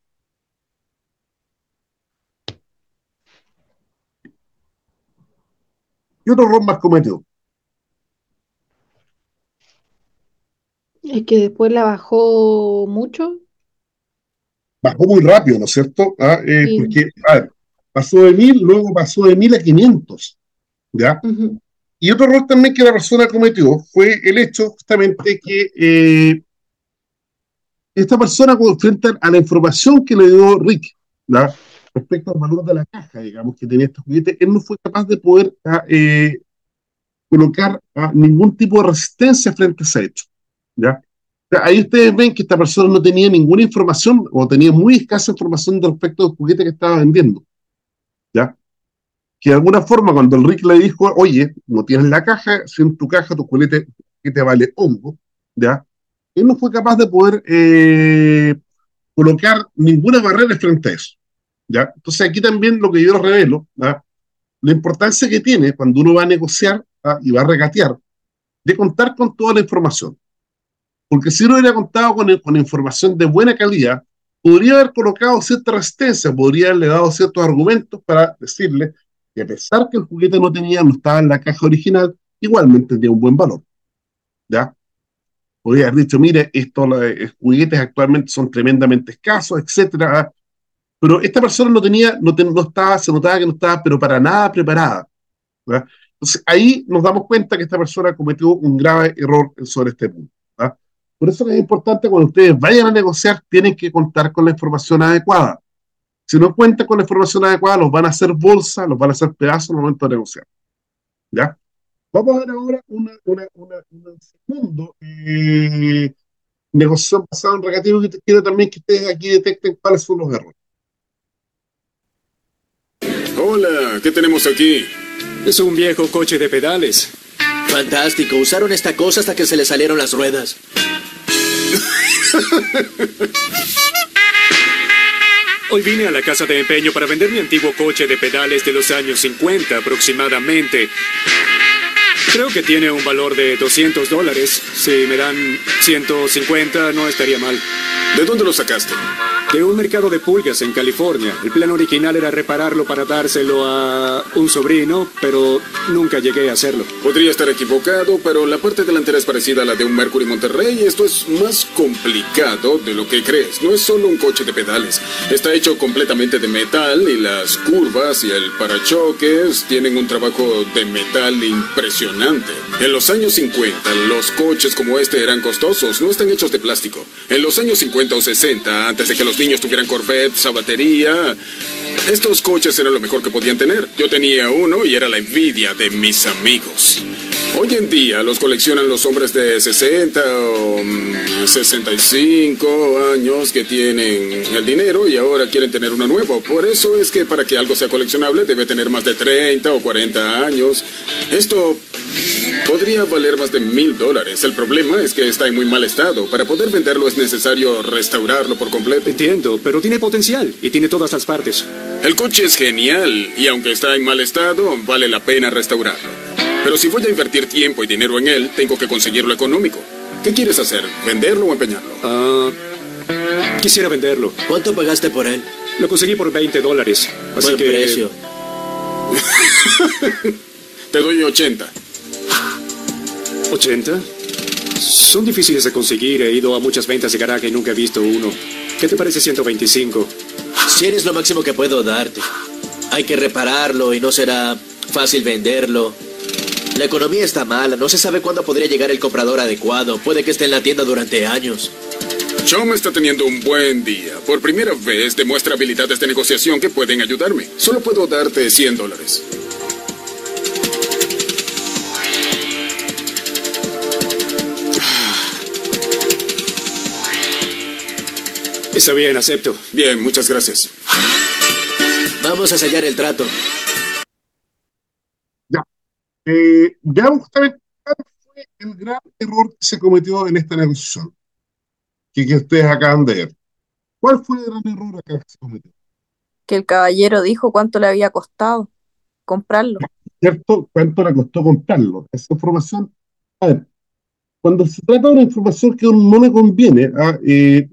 ¿Qué otro error más cometió? Es que después la bajó mucho. Bajó muy rápido, ¿no es cierto? Ah, eh, Sí. Porque, a ver, pasó de 1000, luego pasó de 1000 a 500. ¿Ya? Y otro error también que la persona cometió fue el hecho justamente que eh, esta persona frente a la información que le dio Rick, ¿ya? Respecto al valor de la caja, digamos, que tenía este juguete, él no fue capaz de poder ah, eh, colocar ah, ningún tipo de resistencia frente a ese hecho. ¿ya? Ahí ustedes ven que esta persona no tenía ninguna información o tenía muy escasa información de respecto al juguete que estaba vendiendo. ¿ya? que de alguna forma cuando el Rick le dijo, oye, no tienes la caja, si en tu caja tu juguete que te vale hongo, ¿ya? Él no fue capaz de poder eh, colocar ninguna barrera frente a eso, Entonces aquí también lo que yo revelo, ¿ya? la importancia que tiene cuando uno va a negociar ¿ah? y va a regatear, de contar con toda la información. Porque si uno hubiera contado con, con información de buena calidad, podría haber colocado cierta resistencia, podría haberle dado ciertos argumentos para decirle que a pesar que el juguete no tenía, no estaba en la caja original, igualmente tenía un buen valor. ¿Ya? Podría haber dicho, mire, estos eh, juguetes actualmente son tremendamente escasos, etcétera. Pero esta persona no tenía, no, ten- no estaba, se notaba que no estaba, pero para nada preparada. ¿ya? Entonces ahí nos damos cuenta que esta persona cometió un grave error sobre este punto. ¿ya? Por eso es importante cuando ustedes vayan a negociar, tienen que contar con la información adecuada. Si no cuentan con la información adecuada, los van a hacer bolsa, los van a hacer pedazos al momento de negociar. ¿Ya? Vamos a ver ahora una, una, una, una segundo eh, negociación basada en negativo que quiero también que ustedes aquí detecten cuáles son los errores. Hola, ¿qué tenemos aquí? Es un viejo coche de pedales. Fantástico, usaron esta cosa hasta que se le salieron las ruedas. Hoy vine a la casa de empeño para vender mi antiguo coche de pedales de los años 50 aproximadamente. Creo que tiene un valor de 200 dólares. Si me dan 150 no estaría mal. ¿De dónde lo sacaste? De un mercado de pulgas en California. El plan original era repararlo para dárselo a un sobrino, pero nunca llegué a hacerlo. Podría estar equivocado, pero la parte delantera es parecida a la de un Mercury Monterrey. Esto es más complicado de lo que crees. No es solo un coche de pedales. Está hecho completamente de metal y las curvas y el parachoques tienen un trabajo de metal impresionante. En los años 50, los coches como este eran costosos. No están hechos de plástico. En los años 50 o 60, antes de que los niños tuvieran Corvettes a batería, estos coches eran lo mejor que podían tener. Yo tenía uno y era la envidia de mis amigos. Hoy en día los coleccionan los hombres de 60 o 65 mm, años que tienen el dinero y ahora quieren tener uno nuevo. Por eso es que para que algo sea coleccionable debe tener más de 30 o 40 años. Esto podría valer más de mil dólares. El problema es que está en muy mal estado. Para poder venderlo es necesario restaurarlo por completo. Entiendo, pero tiene potencial y tiene todas las partes. El coche es genial y aunque está en mal estado, vale la pena restaurarlo. Pero si voy a invertir tiempo y dinero en él, tengo que conseguirlo económico. ¿Qué quieres hacer? ¿Venderlo o empeñarlo? Ah, quisiera venderlo. ¿Cuánto pagaste por él? Lo conseguí por 20 dólares. Así Buen que... precio. Te doy 80. ¿80? Son difíciles de conseguir. He ido a muchas ventas de garaje y nunca he visto uno. ¿Qué te parece 125? 100 es lo máximo que puedo darte. Hay que repararlo y no será fácil venderlo. La economía está mala, no se sabe cuándo podría llegar el comprador adecuado. Puede que esté en la tienda durante años. Chom está teniendo un buen día. Por primera vez demuestra habilidades de negociación que pueden ayudarme. Solo puedo darte 100 dólares. Está bien, acepto. Bien, muchas gracias. Vamos a sellar el trato. Ya. Eh, veamos justamente cuál fue el gran error que se cometió en esta negociación. Que, que ustedes acaban de ver. ¿Cuál fue el gran error acá que se cometió? Que el caballero dijo cuánto le había costado comprarlo. ¿Cierto? ¿Cuánto le costó comprarlo? Esa información. A ver, cuando se trata de una información que no le conviene, ah, eh,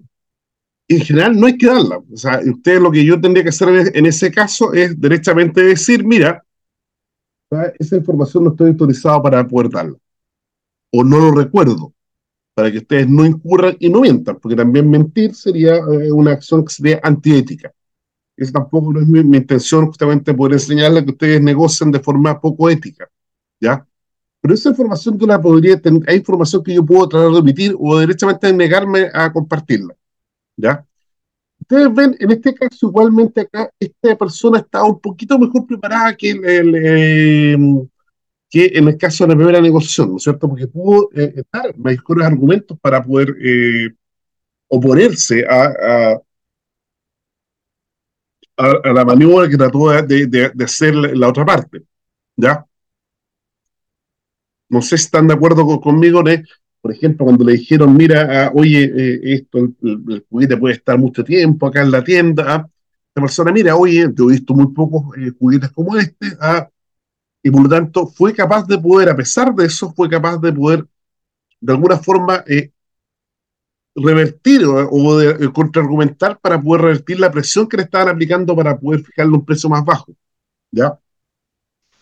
en general no hay que darla. O sea, usted lo que yo tendría que hacer en, en ese caso es derechamente decir, mira, ¿sabes? esa información no estoy autorizado para poder darla. O no lo recuerdo, para que ustedes no incurran y no mientan, porque también mentir sería eh, una acción que sería antiética. Esa tampoco no es mi, mi intención, justamente poder enseñarles que ustedes negocian de forma poco ética, ¿ya? Pero esa información yo la podría tener, hay información que yo puedo tratar de omitir o derechamente negarme a compartirla. ¿ya? Ustedes ven, en este caso, igualmente acá, esta persona está un poquito mejor preparada que, el, eh, que en el caso de la primera negociación, ¿no es cierto? Porque pudo eh, dar mejores argumentos para poder eh, oponerse a, a, la maniobra que trató de, de, hacer la, otra parte, ¿ya? No sé si están de acuerdo con, conmigo, ¿no? Por ejemplo, cuando le dijeron, mira, ah, oye, eh, esto, el, el, juguete puede estar mucho tiempo acá en la tienda, ah, la persona, mira, oye, yo he visto muy pocos eh, juguetes como este, ah, y por lo tanto fue capaz de poder, a pesar de eso, fue capaz de poder, de alguna forma, eh, revertir o, o de, de contraargumentar para poder revertir la presión que le estaban aplicando para poder fijarle un precio más bajo, ¿ya?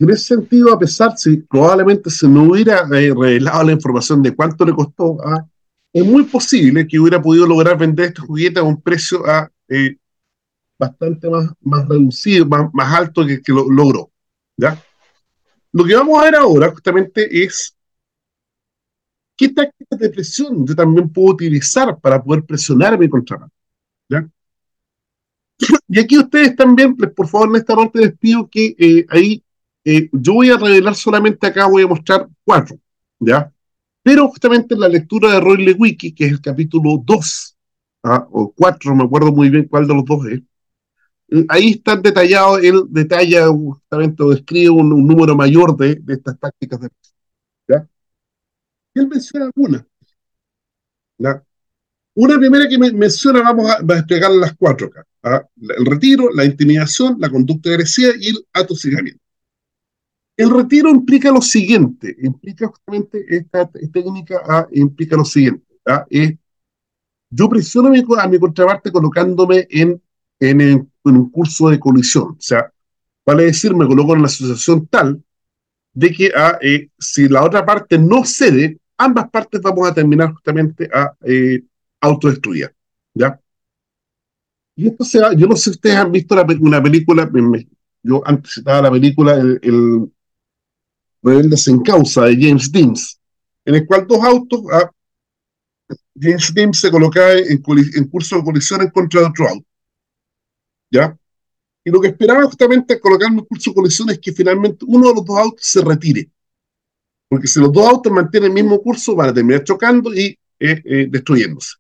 En ese sentido, a pesar si probablemente se no hubiera eh, revelado la información de cuánto le costó, ah, es muy posible que hubiera podido lograr vender este juguete a un precio ah, eh, bastante más, más reducido, más, más alto que, que lo logró. ¿ya? Lo que vamos a ver ahora justamente es qué tácticas de presión yo también puedo utilizar para poder presionar mi contraparte. ¿ya? Y aquí ustedes también, por favor, en esta parte les pido que eh, ahí eh, yo voy a revelar solamente acá, voy a mostrar cuatro, ¿ya? Pero justamente en la lectura de Roy Lewicki, que es el capítulo 2, ¿ah? o 4, no me acuerdo muy bien cuál de los dos es, eh, ahí está detallado, él detalla justamente o describe un, un número mayor de, de, estas tácticas de ¿ya? Él menciona algunas. ¿ya? Una primera que me menciona, vamos a, a explicar las cuatro acá. ¿ah? El retiro, la intimidación, la conducta agresiva y el atosigamiento. El retiro implica lo siguiente, implica justamente esta, técnica implica lo siguiente, es, yo presiono a mi, contraparte colocándome en, en, un curso de colisión, o sea, vale decir, me coloco en una asociación tal de que ah, si la otra parte no cede, ambas partes vamos a terminar justamente a eh, autodestruir, ¿ya? Y esto se va, yo no sé si ustedes han visto la, una película, yo antes citaba la película, el, el Rebeldes en Causa de James Deans, en el cual dos autos, ah, James Deans se colocaba en, en, curso de colisión en contra de otro auto. ¿Ya? Y lo que esperaba justamente al colocarme en curso de colisión es que finalmente uno de los dos autos se retire. Porque si los dos autos mantienen el mismo curso, van a terminar chocando y eh, eh, destruyéndose.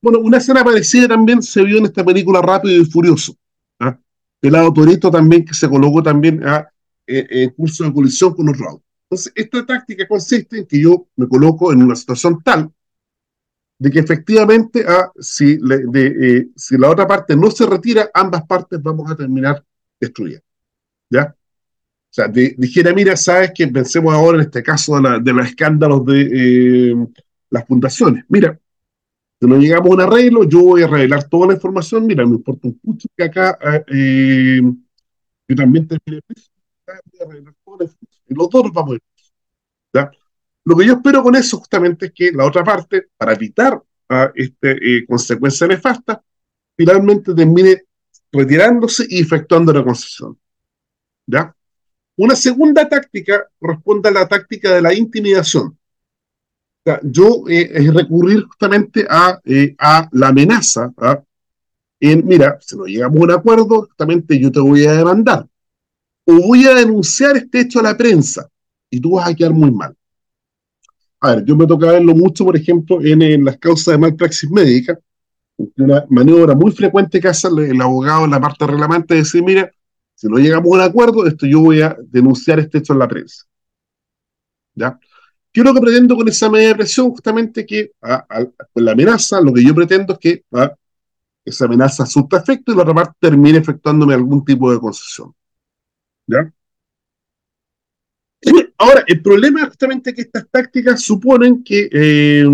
Bueno, una escena parecida también se vio en esta película Rápido y Furioso. ¿ah? El autorito también que se colocó también a, eh, en curso de colisión con otro auto. Entonces, esta táctica consiste en que yo me coloco en una situación tal de que efectivamente ah, si, de, si la otra parte no se retira, ambas partes vamos a terminar destruidas. ¿Ya? O sea, dijera, mira, sabes que pensemos ahora en este caso de, los escándalos de eh, las fundaciones. Mira, si no llegamos a un arreglo, yo voy a revelar toda la información. Mira, me importa un pucho que acá eh, yo también termine voy a los dos nos vamos a ir. ¿ya? Lo que yo espero con eso justamente es que la otra parte, para evitar ah, este, eh, finalmente termine retirándose y efectuando la concesión. ¿Ya? Una segunda táctica corresponde a la táctica de la intimidación. yo eh, es recurrir justamente a, eh, a la amenaza. ¿ah? En, mira, si no llegamos a un acuerdo, justamente yo te voy a demandar. O voy a denunciar este hecho a la prensa y tú vas a quedar muy mal. A ver, yo me toca verlo mucho, por ejemplo, en, las causas de malpraxis médica, una maniobra muy frecuente que hace el, abogado en la parte reclamante es decir, mira, si no llegamos a un acuerdo, esto yo voy a denunciar este hecho en la prensa. ¿Ya? ¿Qué es lo que pretendo con esa medida de presión? Justamente que con la amenaza, lo que yo pretendo es que esa amenaza surta efecto y la otra parte termine efectuándome algún tipo de concesión. ¿Ya? Ahora, el problema es justamente que estas tácticas suponen que eh,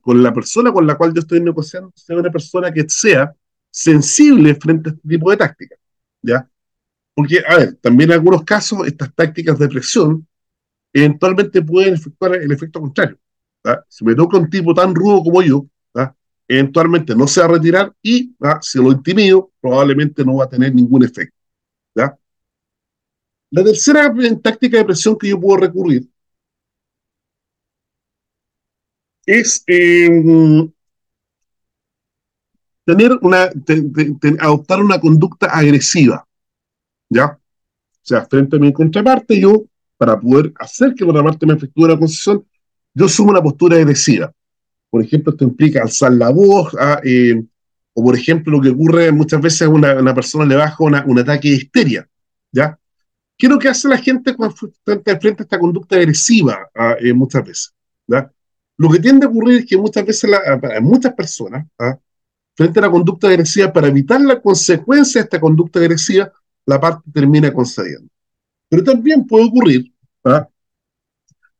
con la persona con la cual yo estoy negociando sea una persona que sea sensible frente a este tipo de tácticas, ¿ya? Porque, a ver, también en algunos casos estas tácticas de presión eventualmente pueden efectuar el efecto contrario. Si me toca un tipo tan rudo como yo, eventualmente no se va a retirar y si lo intimido, probablemente no va a tener ningún efecto. La tercera táctica de presión que yo puedo recurrir es em, tener una, adoptar una conducta agresiva. ¿Ya? O sea, frente a mi contraparte, yo, para poder hacer que la contraparte me efectúe la concesión, yo sumo una postura agresiva. Por ejemplo, esto implica alzar la voz, ah, eh, o por ejemplo, lo que ocurre muchas veces a una, una persona le baja un ataque de histeria. ¿Ya? ¿Qué es lo que hace la gente frente, frente a esta conducta agresiva ah, eh, muchas veces? Lo que tiende a ocurrir es que muchas veces, la, muchas personas, ¿ah? frente a la conducta agresiva, para evitar la consecuencia de esta conducta agresiva, la parte termina concediendo. Pero también puede ocurrir ¿ah?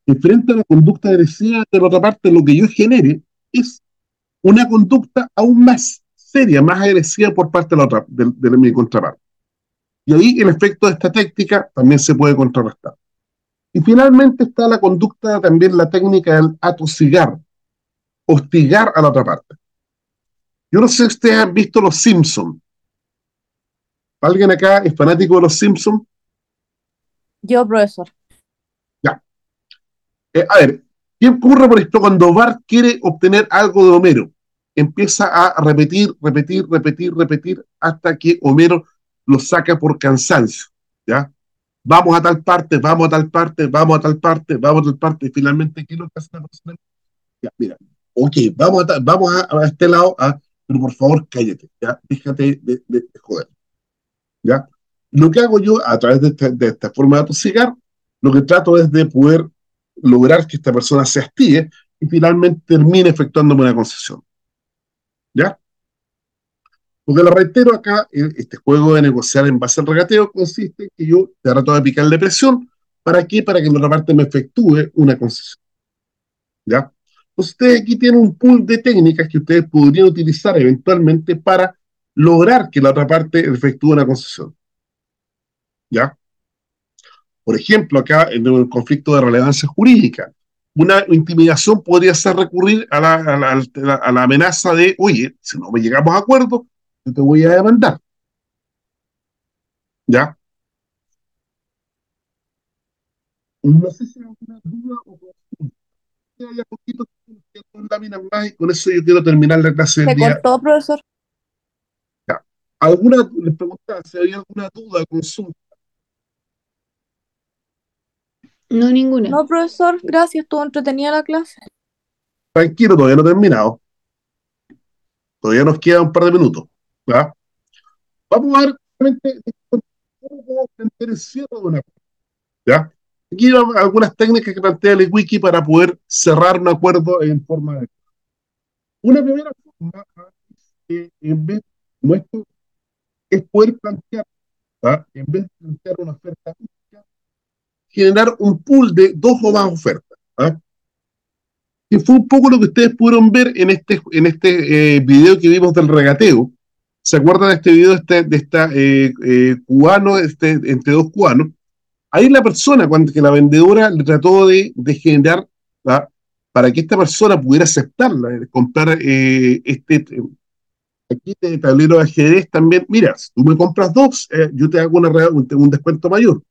que frente a la conducta agresiva de la otra parte, lo que yo genere es una conducta aún más seria, más agresiva por parte de, la otra, de mi contraparte. Y ahí el efecto de esta técnica también se puede contrarrestar. Y finalmente está la conducta, también la técnica del atosigar, hostigar a la otra parte. Yo no sé si ustedes han visto Los Simpsons. ¿Alguien acá es fanático de Los Simpsons? Yo, profesor. Ya. Eh, a ver, ¿qué ocurre, por esto cuando Bart quiere obtener algo de Homero? Empieza a repetir, repetir, repetir, repetir, hasta que Homero lo saca por cansancio, ¿ya? Vamos a tal parte, vamos a tal parte, vamos a tal parte, vamos a tal parte, y finalmente, ¿qué es lo que hace la persona? Mira, ok, vamos a, vamos a, este lado, ah, pero por favor, cállate, ¿ya? Déjate de, de, joder, ¿ya? Lo que hago yo a través de esta, de esta forma de atosigar, lo que trato es de poder lograr que esta persona se hastíe y finalmente termine efectuándome una concesión. ¿Ya? Porque lo reitero acá, este juego de negociar en base al regateo consiste en que yo trato de picar la presión. ¿Para qué? Para que la otra parte me efectúe una concesión. ¿Ya? Entonces ustedes aquí tienen un pool de técnicas que ustedes podrían utilizar eventualmente para lograr que la otra parte efectúe una concesión. ¿Ya? Por ejemplo, acá en un conflicto de relevancia jurídica, una intimidación podría ser recurrir a la, a la, amenaza de, oye, si no me llegamos a acuerdo, yo te voy a demandar. ¿Ya? No sé si hay alguna duda o consulta. Hay poquito, láminas más y con eso yo quiero terminar la clase del ¿Se cortó, profesor? Ya. ¿Alguna, les preguntaba si había alguna duda o consulta? No, ninguna. No, profesor, gracias, estuvo entretenida la clase. Tranquilo, todavía no he terminado. Todavía nos queda un par de minutos. ¿Ya? Vamos a ver realmente cómo plantear el cierre de una ¿ya? Aquí hay algunas técnicas que plantea el wiki para poder cerrar un acuerdo en forma de. Una primera forma es que en vez nuestro es poder plantear, ¿ya? en vez de plantear una oferta única, generar un pool de dos o más ofertas. ¿ya? que fue un poco lo que ustedes pudieron ver en este, en este eh, video que vimos del regateo. ¿Se acuerdan de este video de, este, de esta eh, eh, cubano, este, entre dos cubanos? Ahí la persona, cuando que la vendedora le trató de, de generar, ¿ah? para que esta persona pudiera aceptarla, comprar este, aquí este tablero de ajedrez también, mira, si tú me compras dos, yo te hago una, un, un descuento mayor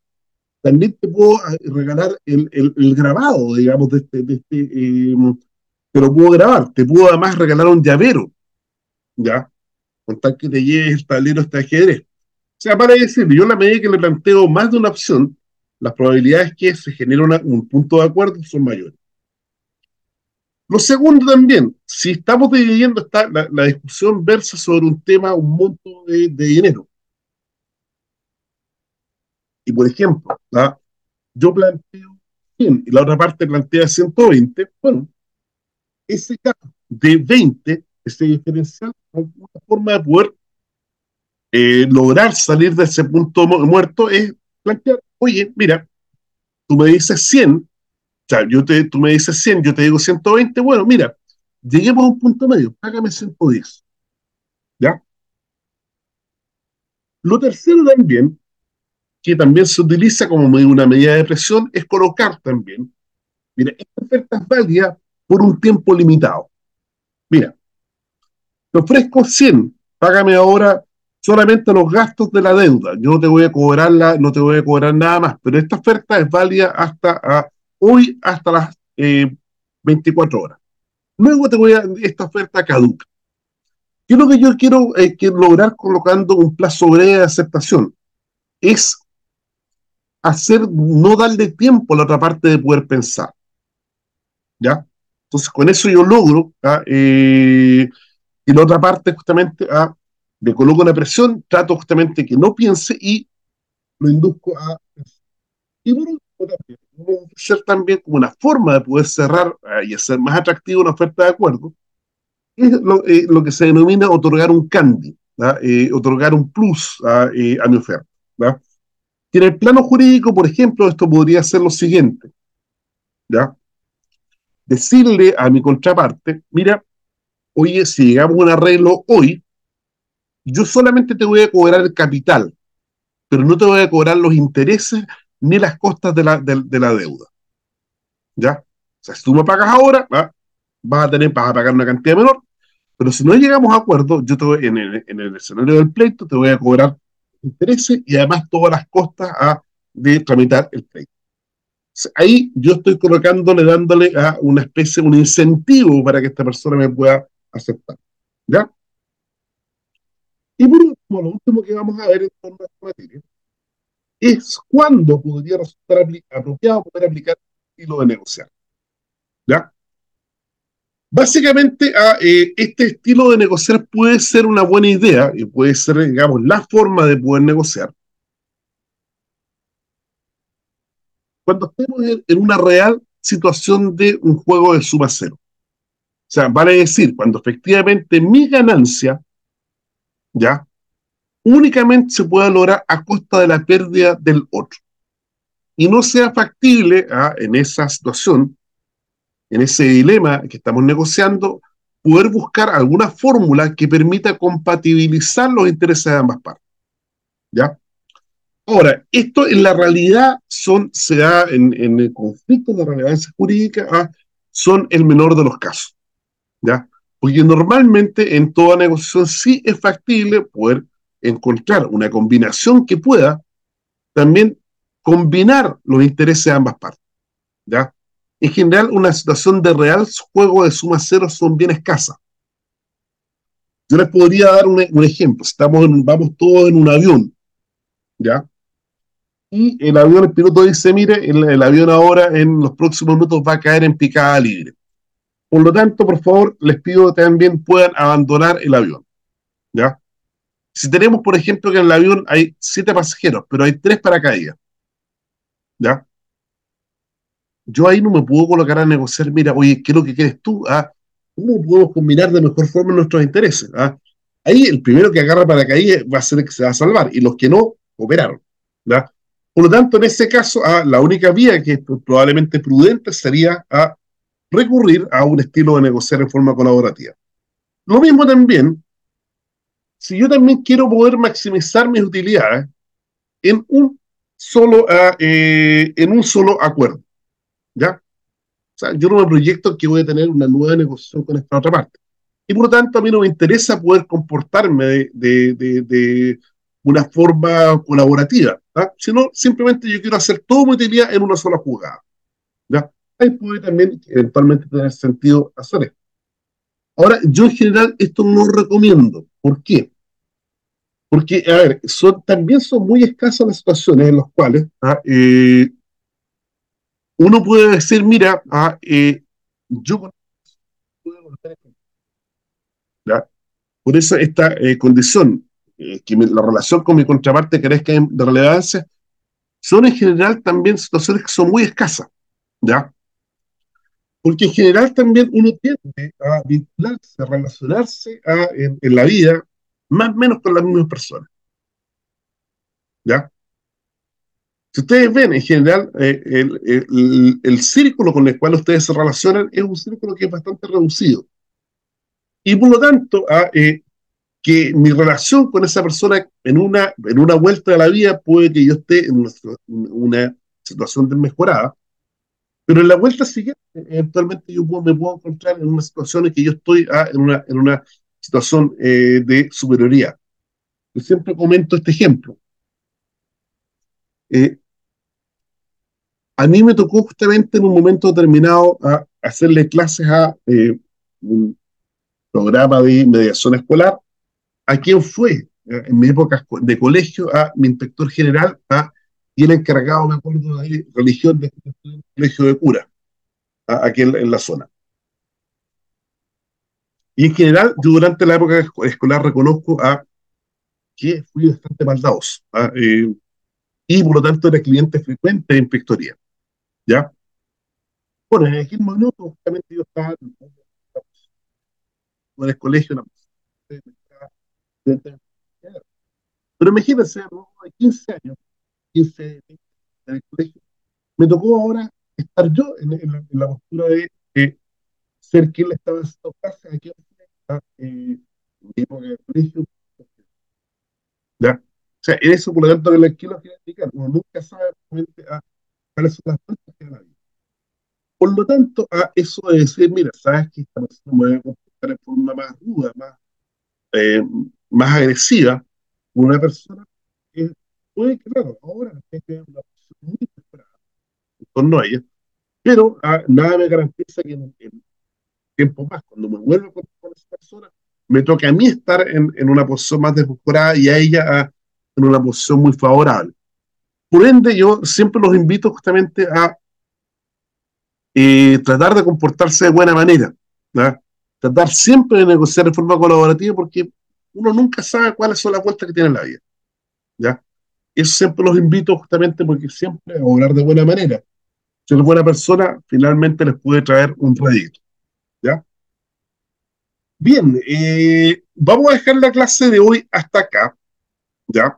también te puedo regalar el, el, el grabado, digamos, de este, de este eh, te lo puedo grabar, te puedo además regalar un llavero, ¿ya? Con tal que te lleves el tablero este ajedrez. O sea, para decir, yo en la medida que le planteo más de una opción, las probabilidades que se genere una, un punto de acuerdo son mayores. Lo segundo también, si estamos dividiendo esta, la, la discusión versa sobre un tema, un monto de, de dinero, y por ejemplo, ¿ah? yo planteo 100 y la otra parte plantea 120, bueno, ese caso de 20, ese diferencial, una forma de poder eh, lograr salir de ese punto muerto es plantear, oye, mira, tú me dices 100, o sea, yo te, tú me dices 100, yo te digo 120, bueno, mira, lleguemos a un punto medio, págame 110. ¿Ya? Lo tercero también que también se utiliza como una medida de presión es colocar también, mira, esta oferta es válida por un tiempo limitado. Mira, te ofrezco 100, págame ahora solamente los gastos de la deuda. Yo no te voy a cobrar no te voy a cobrar nada más, pero esta oferta es válida hasta ah, hoy, hasta las 24 eh, horas. Luego te voy a, esta oferta caduca. ¿Qué es lo que yo quiero eh, lograr colocando un plazo breve de aceptación? Es hacer, no darle tiempo a la otra parte de poder pensar. ¿Ya? Entonces, con eso yo logro, eh, y la otra parte justamente, ¿ah? le coloco una presión, trato justamente que no piense y lo induzco a. Y por último, también, ser también como una forma de poder cerrar ah, y hacer más atractiva una oferta de acuerdo, es lo, eh, lo que se denomina otorgar un candy, eh, otorgar un plus a, a mi oferta. ¿verdad? Y en el plano jurídico, por ejemplo, esto podría ser lo siguiente. Decirle a mi contraparte, mira, oye, si llegamos a un arreglo hoy, yo solamente te voy a cobrar el capital, pero no te voy a cobrar los intereses ni las costas de la, de, la deuda. ¿Ya? O sea, si tú me pagas ahora, vas a tener, vas a pagar una cantidad menor, pero si no llegamos a acuerdo, yo te voy, en, el, en el escenario del pleito te voy a cobrar intereses y además todas las costas de tramitar el crédito. Ahí yo estoy colocándole, dándole a una especie, un incentivo para que esta persona me pueda aceptar. ¿Ya? Y por último, lo último que vamos a ver en torno a esta materia es cuándo podría resultar apropiado poder aplicar el estilo de negociar. ¿Ya? Básicamente, ah, eh, este estilo de negociar puede ser una buena idea y puede ser, digamos, la forma de poder negociar. Cuando estemos en, una real situación de un juego de suma cero. O sea, vale decir, cuando efectivamente mi ganancia, ¿ya? Únicamente se pueda lograr a costa de la pérdida del otro. Y no sea factible ah, en esa situación en ese dilema que estamos negociando, poder buscar alguna fórmula que permita compatibilizar los intereses de ambas partes. ¿Ya? Ahora, esto en la realidad son, se da en, el conflicto de relevancia jurídica, ¿ah? son el menor de los casos. ¿Ya? Porque normalmente en toda negociación sí es factible poder encontrar una combinación que pueda también combinar los intereses de ambas partes. ¿Ya? en general una situación de real juego de suma cero son bien escasas. Yo les podría dar un, ejemplo. Estamos vamos todos en un avión, ¿ya? y el avión, piloto dice, mire, el, avión ahora en los próximos minutos va a caer en picada libre. Por lo tanto, por favor, les pido que también puedan abandonar el avión. ¿Ya? Si tenemos, por ejemplo, que en el avión hay siete pasajeros, pero hay tres paracaídas. ¿Ya? Yo ahí no me puedo colocar a negociar, mira, oye, ¿qué es lo que quieres tú? ¿Ah? ¿Cómo podemos combinar de mejor forma nuestros intereses? ¿Ah? Ahí el primero que agarra paracaídas va a ser el que se va a salvar, y los que no, operaron. ¿ya? Por lo tanto, en ese caso, ah, la única vía que es probablemente prudente sería a ah, recurrir a un estilo de negociar en forma colaborativa. Lo mismo también, si yo también quiero poder maximizar mis utilidades en un solo, ah, eh, en un solo acuerdo, ¿ya? O sea, yo no me proyecto que voy a tener una nueva negociación con esta otra parte. Y por lo tanto, a mí no me interesa poder comportarme de, de una forma colaborativa, ¿ah? sino simplemente yo quiero hacer todo mi utilidad en una sola jugada. ¿ya? Ahí puede también eventualmente tener sentido hacer esto. Ahora, yo en general esto no recomiendo. ¿Por qué? Porque, a ver, también son muy escasas las situaciones en las cuales ¿ah? eh, uno puede decir, mira, ¿ah? eh, yo ¿ya? Por eso esta eh, condición eh, que la relación con mi contraparte crezca de relevancia, son en general también situaciones que son muy escasas, ¿ya? Porque en general también uno tiende a vincularse, a relacionarse en, la vida, más o menos con las mismas personas. ¿Ya? Si ustedes ven, en general, eh, el, el, círculo con el cual ustedes se relacionan es un círculo que es bastante reducido. Y por lo tanto, a, eh, que mi relación con esa persona en una, en una vuelta de la vida puede que yo esté en una, situación desmejorada, pero en la vuelta siguiente, eventualmente yo me puedo encontrar en una situación en que yo estoy ah, en, una, en una situación eh, de superioridad. Yo siempre comento este ejemplo. Eh, a mí me tocó justamente en un momento determinado a hacerle clases a eh, un programa de mediación escolar a quién fue eh, en mi época de colegio, a mi inspector general a, y el encargado, me acuerdo, de religión del colegio de cura, aquí en, la zona. Y en general, yo durante la época escolar reconozco a que fui bastante maldadoso. Eh, y por lo tanto era cliente frecuente de inspectoría. ¿Ya? Bueno, en aquel momento justamente yo estaba en el colegio, una pero imagínense, hay 15 años, 15, en el colegio, me tocó ahora estar yo en, la, postura de ser quien le estaba haciendo clases aquí en el colegio. ¿Ya? O sea, eso por lo tanto que les quiero explicar, uno nunca sabe realmente a, cuáles son las cosas que hay Por lo tanto, a eso de decir, mira, sabes que esta persona me a comportar de forma más ruda, más, eh, más agresiva una persona que puede, claro, ahora tiene una posición muy desesperada en torno a ella, pero ah, nada me garantiza que en, tiempo más, cuando me vuelva con, con esa persona, me toque a mí estar en, en una posición más desesperada y a ella ah, en una posición muy favorable. Por ende, yo siempre los invito justamente a eh, tratar de comportarse de buena manera, tratar siempre de negociar de forma colaborativa porque uno nunca sabe cuáles son las vueltas que tiene la vida. ¿Ya? Eso siempre los invito justamente porque siempre a hablar de buena manera. Ser buena persona finalmente les puede traer un rédito. ¿Ya? Bien, eh, vamos a dejar la clase de hoy hasta acá. ¿Ya?